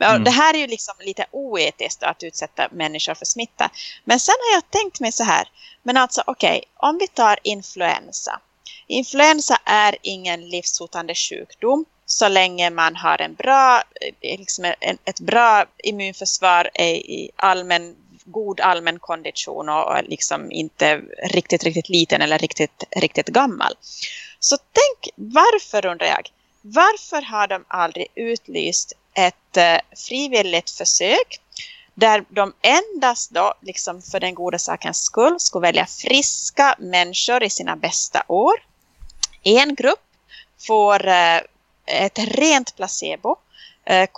Mm. Det här är ju liksom lite oetiskt att utsätta människor för smitta. Men sen har jag tänkt mig så här, men alltså okej, okay, om vi tar influensa. Influensa är ingen livshotande sjukdom så länge man har en bra, liksom ett bra immunförsvar i allmän god allmän kondition och, och liksom inte riktigt, riktigt liten eller riktigt, riktigt gammal. Så tänk, varför undrar jag, varför har de aldrig utlyst ett eh, frivilligt försök där de endast då, liksom för den goda sakens skull, skulle välja friska människor i sina bästa år. En grupp får eh, ett rent placebo. Eh,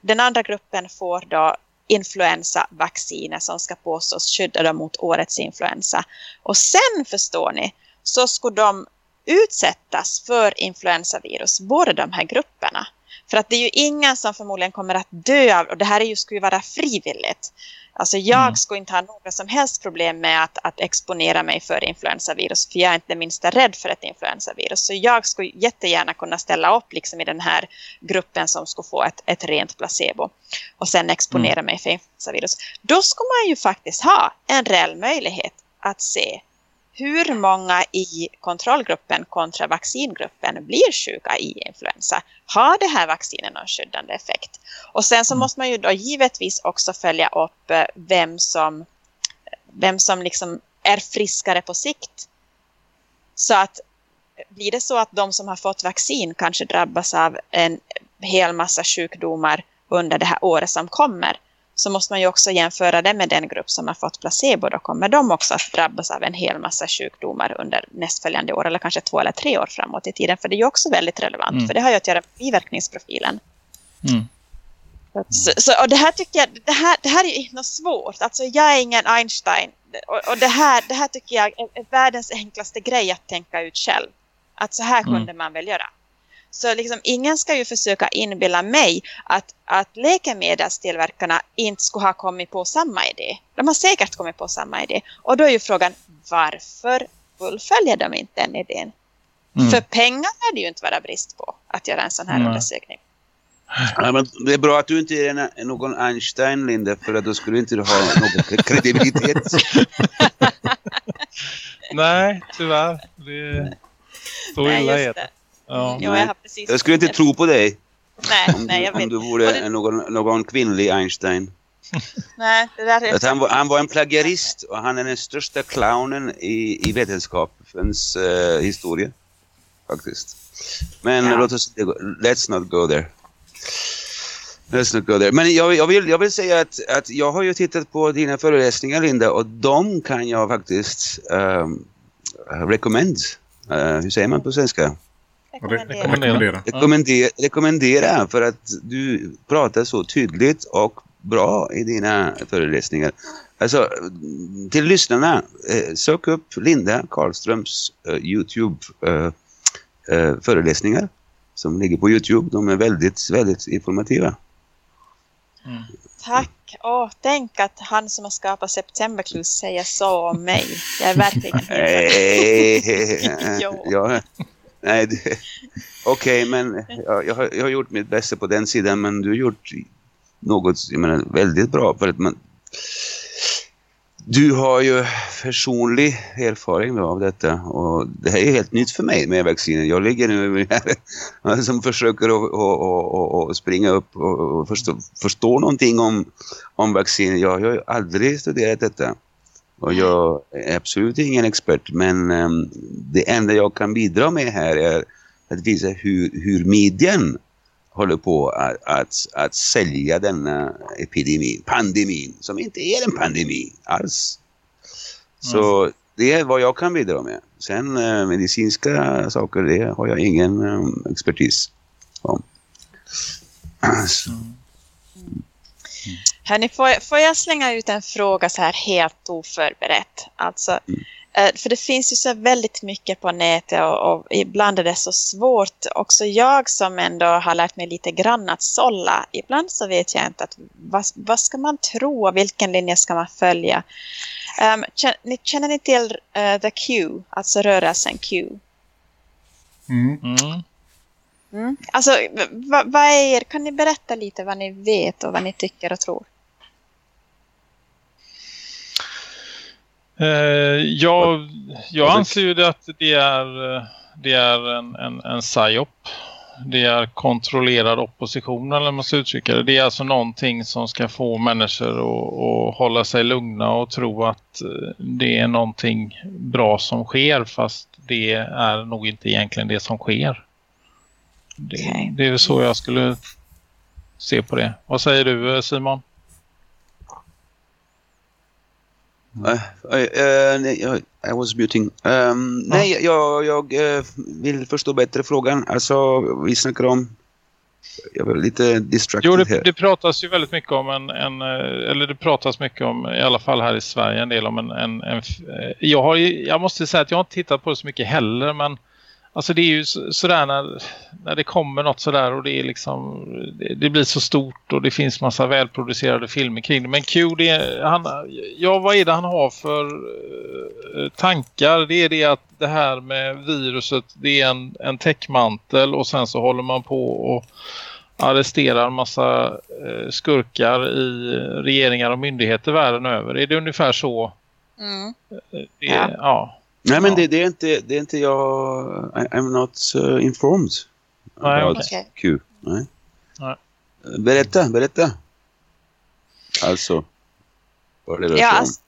den andra gruppen får då influensavacciner som ska påstås skydda dem mot årets influensa. Och sen förstår ni så skulle de utsättas för influensavirus, båda de här grupperna. För att det är ju ingen som förmodligen kommer att dö av, och det här är ju, skulle ju vara frivilligt. Alltså jag mm. skulle inte ha några som helst problem med att, att exponera mig för influensavirus. För jag är inte det minsta rädd för ett influensavirus. Så jag skulle jättegärna kunna ställa upp liksom i den här gruppen som skulle få ett, ett rent placebo. Och sen exponera mm. mig för influensavirus. Då skulle man ju faktiskt ha en reell möjlighet att se hur många i kontrollgruppen kontra vaccingruppen blir sjuka i influensa. Har det här vaccinet någon skyddande effekt? Och sen så mm. måste man ju då givetvis också följa upp eh, vem som, vem som liksom är friskare på sikt. Så att blir det så att de som har fått vaccin kanske drabbas av en hel massa sjukdomar under det här året som kommer så måste man ju också jämföra det med den grupp som har fått placebo. Då kommer de också att drabbas av en hel massa sjukdomar under nästföljande år eller kanske två eller tre år framåt i tiden. För det är ju också väldigt relevant. Mm. För det har ju att göra med biverkningsprofilen. Mm. Så, så, och det här tycker jag, det här, det här är ju något svårt. Alltså jag är ingen Einstein. Och, och det, här, det här tycker jag är, är världens enklaste grej att tänka ut själv. Att så här mm. kunde man väl göra. Så liksom, ingen ska ju försöka inbilla mig att, att läkemedelstillverkarna inte skulle ha kommit på samma idé. De har säkert kommit på samma idé. Och då är ju frågan, varför fullföljer de inte den idén? Mm. För pengar är det ju inte vara brist på att göra en sån här mm. undersökning. Ja, men det är bra att du inte är någon Einstein, Linda, för då skulle du inte ha någon kredibilitet. Nej, tyvärr. Det... Så illa är det. Ja, ja jag, har precis jag skulle inte tro på dig. Nej, om, nej, jag vet. Om du vore det... någon, någon kvinnlig Einstein. Nej, det där är... Att han, var, han var en plagiarist och han är den största clownen i, i vetenskapens uh, historia. Faktiskt. Men ja. låt oss let's not go there. Let's not go there. Men jag, jag, vill, jag vill säga att, att jag har ju tittat på dina föreläsningar Linda och de kan jag faktiskt um, recommend. Uh, hur säger man på svenska? Rekommendera. Rekommendera. Rekommendera för att du pratar så tydligt och bra i dina föreläsningar. Alltså, till lyssnarna, eh, sök upp Linda Karlströms uh, Youtube uh, uh, föreläsningar som ligger på Youtube. De är väldigt, väldigt informativa. Mm. Tack. Åh, tänk att han som har skapat Septemberklus säger så om mig. Jag är verkligen helt ja. Nej, okej, okay, men jag, jag, har, jag har gjort mitt bästa på den sidan, men du har gjort något jag menar, väldigt bra. För att man, du har ju personlig erfarenhet av detta och det här är helt nytt för mig med vaccinen. Jag ligger nu här alltså, som försöker att springa upp och förstå, förstå någonting om, om vaccin. Jag har ju aldrig studerat detta. Och jag är absolut ingen expert men um, det enda jag kan bidra med här är att visa hur, hur medien håller på att, att, att sälja denna epidemi, pandemin, som inte är en pandemi alls. Så mm. det är vad jag kan bidra med. Sen uh, medicinska saker, det har jag ingen um, expertis om. Mm. Hörni, får, får jag slänga ut en fråga så här helt oförberett? Alltså, mm. Eh, för det finns ju så väldigt mycket på nätet och, och, ibland är det så svårt. Också jag som ändå har lärt mig lite grann att sålla. Ibland så vet jag inte att vad, vad ska man tro och vilken linje ska man följa. Um, känner, känner ni till uh, The Q, alltså rörelsen Q? Mm. Mm. Alltså, vad, vad är er, kan ni berätta lite vad ni vet och vad ni tycker och tror? Eh, jag, jag anser ju att det är, det är en, en, en psyop. det är kontrollerad opposition eller man ska uttrycka det. Det är alltså någonting som ska få människor att, att hålla sig lugna och tro att eh, det är någonting bra som sker fast det är nog inte egentligen det som sker. Det, Okej. det är väl så jag skulle se på det. Vad säger du eh, Simon? Eh, eh, nej, jag, I was muting. Um, Nej, jag, jag eh, vill förstå bättre frågan. Alltså, vi snackar om... Jag var lite distracted Jo, det, här. det pratas ju väldigt mycket om en, en, eh, eller det pratas mycket om, i alla fall här i Sverige, en del om en, en, en jag, har, ju- jag måste säga att jag har inte tittat på det så mycket heller, men alltså det är ju så- sådär när, när det kommer något sådär och det är liksom, det, det blir så stort och det finns massa välproducerade filmer kring det. Men Q, det är, han, ja vad är det han har för eh, tankar? Det är det att det här med viruset, det är en, en täckmantel och sen så håller man på och arresterar massa eh, skurkar i regeringar och myndigheter världen över. Är det ungefär så? Mm. Det, Ja. ja. Nej, men Ja. det, det, är inte, det är inte jag... I, I'm not uh, informed Nej, about okej. Q. Nej. Nej. Berätta, berätta. Alltså, vad det rör sig Ja, alltså,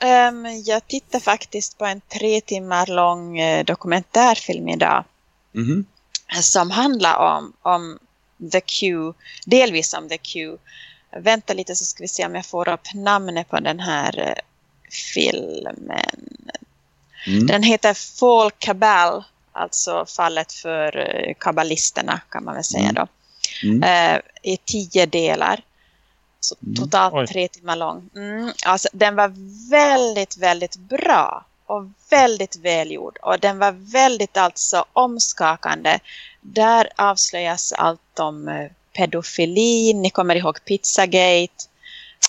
ehm, jag tittar faktiskt på en tre timmar lång eh, dokumentärfilm idag Mhm. som handlar om, om The Q, delvis om The Q. Vänta lite så ska vi se om jag får upp namnet på den här eh, filmen. Mm. Den heter Fall Cabal, alltså fallet för eh, kabbalisterna kan man väl säga Mm. då. Mm. Eh, I tio delar. Så Mm. totalt Oj. tre timmar lång. Mm, alltså, den var väldigt, väldigt bra och väldigt välgjord. Och den var väldigt alltså omskakande. Där avslöjas allt om eh, pedofili. Ni kommer ihåg Pizzagate.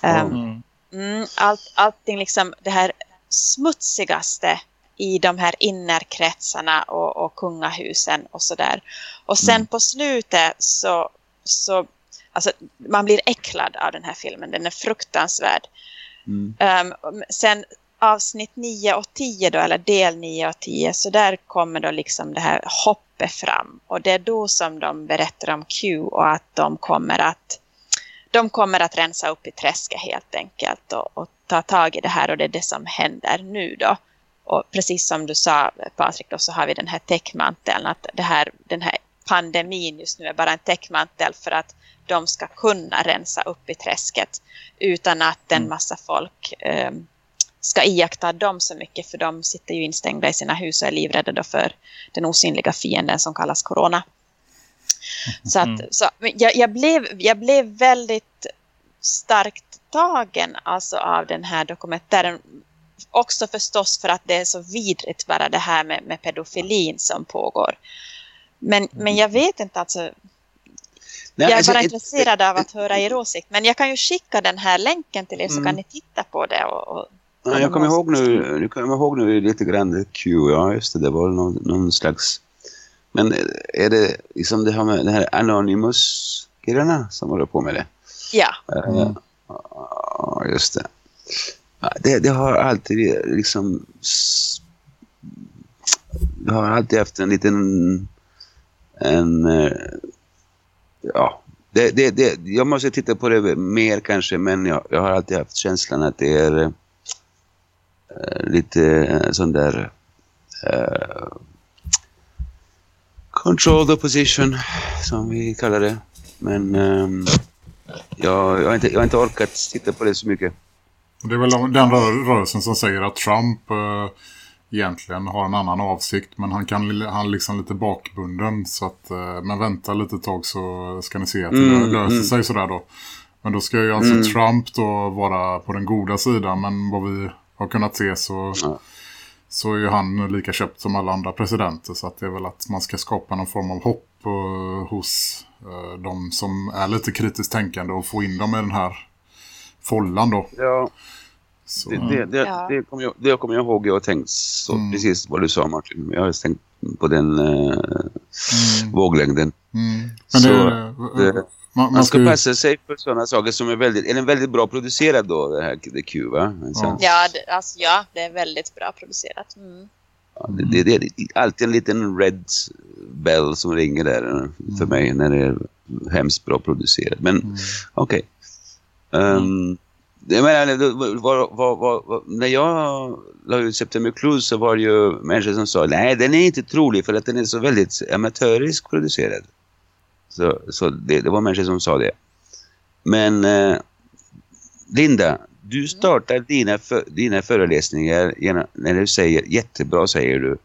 Mm. Mm, allt, allting liksom det här smutsigaste i de här innerkretsarna och, och kungahusen och sådär. Och sen Mm. på slutet så, så alltså, man blir äcklad av den här filmen. Den är fruktansvärd. Mm. Um, sen avsnitt 9 och 10 då, eller del 9 och 10, så där kommer då liksom det här hoppet fram. Och det är då som de berättar om Q och att de kommer att de kommer att rensa upp i träsket helt enkelt och, och ta tag i det här och det är det som händer nu då. Och precis som du sa Patrik då så har vi den här täckmanteln att det här, den här pandemin just nu är bara en täckmantel för att de ska kunna rensa upp i träsket utan att en massa folk eh, ska iaktta dem så mycket för de sitter ju instängda i sina hus och är livrädda för den osynliga fienden som kallas corona. Så, att, Mm. så jag, jag, blev, jag blev väldigt starkt tagen alltså av den här dokumentären. Också förstås för att det är så vidrigt bara det här med, med pedofilin som pågår. Men, men jag vet inte alltså. Nej, jag är alltså, bara ett- intresserad av att höra er åsikt. Men jag kan ju skicka den här länken till er så Mm. kan ni titta på det. Och, och, Ja, jag kommer ihåg nu, jag kommer ihåg nu lite grann Q, ja just det, det var någon, någon slags... Men är det liksom det här med det här Anonymous-killarna som håller på med det? ja, Eh, Ja, just det. Det. Det har alltid liksom... Det har alltid haft en liten... En... Eh, ja, det, det, det, jag måste titta på det mer kanske, men jag, jag har alltid haft känslan att det är eh, lite eh, sån där... eh, controlled opposition, som vi kallar det. Men ehm, jag, jag, har inte, jag har inte orkat titta på det så mycket. Det är väl den rör, rörelsen som säger att Trump eh, egentligen har en annan avsikt. Men han, kan, han liksom lite bakbunden. Så att, eh, men vänta lite tag så ska ni se att det Mm, löser mm. sig sådär då. Men då ska ju alltså Mm. Trump då vara på den goda sidan. Men vad vi har kunnat se så, Ja. så är ju han lika köpt som alla andra presidenter. Så att det är väl att man ska skapa någon form av hopp eh, hos eh, de som är lite kritiskt tänkande och få in dem i den här follan då. Ja, Så, det, det, det, Ja. det, kommer jag, det kommer jag ihåg. Jag har tänkt så, Mm. precis vad du sa Martin. Jag har tänkt på den eh, mm, våglängden. mm. Men Så, det, det- man, man ska ju, passa sig för sådana saker som är väldigt, är den väldigt bra producerad då, det här The Q va? Ja. ja, det, alltså, ja, det är väldigt bra producerat. Mm. ja, det, det, det är alltid en liten red bell som ringer där för mig när det är hemskt bra producerat. Men okej. Um, jag menar, var, var, var, var, när jag la ut September Clues så var det ju människor som sa nej den är inte trolig för att den är så väldigt amatörisk producerad. Så, så det, det var människor som sa det. Men eh, Linda, du startar dina, för, dina föreläsningar genom, när du säger jättebra säger du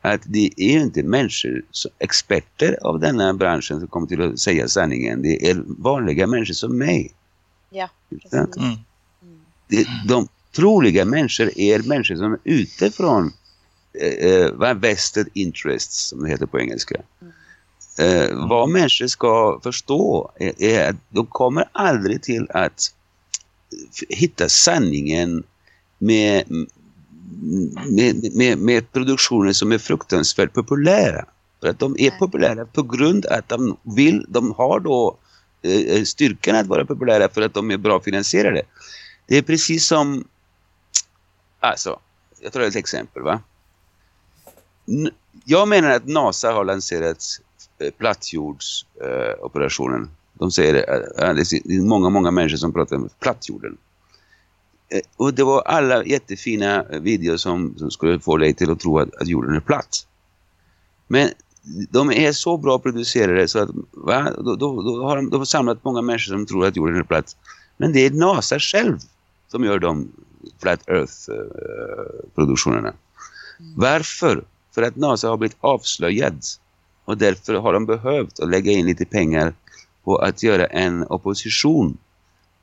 att det är inte människor, som, experter av denna branschen som kommer till att säga sanningen. Det är vanliga människor som mig. Ja, precis. Mm. Det, de troliga människor är människor som är ute från eh, eh, vested interests som det heter på engelska. Eh, vad människor ska förstå är, är att de kommer aldrig till att hitta sanningen med, med, med, med produktioner som är fruktansvärt populära. För att de är populära på grund att de vill, de har då Eh, eh, styrkan att vara populära för att de är bra finansierade. Det är precis som, alltså, jag tar ett exempel va. Jag menar att NASA har lanserat eh, plattjordsoperationen. De säger eh, eh det är många, många människor som pratar om plattjorden. Eh, Och det var alla jättefina videor som, som skulle få dig till att tro att, att jorden är platt. Men de är så bra producerade så att va? Då, då, då har de, de har samlat många människor som tror att jorden är platt. Men det är NASA själv som gör de Flat Earth-produktionerna. Varför? För att NASA har blivit avslöjad. Och därför har de behövt att lägga in lite pengar på att göra en opposition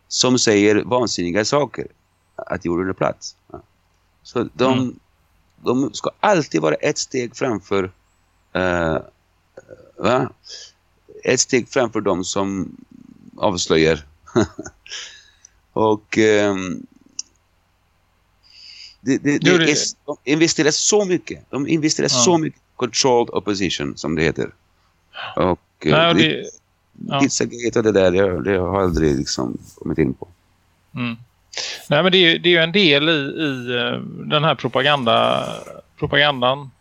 som säger vansinniga saker. Att jorden är platt. Så de, Mm. de ska alltid vara ett steg framför va? ett steg framför de som avslöjar. och ehm, det, det, det är, de investerar så mycket. De investerar Ja. så mycket controlled opposition som det heter. Och eh, Nej, och det, det, ja. Pizzagate och det där, det, det har jag aldrig liksom kommit in på. Mm. Nej men det är, ju- det är ju en del i, i eh, den här propaganda, propagandan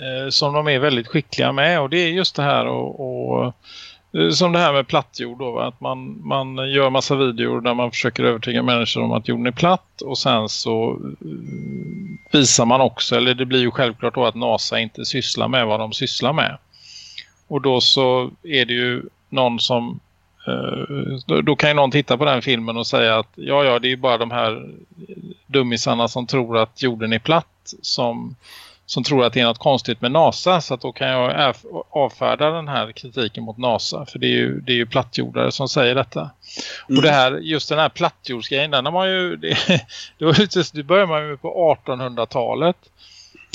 Eh, som de är väldigt skickliga med och det är just det här och, och eh, som det här med plattjord då, va? att man, man gör massa videor där man försöker övertyga människor om att jorden är platt och sen så eh, visar man också, eller det blir ju självklart då att NASA inte sysslar med vad de sysslar med. Och då så är det ju någon som då, då kan ju någon titta på den filmen och säga att ja, ja, det är ju bara de här dummisarna som tror att jorden är platt som, som tror att det är något konstigt med NASA så att då kan jag av- avfärda den här kritiken mot NASA för det är ju, det är ju plattjordare som säger detta. Och det här, just den här plattjordsgrejen den har man ju, det, det, var lite, det började man ju på 1800-talet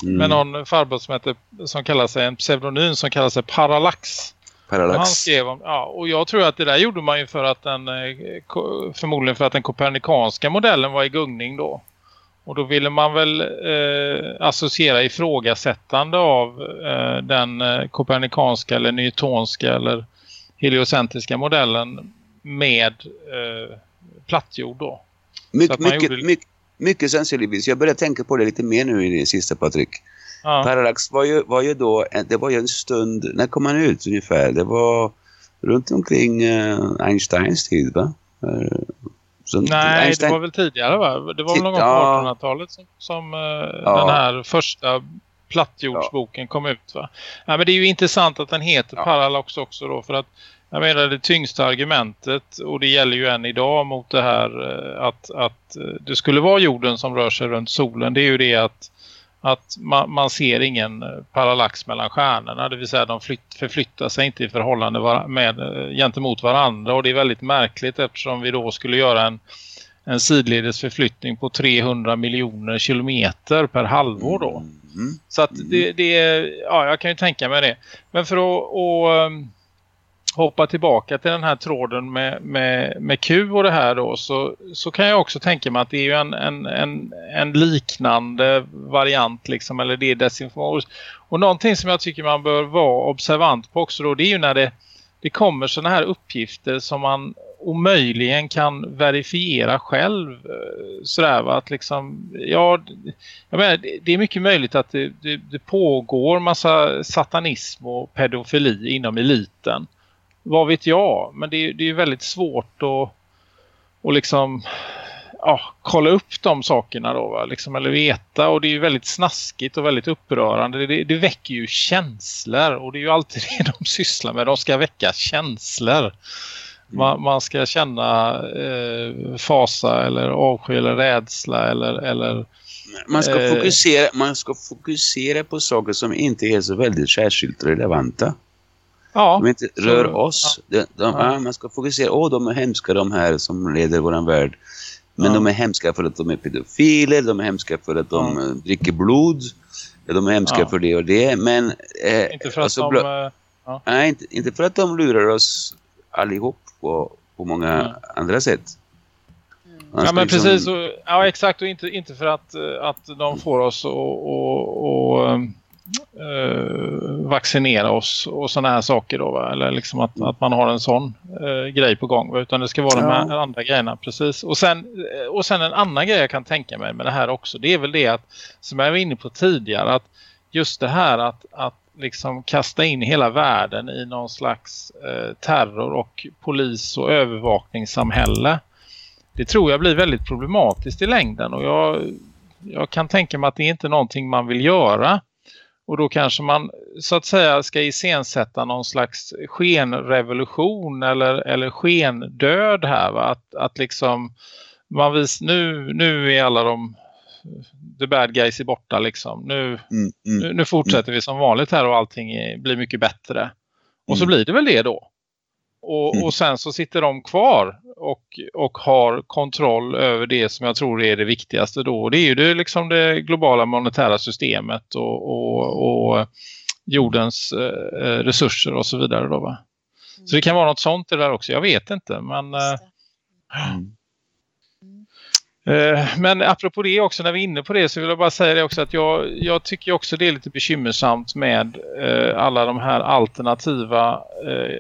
Mm. med någon farbror som heter, som kallar sig en pseudonym som kallar sig Parallax. Parallax. Han skrev om, ja, och jag tror att det där gjorde man ju för att den, eh, förmodligen för att den kopernikanska modellen var i gungning då. Och då ville man väl eh, associera ifrågasättande av eh, den eh, kopernikanska eller newtonska eller heliocentriska modellen med eh, plattjord då. Mycket, mycket, gjorde- mycket, mycket sannolikt. Jag börjar tänka på det lite mer nu i det sista Patrik. Ja. Parallax var ju, var ju då, det var ju en stund, när kom han ut ungefär? Det var runt omkring eh, Einsteins tid va? Så Nej, Einstein- det var väl tidigare va? Det var väl någon gång på Ja. 1800-talet som, som eh, Ja. den här första plattjordsboken kom ut va? Ja, men det är ju intressant att den heter Ja. Parallax också då för att jag menar det tyngsta argumentet och det gäller ju än idag mot det här eh, att, att eh, det skulle vara jorden som rör sig runt solen. Det är ju det att, att man, man ser ingen eh, parallax mellan stjärnorna. Det vill säga de flytt, förflyttar sig inte i förhållande var, med, eh, gentemot varandra och det är väldigt märkligt eftersom vi då skulle göra en, en sidledes förflyttning på 300 miljoner kilometer per halvår då. Mm. Så att det, det är, ja jag kan ju tänka mig det. Men för att, um, hoppa tillbaka till den här tråden med, med, med Q och det här då så, så kan jag också tänka mig att det är ju en, en, en, en liknande variant liksom eller det är desinformation. Och någonting som jag tycker man bör vara observant på också då det är ju när det, det kommer sådana här uppgifter som man omöjligen kan verifiera själv eh, sådär va? att liksom ja jag menar, det är mycket möjligt att det, det, det, pågår massa satanism och pedofili inom eliten vad vet jag? Men det, det är väldigt svårt att och liksom ja, kolla upp de sakerna då va? Liksom, eller veta. Och det är ju väldigt snaskigt och väldigt upprörande. Det, det väcker ju känslor. Och det är ju alltid det de sysslar med. De ska väcka känslor. Man, man ska känna eh, fasa eller avsky eller rädsla eller, eller man ska, eh, fokusera, man ska fokusera på saker som inte är så väldigt särskilt relevanta. Ja. De inte rör oss. De, de, Ja. ja, man ska fokusera, åh de är hemska de här som leder våran värld. Men Ja. de är hemska för att de är pedofiler, de är hemska för att de Ja. eh, dricker blod. De är hemska Ja. för det och det. Men, eh, inte för att alltså, de eh, nej, inte, inte för att de lurar oss allihop på, på många andra sätt. Ja men liksom- precis, och, ja exakt och inte, inte för att, eh, att de får oss att eh, vaccinera oss och sådana här saker då va? eller liksom att, att man har en sån eh, grej på gång va? utan det ska vara de här andra grejerna precis och sen, eh, och sen en annan grej jag kan tänka mig med det här också det är väl det att som jag var inne på tidigare att just det här att, att liksom kasta in hela världen i någon slags eh, terror och polis- och övervakningssamhälle det tror jag blir väldigt problematiskt i längden och jag, jag kan tänka mig att det är inte någonting man vill göra. Och då kanske man så att säga ska iscensätta någon slags skenrevolution eller, eller skendöd här. Va? Att, att liksom man vis, nu, nu är alla de the bad guys är borta liksom. Nu, Mm, mm. nu, nu fortsätter vi som vanligt här och allting blir mycket bättre. Och så Mm. blir det väl det då. Och, Mm. och sen så sitter de kvar och, och har kontroll över det som jag tror är det viktigaste då. Och det är ju det, liksom det globala monetära systemet och, och, och jordens eh, resurser och så vidare då va. Så det kan vara något sånt det där också, jag vet inte. Men, eh, Eh, Eh, men apropå det också, när vi är inne på det så vill jag bara säga det också att jag, jag tycker också det är lite bekymmersamt med eh, alla de här alternativa eh,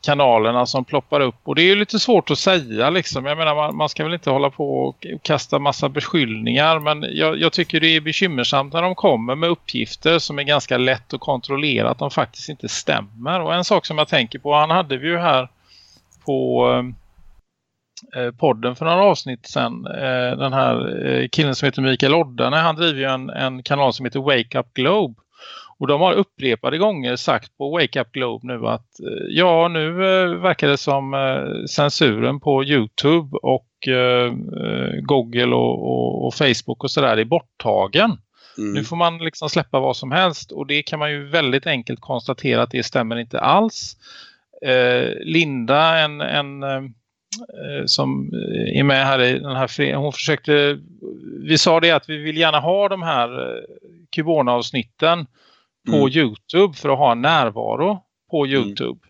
kanalerna som ploppar upp. Och det är ju lite svårt att säga liksom. Jag menar man, man ska väl inte hålla på och kasta massa beskyllningar men jag, jag tycker det är bekymmersamt när de kommer med uppgifter som är ganska lätt att kontrollera att de faktiskt inte stämmer. Och en sak som jag tänker på, han hade vi ju här på eh, podden för några avsnitt sen. Eh, den här eh, killen som heter Mikael Oddane, han driver ju en, en kanal som heter Wake Up Globe. Och de har upprepade gånger sagt på Wake Up Globe nu att eh, ja nu eh, verkar det som eh, censuren på Youtube och eh, eh, Google och, och, och Facebook och sådär är borttagen. Mm. Nu får man liksom släppa vad som helst och det kan man ju väldigt enkelt konstatera att det stämmer inte alls. Eh, Linda, en, en eh, som är med här i den här föreningen, hon försökte, vi sa det att vi vill gärna ha de här eh, Kubona-avsnitten på Mm. Youtube för att ha en närvaro på Youtube.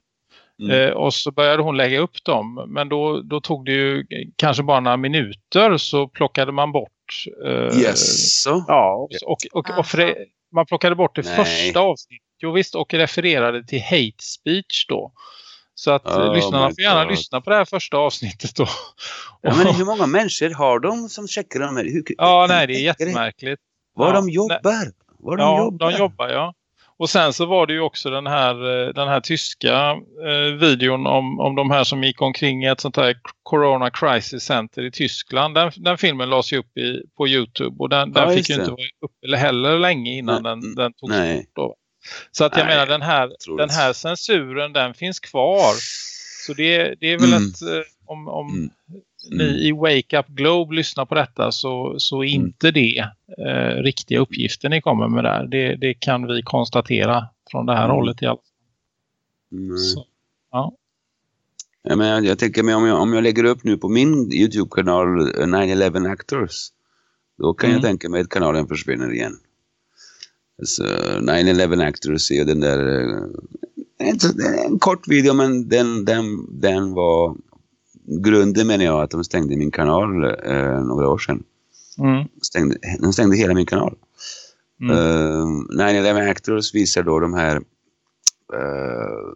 Mm. Eh, och så började hon lägga upp dem. Men då, då tog det ju kanske bara några minuter så plockade man bort eh, Yes. Ja, och, och, och för, man plockade bort det Nej. första avsnittet. Jo visst, och refererade till hate speech då. Så att Oh lyssnarna får gärna God. lyssna på det här första avsnittet då. Ja, men hur många människor har de som checkar de här? Hur, Ja, nej, det är jättemärkligt. Var Ja, de jobbar? Var de ja, jobbar? de jobbar, ja. Och sen så var det ju också den här, eh, den här tyska eh, videon om, om de här som gick omkring i ett sånt här Corona Crisis Center i Tyskland. Den, den filmen lades ju upp i, på Youtube och den, Ja, den fick just ju inte vara uppe heller länge innan Nej, den, den togs bort. Så att jag Nej, menar den här, den här censuren den finns kvar. Så det, det är väl Mm. ett, eh, om, om Mm. ni i Wake Up Globe lyssnar på detta så, så är Mm. inte det eh, riktiga uppgifter ni kommer med där. Det, det kan vi konstatera från det här Mm. hållet i alla fall. Ja. Ja, men jag, jag tänker mig om jag, om jag lägger upp nu på min Youtube-kanal eh, 9-11 Actors. Då kan jag Mm. tänka mig att kanalen försvinner igen. Alltså, 9-11 Actors är den där... eh, En, en kort video men den, den, den var... Grunden menar jag att de stängde min kanal eh, några år sedan. Mm. Stängde, de stängde hela min kanal. Mm. Uh, 9-11 Actors visar då de här uh,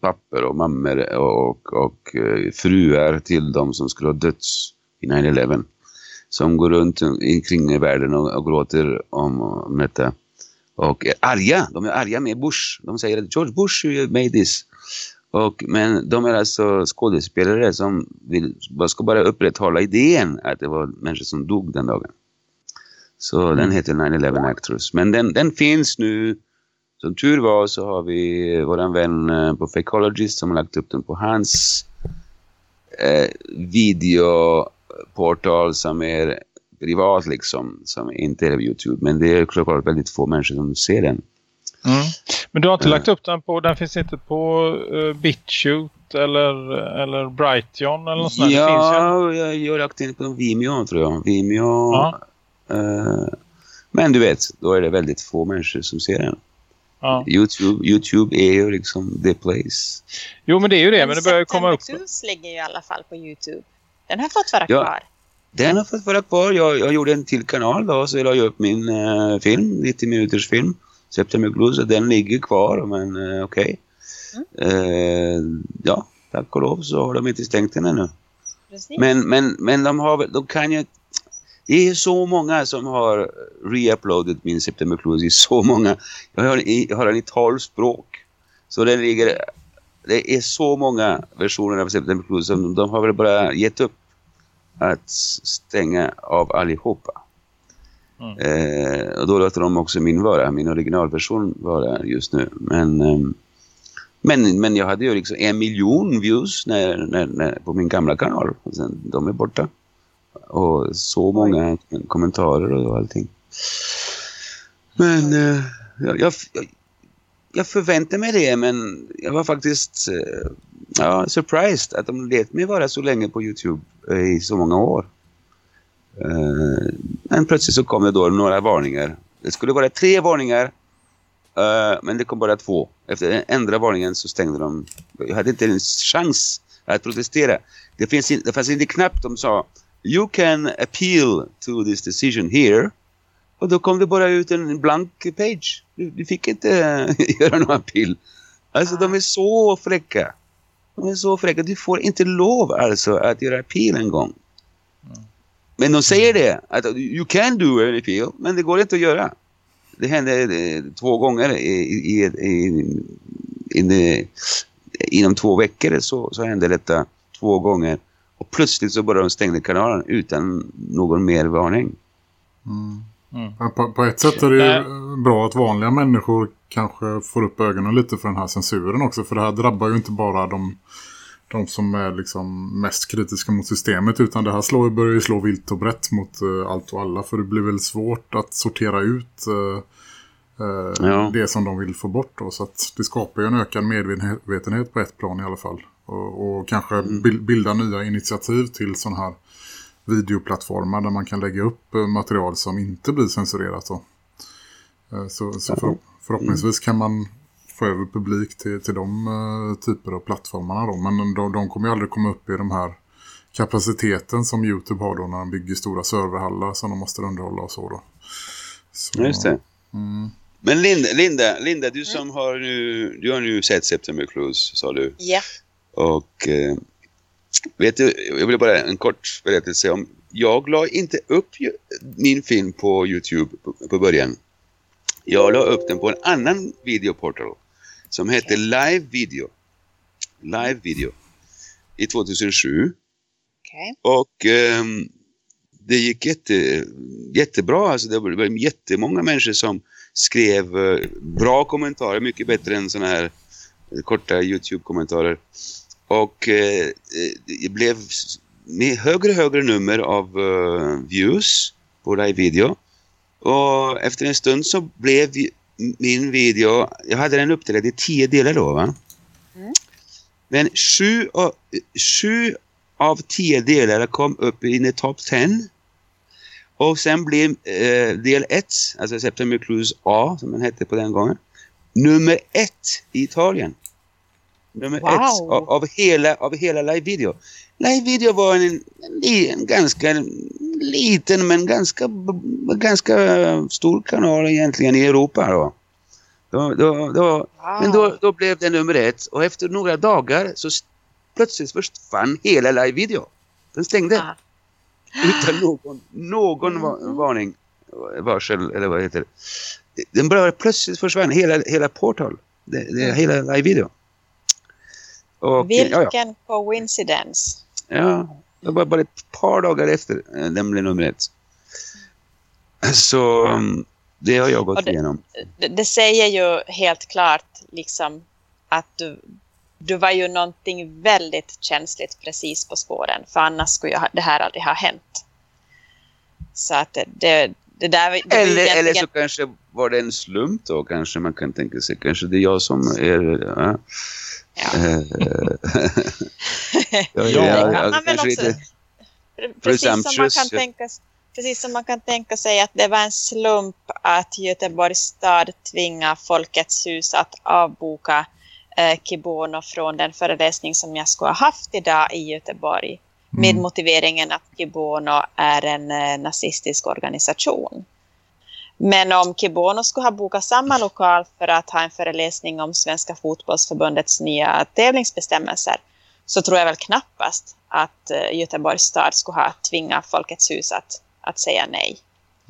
papper och mammor och, och, och eh, fruar till de som skulle ha dött i 9-11. Som går runt kring i världen och, och gråter om, om detta. Och arga. De är arga med Bush. De säger att George Bush made this. Och, men de är alltså skådespelare som vill, ska bara upprätthålla idén att det var människor som dog den dagen. Så Mm. den heter 9-11 Actress. Men den, den finns nu. Som tur var så har vi våran vän eh, på Fakeologist som har lagt upp den på hans eh, videoportal som är privat liksom. Som inte är Youtube. Men det är klart väldigt få människor som ser den. Mm. Men du har inte Ja. lagt upp den på, den finns inte på uh, BitChute eller, eller Brighteon eller något sånt där. Ja, jag, jag har lagt in på Vimeo tror jag. Vimeo. Ja. eh, men du vet, då är det väldigt få människor som ser den. Ja. Youtube, Youtube är ju liksom the place. Jo men det är ju det, men det börjar ju komma upp. September ligger ju i alla fall på Youtube. Den har fått vara Ja. kvar. Den har fått vara kvar. Jag, jag gjorde en till kanal då, så jag la upp min eh, film, 90 minuters film. September Blues, och den ligger kvar, men eh, okej. Eh, ja, tack och lov så har de inte stängt den ännu. Precis. Men, men, men de har de kan ju... Det är så många som har reuploadat min September Clues. Det är så många. Jag har, jag har den i 12 språk. Så den ligger... Det är så många versioner av September Clues som de har väl bara gett upp att stänga av allihopa. Mm. Eh, och då låter de också min vara, min originalversion vara just nu. Men, ehm, men, men jag hade ju liksom en miljon views när, när, när, på min gamla kanal. Och sen, de är borta. Och så många kommentarer och allting. Men eh, jag, jag, jag, förväntade mig det men jag var faktiskt eh, ja, surprised att de lät mig vara så länge på Youtube eh, i så många år. Eh, men plötsligt så kom det då några varningar. Det skulle vara tre varningar men det kom bara två. Efter den andra varningen så stängde de. Jag hade inte en chans att protestera. Det, finns in, det fanns inte knappt de sa You can appeal to this decision here. Och då kom det bara ut en blank page. Du, du fick inte göra några pill. Alltså de är så fräcka. De är så fräcka. Du får inte lov alltså att göra pil en gång. Men de säger det. Att you can do an appeal. Men det går inte att göra. Det hände eh, två gånger i, i, i, in, i, inom två veckor så, så hände detta två gånger. Och plötsligt så bara de stängde kanalen utan någon mer varning. Mm. Men På, på ett sätt är det ju bra att vanliga människor kanske får upp ögonen lite för den här censuren också. För det här drabbar ju inte bara de, de som är liksom mest kritiska mot systemet. Utan det här slår, börjar ju slå vilt och brett mot eh, allt och alla. För det blir väl svårt att sortera ut eh, eh, Ja. det som de vill få bort. Då. Så att det skapar ju en ökad medvetenhet på ett plan i alla fall. Och, och kanske bil- bilda nya initiativ till sån här videoplattformar där man kan lägga upp eh, material som inte blir censurerat. Då. Eh, Så, så för, förhoppningsvis kan man få över publik till, till de eh, typer av plattformarna. Då. Men de, de kommer ju aldrig komma upp i de här kapaciteten som Youtube har då när de bygger stora serverhallar som de måste underhålla och så då. Så, Just det. Mm. Men Linda, Linda, Linda du som har nu, du har nu sett September Cruise sa du. Ja. Och eh, vet du, jag vill bara en kort berättelse om. Jag la inte upp min film på Youtube på, början. Jag la upp den på en annan videoportal som hette Live Video. Live Video. I 2007. Okej. Och ehm, det gick jätte, jättebra. Alltså det var, jättemånga människor som skrev eh, bra kommentarer. Mycket bättre än såna här korta Youtube-kommentarer. Och eh, eh, det blev högre och högre nummer av eh, views på live-video. Och efter en stund så blev min video, jag hade den uppdelad i tio delar då va? Men sju av, sju av tio delar kom upp i the top 10. Och sen blev eh, del 1, alltså September Cruise A som den hette på den gången, nummer ett i Italien. Nummer Wow. ett av, av, hela, av hela live video. Live video var en, en, en ganska liten men ganska, ganska stor kanal egentligen i Europa då. Då, då, då, Men då, då blev det nummer ett och efter några dagar så plötsligt försvann hela live-video. Den stängde. Ah. Utan någon, någon va- varning, varsel eller vad det heter. Den bara plötsligt försvann hela, hela portal. Det, det, hela live-video. Och, ja, ja. Vilken coincidence. Ja, det var bara ett par dagar efter eh, den blev nummer ett. Så um, det har jag gått det- igenom. Det, det säger ju helt klart liksom att du, du var ju någonting väldigt känsligt precis på spåren. För annars skulle ha- det här aldrig ha hänt. Så att det, det, där... Eller, eller egentligen- så kanske var det en slump då, kanske man kan tänka sig. Kanske det är jag som är... Ja. Ja. Eh, ja, Ja, ja, men kanske också- lite... Precis som, man kan tänka, precis som man kan tänka sig att det var en slump att Göteborgs stad tvingar Folkets hus att avboka eh, Kibono från den föreläsning som jag skulle ha haft idag i Göteborg. Med motiveringen att Kibono är en eh, nazistisk organisation. Men om Kibono skulle ha bokat samma lokal för att ha en föreläsning om Svenska fotbollsförbundets nya tävlingsbestämmelser så tror jag väl knappast att eh, Göteborgs stad skulle ha tvingat Folkets hus att, att säga nej.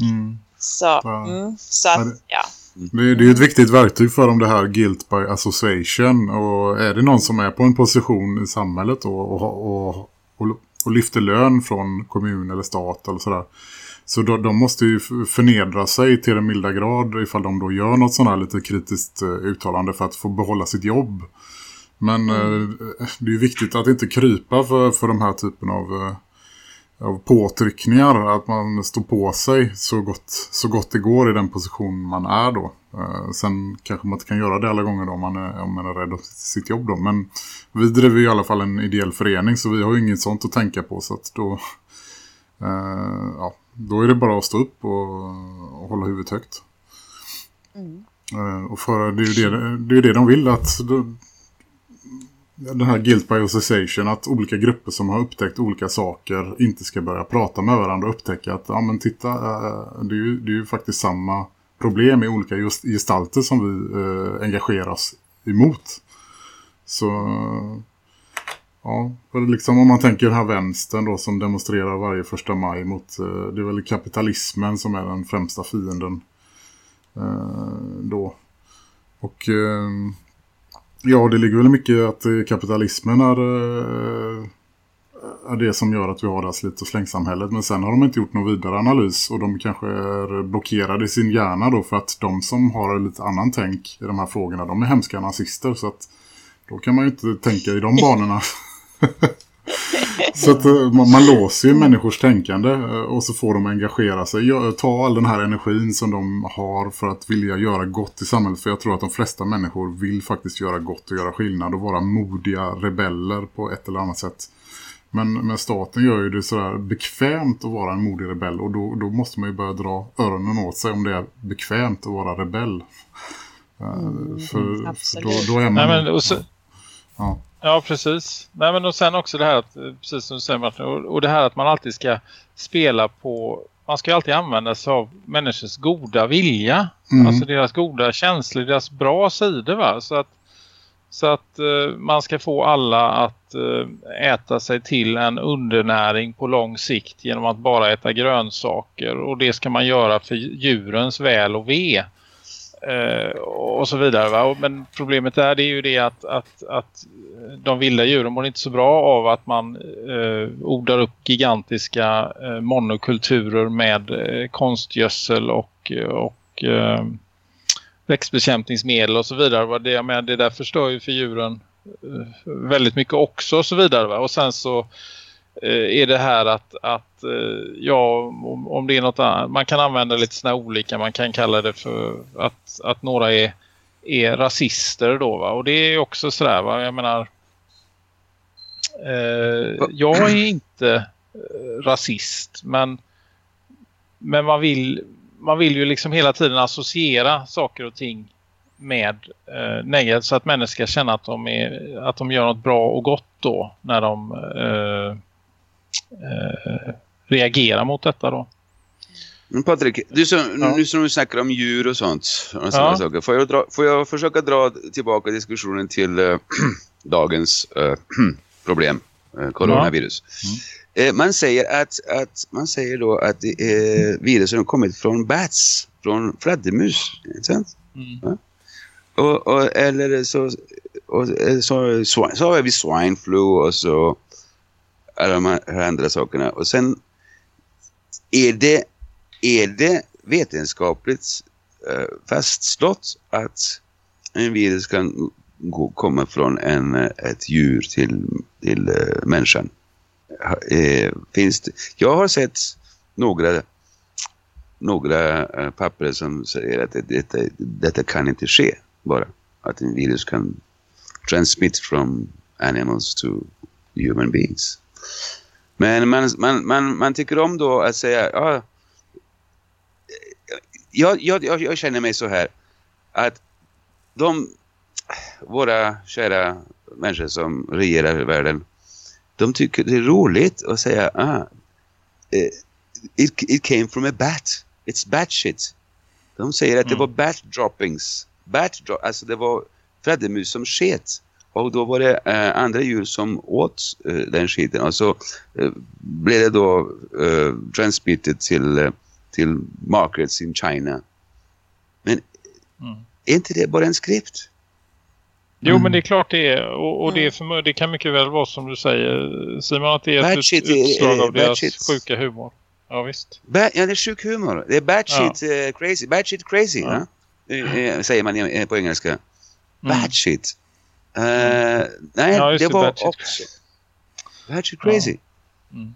Mm. Så, Ja. mm, så Ja, att, det- ja. Det, är- det är ju ett viktigt verktyg för dem det här guilt by association. Och är det någon som är på en position i samhället då, och, och, och, och lyfter lön från kommun eller stat eller sådär. Så de, de måste ju förnedra sig till den milda grad ifall de då gör något sådant här lite kritiskt eh, uttalande för att få behålla sitt jobb. Men eh, det är ju viktigt att inte krypa för, för de här typen av, eh, av påtryckningar. Att man står på sig så gott, så gott det går i den position man är då. Sen kanske man inte kan göra det alla gånger då om man är, om man är rädd om sitt jobb då. Men vi driver ju i alla fall en ideell förening så vi har ju inget sånt att tänka på. Så att då, eh, ja, då är det bara att stå upp och, och hålla huvudet högt. Eh, och för, det är ju det, det, är det de vill att de, den här guilt by association att olika grupper som har upptäckt olika saker inte ska börja prata med varandra och upptäcka att ja men titta eh, det är ju, det är ju faktiskt samma problem i olika just gestalter som vi eh, engagerar oss emot. Så ja, för liksom om man tänker den här vänstern då som demonstrerar varje första maj mot, eh, det är väl kapitalismen som är den främsta fienden eh, då. Och eh, ja, det ligger väl mycket att eh, kapitalismen är, eh, är det som gör att vi har det här slit- och slängsamhället. Men sen har de inte gjort någon vidare analys och de kanske är blockerade i sin hjärna då för att de som har lite annan tänk i de här frågorna, de är hemska nazister så att då kan man ju inte tänka i de banorna. Så att eh, man, man låser ju människors tänkande eh, och så får de engagera sig. Gö- Ta all den här energin som de har för att vilja göra gott i samhället. För jag tror att de flesta människor vill faktiskt göra gott och göra skillnad och vara modiga rebeller på ett eller annat sätt. Men, men staten gör ju det sådär bekvämt att vara en modig rebell och då, då måste man ju börja dra öronen åt sig om det är bekvämt att vara rebell. Eh, för, för då, då är man... Nej, men, och så, ja. Ja, precis. Nej, men och sen också det här att, eh, precis som du säger Martin, och, det här att man alltid ska spela på, man ska alltid använda sig av människors goda vilja. Mm. Alltså deras goda känslor, deras bra sidor va. Så att, så att eh, man ska få alla att eh, äta sig till en undernäring på lång sikt genom att bara äta grönsaker. Och det ska man göra för djurens väl och ve. Eh, och så vidare. Va? Men problemet är, det är ju det att, att, att de vilda djuren mår inte så bra av att man eh, odlar upp gigantiska eh, monokulturer med eh, konstgödsel och, eh, och eh, växtbekämpningsmedel och så vidare. Va? Det, jag menar, det där förstör ju för djuren eh, väldigt mycket också och så vidare. Va? Och sen så eh, är det här att, att eh, ja, om, om det är något annat, man kan använda lite sådana här olika, man kan kalla det för att, att några är, är rasister då va, och det är också sådär va, jag menar eh, jag är inte eh, rasist men men man vill man vill ju liksom hela tiden associera saker och ting med eh, negativt så att människor ska känna att de, är, att de gör något bra och gott då när de eh, eh, reagera mot detta då. Men Patrik, du som, Ja. nu som du snackar om djur och sånt. Och Ja. saker, får, jag dra, får jag försöka dra tillbaka diskussionen till eh, dagens eh, problem, eh, coronavirus. Eh, man säger att, att man säger då att är virusen har kommit från bats, från fladdermus, sant? Mm. Ja. Och, och, eller så, och, eh, så, så, så har vi swine flu och så alla de här andra sakerna. Och sen är det, är det vetenskapligt eh, fastslått att en virus kan gå, komma från en, eh, ett djur till, till eh, människan? Eh, finns det, jag har sett några, några eh, papper som säger att detta, detta kan inte ske bara. Att en virus kan transmit from animals to human beings. Men man, man, man, man tycker om då att säga, ja, jag, jag, jag, känner mig så här att de, våra kära människor som regerar världen, de tycker det är roligt att säga, ah, eh, it, it came from a bat, it's bat shit. De säger att det var bat droppings, bat dro alltså det var fladdermus som sket. Och då var det eh, andra djur som åt eh, den skiten. Och så eh, blev det då eh, transmitted till, eh, till markets in China. Men Mm. är inte det bara en skrift? Jo, men det är klart det är. Och, och det, är för, det kan mycket väl vara som du säger, Simon, att det är ett Bad ut, utslag av bad deras shit. sjuka humor. Ja, visst. Ba ja, det är sjuk humor. Det är bad Ja. shit eh, crazy. Bad shit crazy, Ja. ja. Eh, säger man i- på engelska. Mm. Bad shit. Eh, nej, Ja, det det, var bad shit också... Bad shit crazy. Mm.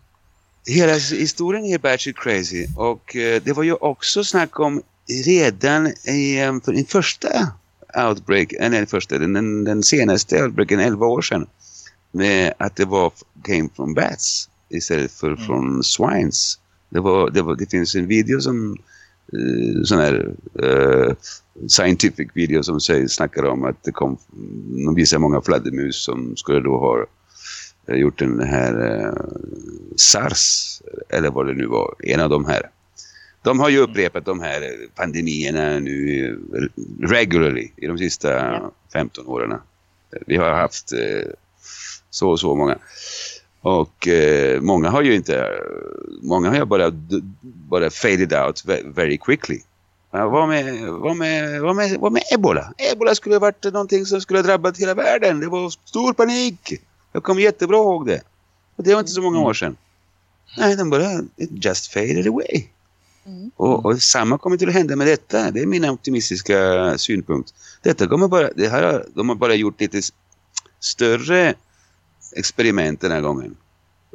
Hela historien är shit crazy. Och eh, det var ju också snack om redan i eh, för den första outbreak, eh, nej, den första, den, den, senaste outbreaken 11 år sedan. Med att det var came from bats istället för från swines. Det, var, det, var, det finns en video som eh, sån här eh, scientific video som säger, snackar om att det kom, de visar många fladdermus som skulle då ha eh, gjort den här eh, SARS eller vad det nu var, en av de här. De har ju upprepat de här pandemierna nu eh, regularly i de sista Ja. 15 åren. Vi har haft eh, så och så många. Och eh, många har ju inte, många har ju bara, bara faded out ve- very quickly. Ja, vad, med, vad, med, vad, med, vad med ebola? Ebola skulle ha varit någonting som skulle ha drabbat hela världen. Det var stor panik. Jag kommer jättebra ihåg det. Och det var inte så många år sedan. Nej, den bara it just faded away. Mm. Och, och samma kommer till att hända med detta. Det är min optimistiska synpunkt. Detta kommer bara, det här, har- de har bara gjort lite större experiment den här gången.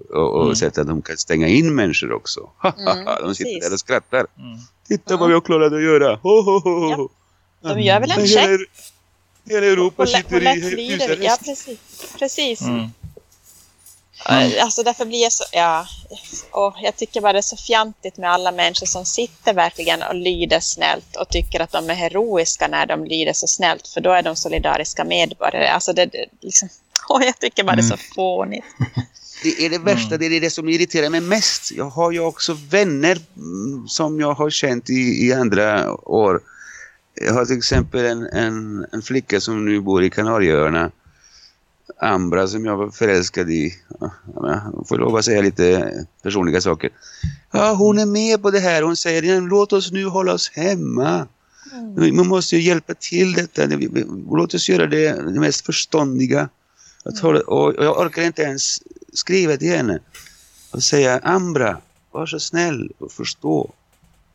Och, och Mm. sett att de kan stänga in människor också. Mm, de sitter precis. där och skrattar. Mm. Titta vad vi har klarat att göra. Ho, ho, ho, ho. De gör väl en check. Hela Europa Hålla, sitter hålla i husarrest. Ja, precis. precis. Mm. Eh, Alltså därför blir jag så, ja, och jag tycker bara det är så fjantigt med alla människor som sitter verkligen och lyder snällt och tycker att de är heroiska när de lyder så snällt för då är de solidariska medborgare. Alltså det, det liksom, åh, jag tycker bara det är så fånigt. Det är det värsta, det är det som irriterar mig mest. Jag har ju också vänner mm, som jag har känt i, i andra år. Jag har till exempel en, en, en flicka som nu bor i Kanarieöarna. Ambra som jag var förälskad i. Ja, Jag får lov att säga lite personliga saker. Ja, hon är med på det här. Hon säger "Ja, låt oss nu hålla oss hemma. Man måste ju hjälpa till detta. Låt oss göra det, det mest förståndiga. Att hålla, och jag orkar inte ens skriva till henne och säga Ambra, var så snäll och förstå.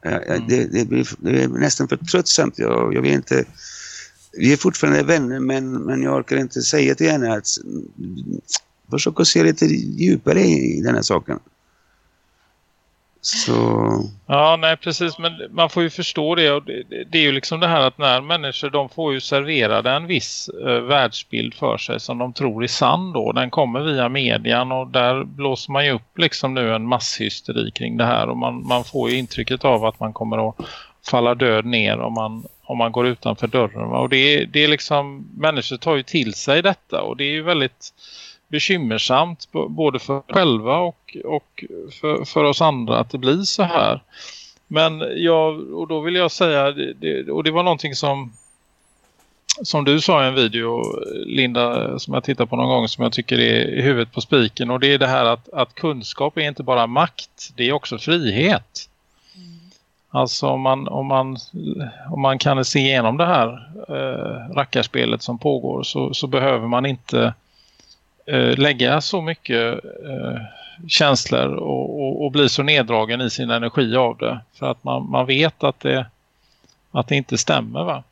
Ja, ja, det, det, blir, det är nästan för tröttsamt. Jag, jag vill inte, vi är fortfarande vänner men, men jag orkar inte säga till henne att mm, försök att se lite djupare i den här saken. Så... Ja, nej precis. Men man får ju förstå det. Och det, det- är ju liksom det här att när människor de får ju serverade en viss eh, världsbild för sig som de tror är sann då. Den kommer via median och där blåser man ju upp liksom nu en masshysteri kring det här. Och man, man får ju intrycket av att man kommer att falla död ner om man, om man går utanför dörren. Och det det är liksom, människor tar ju till sig detta och det är ju väldigt bekymmersamt både för själva och, och för, för oss andra att det blir så här. Men jag, och då vill jag säga, det, och det var någonting som som du sa i en video Linda som jag tittar på någon gång som jag tycker är i huvudet på spiken och det är det här att, att kunskap är inte bara makt, det är också frihet. Alltså om man, om man, om man kan se igenom det här eh, rackarspelet som pågår så, så behöver man inte Eh, lägga så mycket eh, känslor och, och, och bli så neddragen i sin energi av det. För att man, man vet att det, att det inte stämmer va.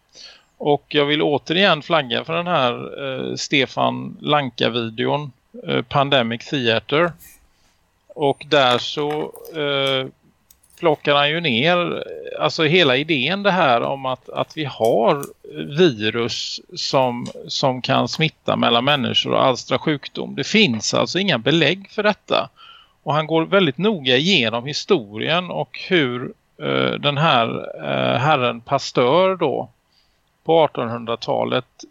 Och jag vill återigen flagga för den här eh, Stefan Lanka-videon eh, Pandemic Theater. Och där så eh, plockar han ju ner alltså hela idén det här om att, att vi har virus som, som kan smitta mellan människor och alstra sjukdom. Det finns alltså inga belägg för detta. Och han går väldigt noga igenom historien och hur eh, den här eh, herren Pastör då på 1800-talet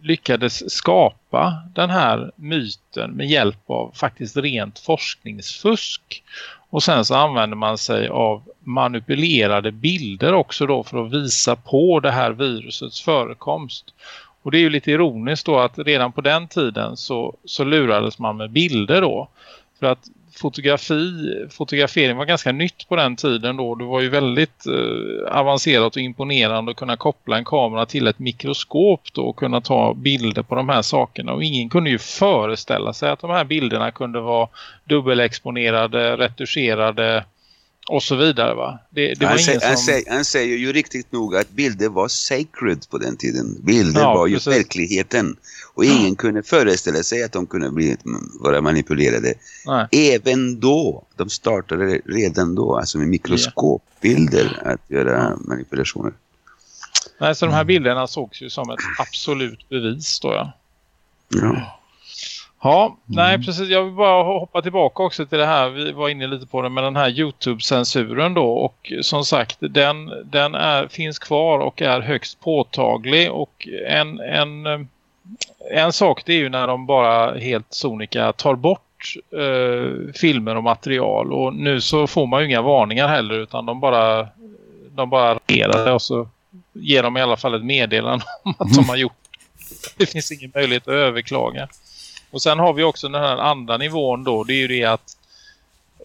lyckades skapa den här myten med hjälp av faktiskt rent forskningsfusk. Och sen så använder man sig av manipulerade bilder också då för att visa på det här virusets förekomst. Och det är ju lite ironiskt då att redan på den tiden så, så lurades man med bilder då. För att fotografi, fotografering var ganska nytt på den tiden då. Det var ju väldigt eh, avancerat och imponerande att kunna koppla en kamera till ett mikroskop då och kunna ta bilder på de här sakerna. Och ingen kunde ju föreställa sig att de här bilderna kunde vara dubbelexponerade, retuscherade och så vidare va. Det, det han, säger, som... han, säger, han säger ju riktigt nog att bilder var sacred på den tiden. Bilder Ja, var ju precis. verkligheten. Och ingen kunde föreställa sig att de kunde bli, vara manipulerade. Nej. Även då. De startade redan då. Alltså med mikroskopbilder att göra manipulationer. Nej, så de här bilderna sågs ju som ett absolut bevis då ja. Ja. Ja, nej precis. Jag vill bara hoppa tillbaka också till det här. Vi var inne lite på det med den här Youtube-censuren då. Och som sagt, den, den är, finns kvar och är högst påtaglig. Och en, en, eh, en sak det är ju när de bara helt sonika tar bort eh, filmer och material. Och nu så får man ju inga varningar heller utan de bara, de bara reagerar och så ger de i alla fall ett meddelande om att de har gjort det finns ingen möjlighet att överklaga. Och sen har vi också den här andra nivån då. Det är ju det att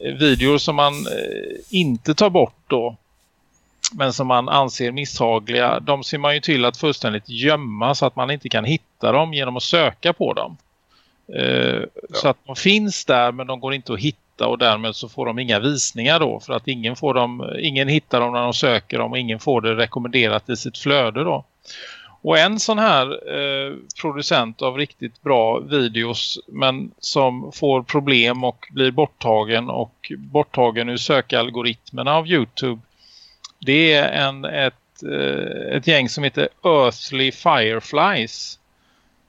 eh, videor som man eh, inte tar bort då men som man anser misshagliga, de ser man ju till att fullständigt gömma så att man inte kan hitta dem genom att söka på dem. Eh, Så att de finns där men de går inte att hitta och därmed så får de inga visningar då för att ingen, får dem, ingen hittar dem när de söker dem och ingen får det rekommenderat i sitt flöde då. Och en sån här eh, producent av riktigt bra videos men som får problem och blir borttagen och borttagen ur sökalgoritmerna av Youtube det är en, ett, eh, ett gäng som heter Earthly Fireflies.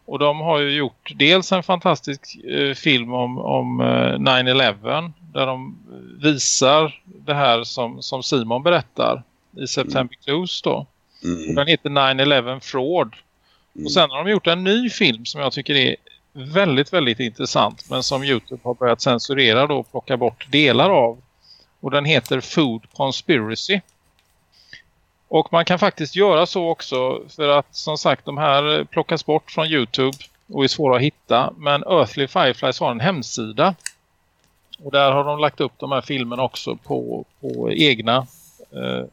Och de har ju gjort dels en fantastisk eh, film om, om eh, 9-11 där de visar det här som, som Simon berättar i September Clues då. Mm. Den heter 9-11 Fraud. Och sen har de gjort en ny film som jag tycker är väldigt, väldigt intressant. Men som Youtube har börjat censurera då och plocka bort delar av. Och den heter Food Conspiracy. Och man kan faktiskt göra så också för att som sagt de här plockas bort från Youtube och är svåra att hitta. Men Earthly Fireflies har en hemsida. Och där har de lagt upp de här filmerna också på, på egna eh,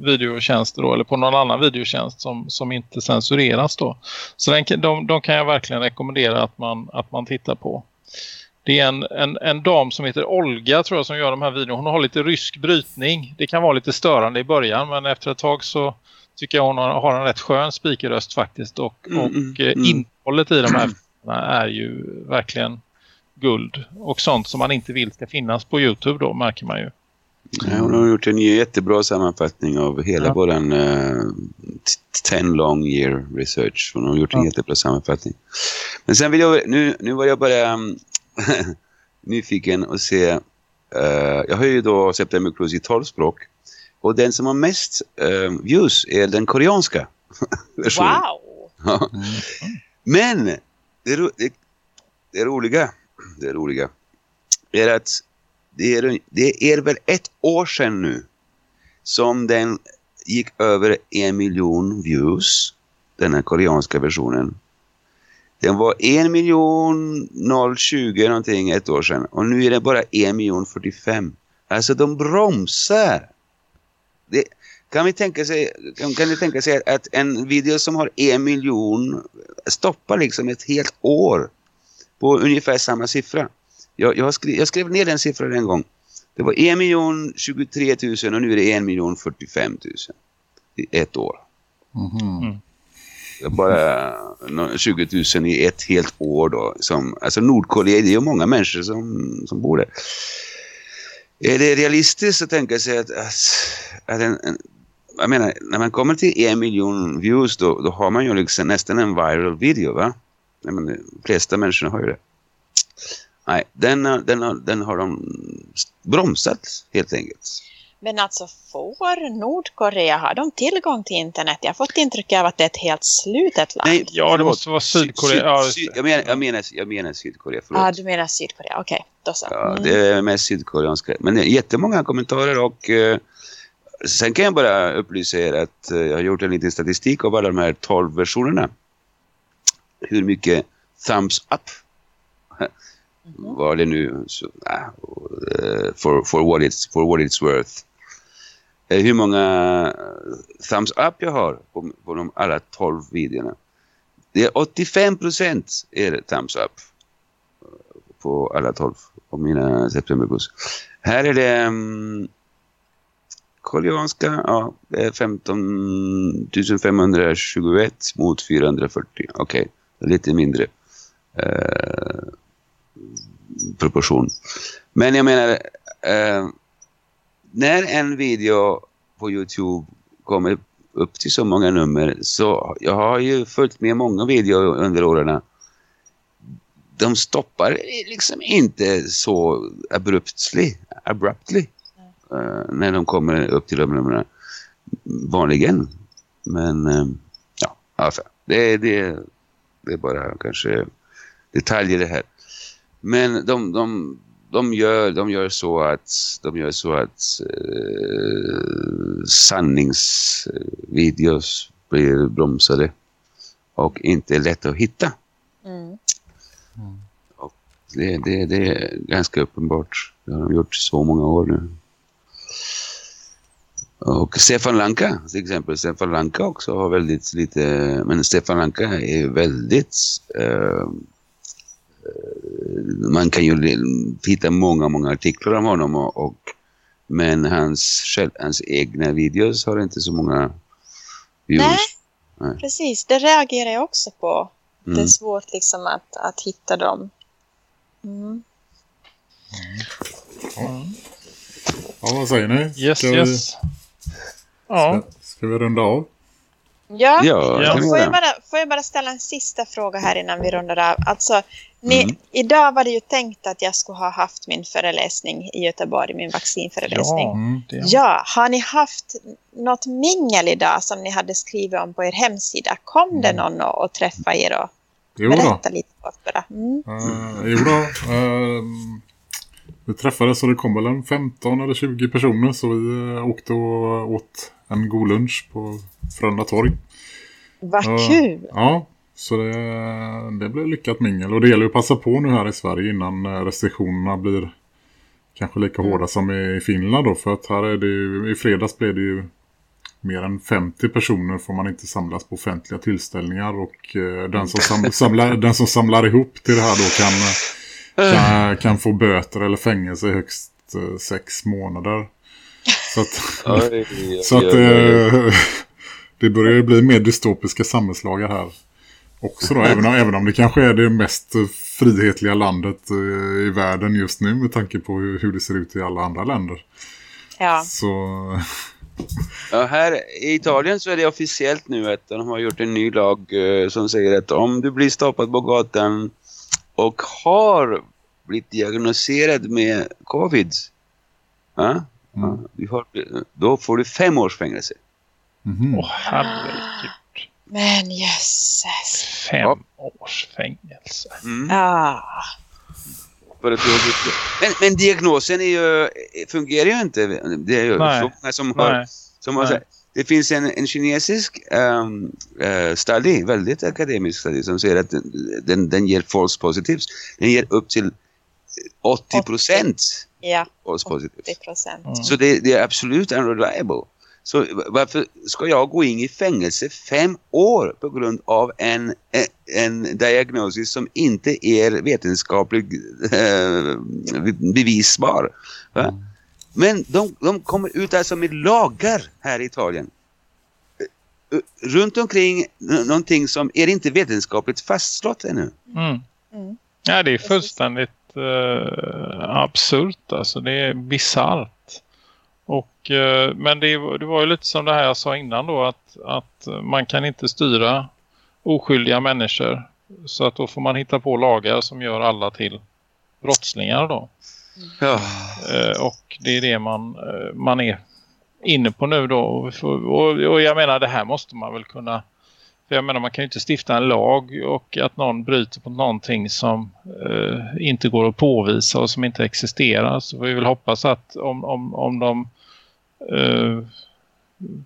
videotjänster då, eller på någon annan videotjänst som, som inte censureras då. Så den, de, de kan jag verkligen rekommendera att man, att man tittar på. Det är en, en, en dam som heter Olga tror jag som gör de här videorna. Hon har lite rysk brytning. Det kan vara lite störande i början men efter ett tag så tycker jag hon har, har en rätt skön spikerröst faktiskt. Och, Mm, och eh, mm. innehållet i de här filmerna är ju verkligen guld. Och sånt som man inte vill ska finnas på Youtube då märker man ju. Ja, hon har gjort en jättebra sammanfattning av hela Ja. våran uh, 10 long year research. Hon har gjort en Ja. jättebra sammanfattning. Men sen vill jag, nu, nu var jag bara um, nyfiken att se, eh, jag har ju då September Cruise i 12 språk. Och den som har mest uh, views är den koreanska versionen. Wow! Ja. Men det, det, det roliga, det roliga är att det är, det är väl ett år sedan nu som den gick över en miljon views. Den här koreanska versionen. Den var en miljon 020 någonting ett år sedan. Och nu är det bara en miljon 45. Alltså de bromsar. Det, kan vi tänka sig, kan, kan ni tänka sig att en video som har en miljon stoppar liksom ett helt år på ungefär samma siffra. Jag, jag, skrev, jag skrev ner den siffran en gång. Det var 1 miljon 23 000 och nu är det 1 miljon 45 000 i ett år. Mhm. Det är bara nå- 20 000 i ett helt år då. Som, alltså Nordkorea, det är ju många människor som, som bor där. Är det realistiskt att tänka sig att, att, att en, en, jag menar, när man kommer till en miljon views då, då har man ju liksom nästan en viral video va? Menar, de flesta människor har ju det. Nej, den, har- den, den har de bromsat helt enkelt. Men alltså får Nordkorea, har de tillgång till internet? Jag har fått intryck av att det är ett helt slutet land. Nej, Ja, det måste vara Sydkorea. Syd, Ja, syd, jag, menar, jag, menar, jag menar Sydkorea, förlåt. Ja, du menar Sydkorea. Okej, då så. Ja, Mm. det är mest sydkoreanska. Men det är jättemånga kommentarer och eh, sen kan jag bara upplysa er att eh, jag har gjort en liten statistik av alla de här 12 versionerna. Hur mycket thumbs up Mm-hmm. var det nu så, ah, for, for, what it's, for what it's worth. Eh, hur många thumbs up jag har på, på de alla 12 videorna. Det är 85 procent är det thumbs up eh, på alla 12 av mina septemberbuss. Här är det um, koreanska, ja, det är 15 521 mot 440. Okej, okay. lite mindre eh, proportion. Men jag menar, eh, när en video på Youtube kommer upp till så många nummer så jag har ju följt med många videor under åren de stoppar liksom inte så abruptly, abruptly eh, när de kommer upp till de numren vanligen. Men eh, ja, alltså, det, det, det är bara kanske detaljer det här. Men de, de, de, gör, de gör så att de gör så att eh, sanningsvideos blir bromsade och inte lätt att hitta. Mm. Det, det, det är ganska uppenbart. Det har de gjort så många år nu. Och Stefan Lanka till exempel. Stefan Lanka också har väldigt lite... Men Stefan Lanka är väldigt... Eh, man kan ju hitta många, många artiklar om honom. Och, och, men hans, själv, hans egna videos har inte så många views. Nej. Precis, det reagerar jag också på. Det är Mm. svårt liksom att, att hitta dem. Mm. Ja, vad säger ni? Yes, ska, yes. Ja, Vi, ska vi runda av? Ja, Ja, Får, jag bara, får jag bara ställa en sista fråga här innan vi rundar av? Alltså, ni, Mm. Idag var det ju tänkt att jag skulle ha haft min föreläsning i Göteborg, min vaccinföreläsning. ja, Mm. Ja, har ni haft något mingel idag som ni hade skrivit om på er hemsida? Kom det någon och, träffa er och Jo då. berätta lite kort bara? Mm. Uh, jo då. ehm, vi träffades och det kom väl en 15 eller 20 personer så vi eh, åkte och åt en god lunch på Frölunda torg. Vad Ja. kul! Ja, så det, det blev lyckat mingel. Och det gäller att passa på nu här i Sverige innan eh, restriktionerna blir kanske lika hårda som i Finland då. För att här är det ju, i fredags blev det ju mer än 50 personer får man inte samlas på offentliga tillställningar. Och eh, den, som sam, samlar, den som samlar ihop till det här då kan, kan, kan få böter eller fängelse i högst eh, sex månader. Så att, så att oj. eh, det börjar ju bli mer dystopiska samhällslagar här också då. Även, om- även om det kanske är det mest eh, frihetliga landet eh, i världen just nu med tanke på hur, hur det ser ut i alla andra länder. Ja, Så Ja, här i Italien så är det officiellt nu att de har gjort en ny lag eh, som säger att om du blir stoppad på gatan och har blivit diagnostiserad med covid, ja, ja, du har, då får du fem års fängelse. Åh, herregud. men jösses. Fem Ja. års fängelse. Mm. Ah. För att men, men diagnosen är ju, fungerar ju inte. Det är ju Nej. så många som har, som har det finns en, en kinesisk um, uh, study, väldigt akademisk study, som säger att den, den, den ger false positives. Den ger upp till 80 procent Ja, false positives. 80 procent. Mm. Så det, det är absolut unreliable. Så varför ska jag gå in i fängelse fem år på grund av en, en, en diagnosis som inte är vetenskapligt eh, bevisbar? Va? Men de, de kommer ut alltså med lagar här i Italien. Eh, eh, Runt omkring någonting som är inte vetenskapligt fastslått ännu. Mm. Mm. Ja, det är fullständigt eh, absurt. Alltså, det är bisarrt. Och, eh, men det, var- det var ju lite som det här jag sa innan då att, att man kan inte styra oskyldiga människor. Så att då får man hitta på lagar som gör alla till brottslingar då. Ja. Eh, och det är det man, eh, man är inne på nu då. Och, och, och jag menar det här måste man väl kunna för jag menar man kan ju inte stifta en lag och att någon bryter på någonting som eh, inte går att påvisa och som inte existerar. Så vi vill hoppas att om, om, om de eh,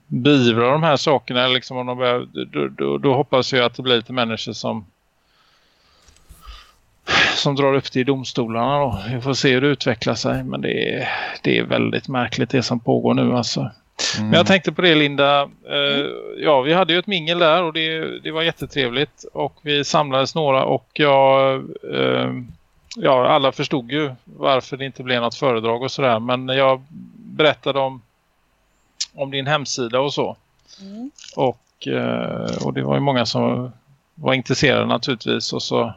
beivrar de här sakerna liksom om de börjar, då, då, då hoppas jag att det blir lite människor som som drar upp det i domstolarna då. Vi får se hur det utvecklar sig. Men det är, det är väldigt märkligt det som pågår nu alltså. Men jag tänkte på det Linda. Eh, ja, vi hade ju ett mingel där och det, det var jättetrevligt. Och vi samlades några och jag... Eh, ja, alla förstod ju varför det inte blev något föredrag och sådär. Men jag berättade om, om din hemsida och så. Mm. Och, eh, och det var ju många som var intresserade naturligtvis. Och så,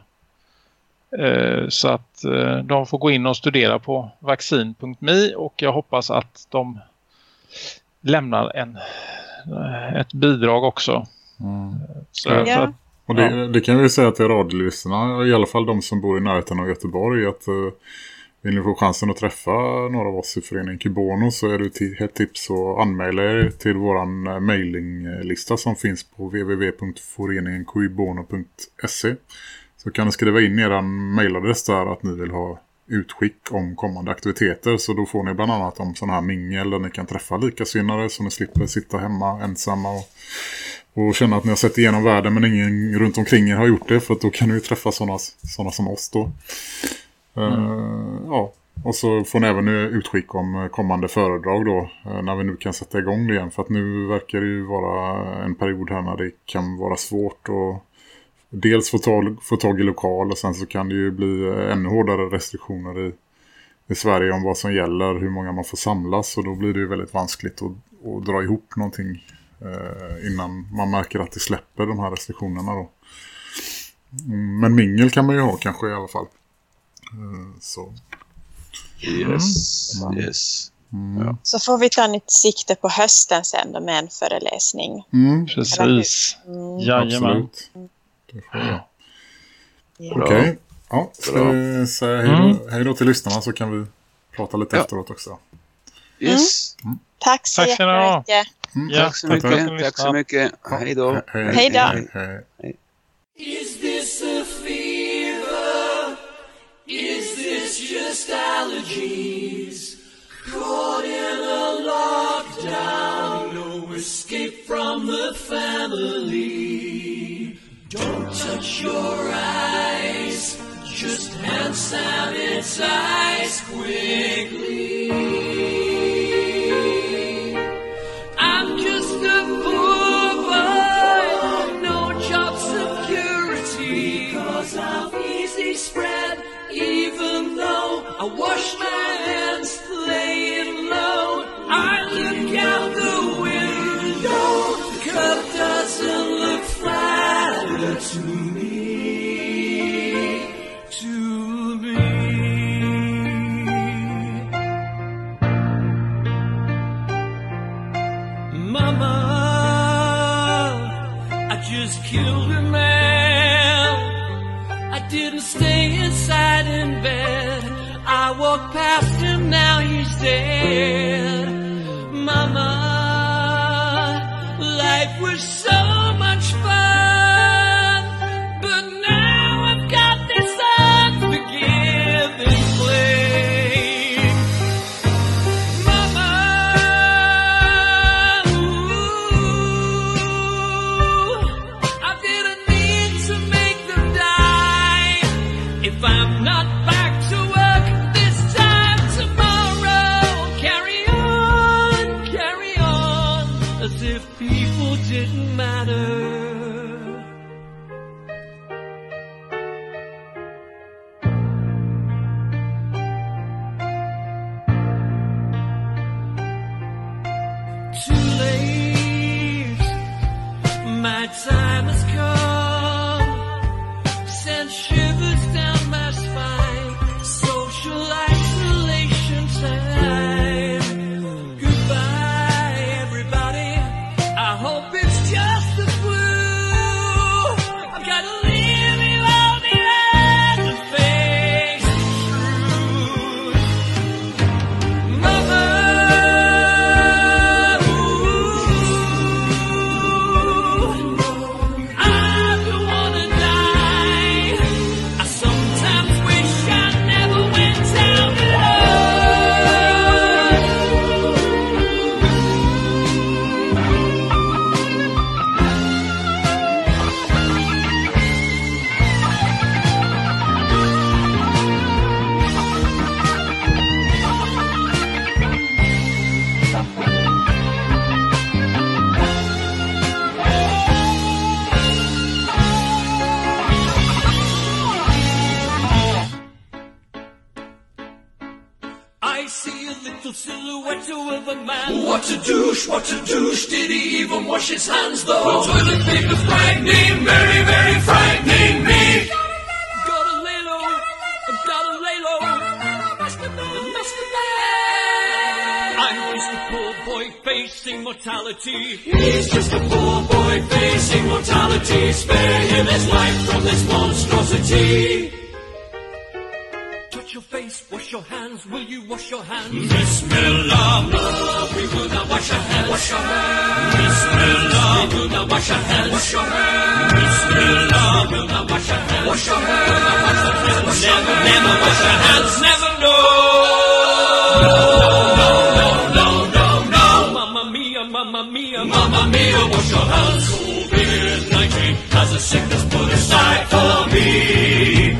så att eh, de får gå in och studera på vaccin.me och jag hoppas att de lämnar en, eh, ett bidrag också. Så, Ja. Ja. att, Och det, det kan vi ju säga till radiolyssnarna, i alla fall de som bor i närheten av Göteborg, att uh, vill ni få chansen att träffa några av oss i föreningen Kubono så är det ett tips att anmäla er till våran uh, mailinglista som finns på www.foreningenkubono.se så kan ni skriva in er mailadress där att ni vill ha utskick om kommande aktiviteter så då får ni bland annat om sådana här mingel där ni kan träffa likasinnade så ni slipper sitta hemma ensamma och och känna att ni har sett igenom världen men ingen runt omkring er har gjort det. För då kan ni ju träffa sådana såna som oss då. Eh, ja, och så får ni även utskick om kommande föredrag då. eh, när vi nu kan sätta igång det igen. För att nu verkar det ju vara en period här när det kan vara svårt att dels få tag, få tag i lokal. Och sen så kan det ju bli eh, ännu hårdare restriktioner i, i Sverige om vad som gäller. Hur många man får samlas. Och då blir det ju väldigt vanskligt att, att dra ihop någonting eh, innan man märker att det släpper de här restriktionerna då. Mm, Men mingel kan man ju ha kanske i alla fall. Eh, så. Yes. Yes. Så får vi ta nytt sikte på hösten sen då med en föreläsning. Mm, precis. Mm. Jajamän. absolut. Det får jag. Okej. Ja, ska vi säga hej då, Mm. hej då till lyssnarna så kan vi prata lite Ja. efteråt också. Yes. Tack så Tack ni ha. jättemycket. Mm, Ja, Tack så tack, mycket. tack. Tack så mycket. Hej då. Hej, Hej då. hej, hej. Is this a fever? Is this just allergies? Caught in a lockdown, no escape from the family. Don't touch your eyes, just hand sanitize quickly. I'm just a poor boy, no job security. Because easy spread, even though I wash my now you say I see a little silhouette of a man. What a douche, what a douche. Did he even wash his hands though? Well, toilet paper's frightening, very, very frightening me. Gotta lay low, gotta lay low. Master man, master man. I'm just a poor boy facing mortality. He's just a poor boy facing mortality. Spare him his life from this monstrosity. Touch your face, wash your hands, will you wash your hands? Bismillah, no, we will not wash our hands. Wash your hands. Bismillah, we will not wash our hands. Wash your hands. Bismillah, we will not wash our hands. Wash your hands. Never, never wash our hands. Never, no. No, no, no, no, no. Mamma mia, mamma mia, mamma mia, wash your hands. COVID-19 has a sickness put aside for me,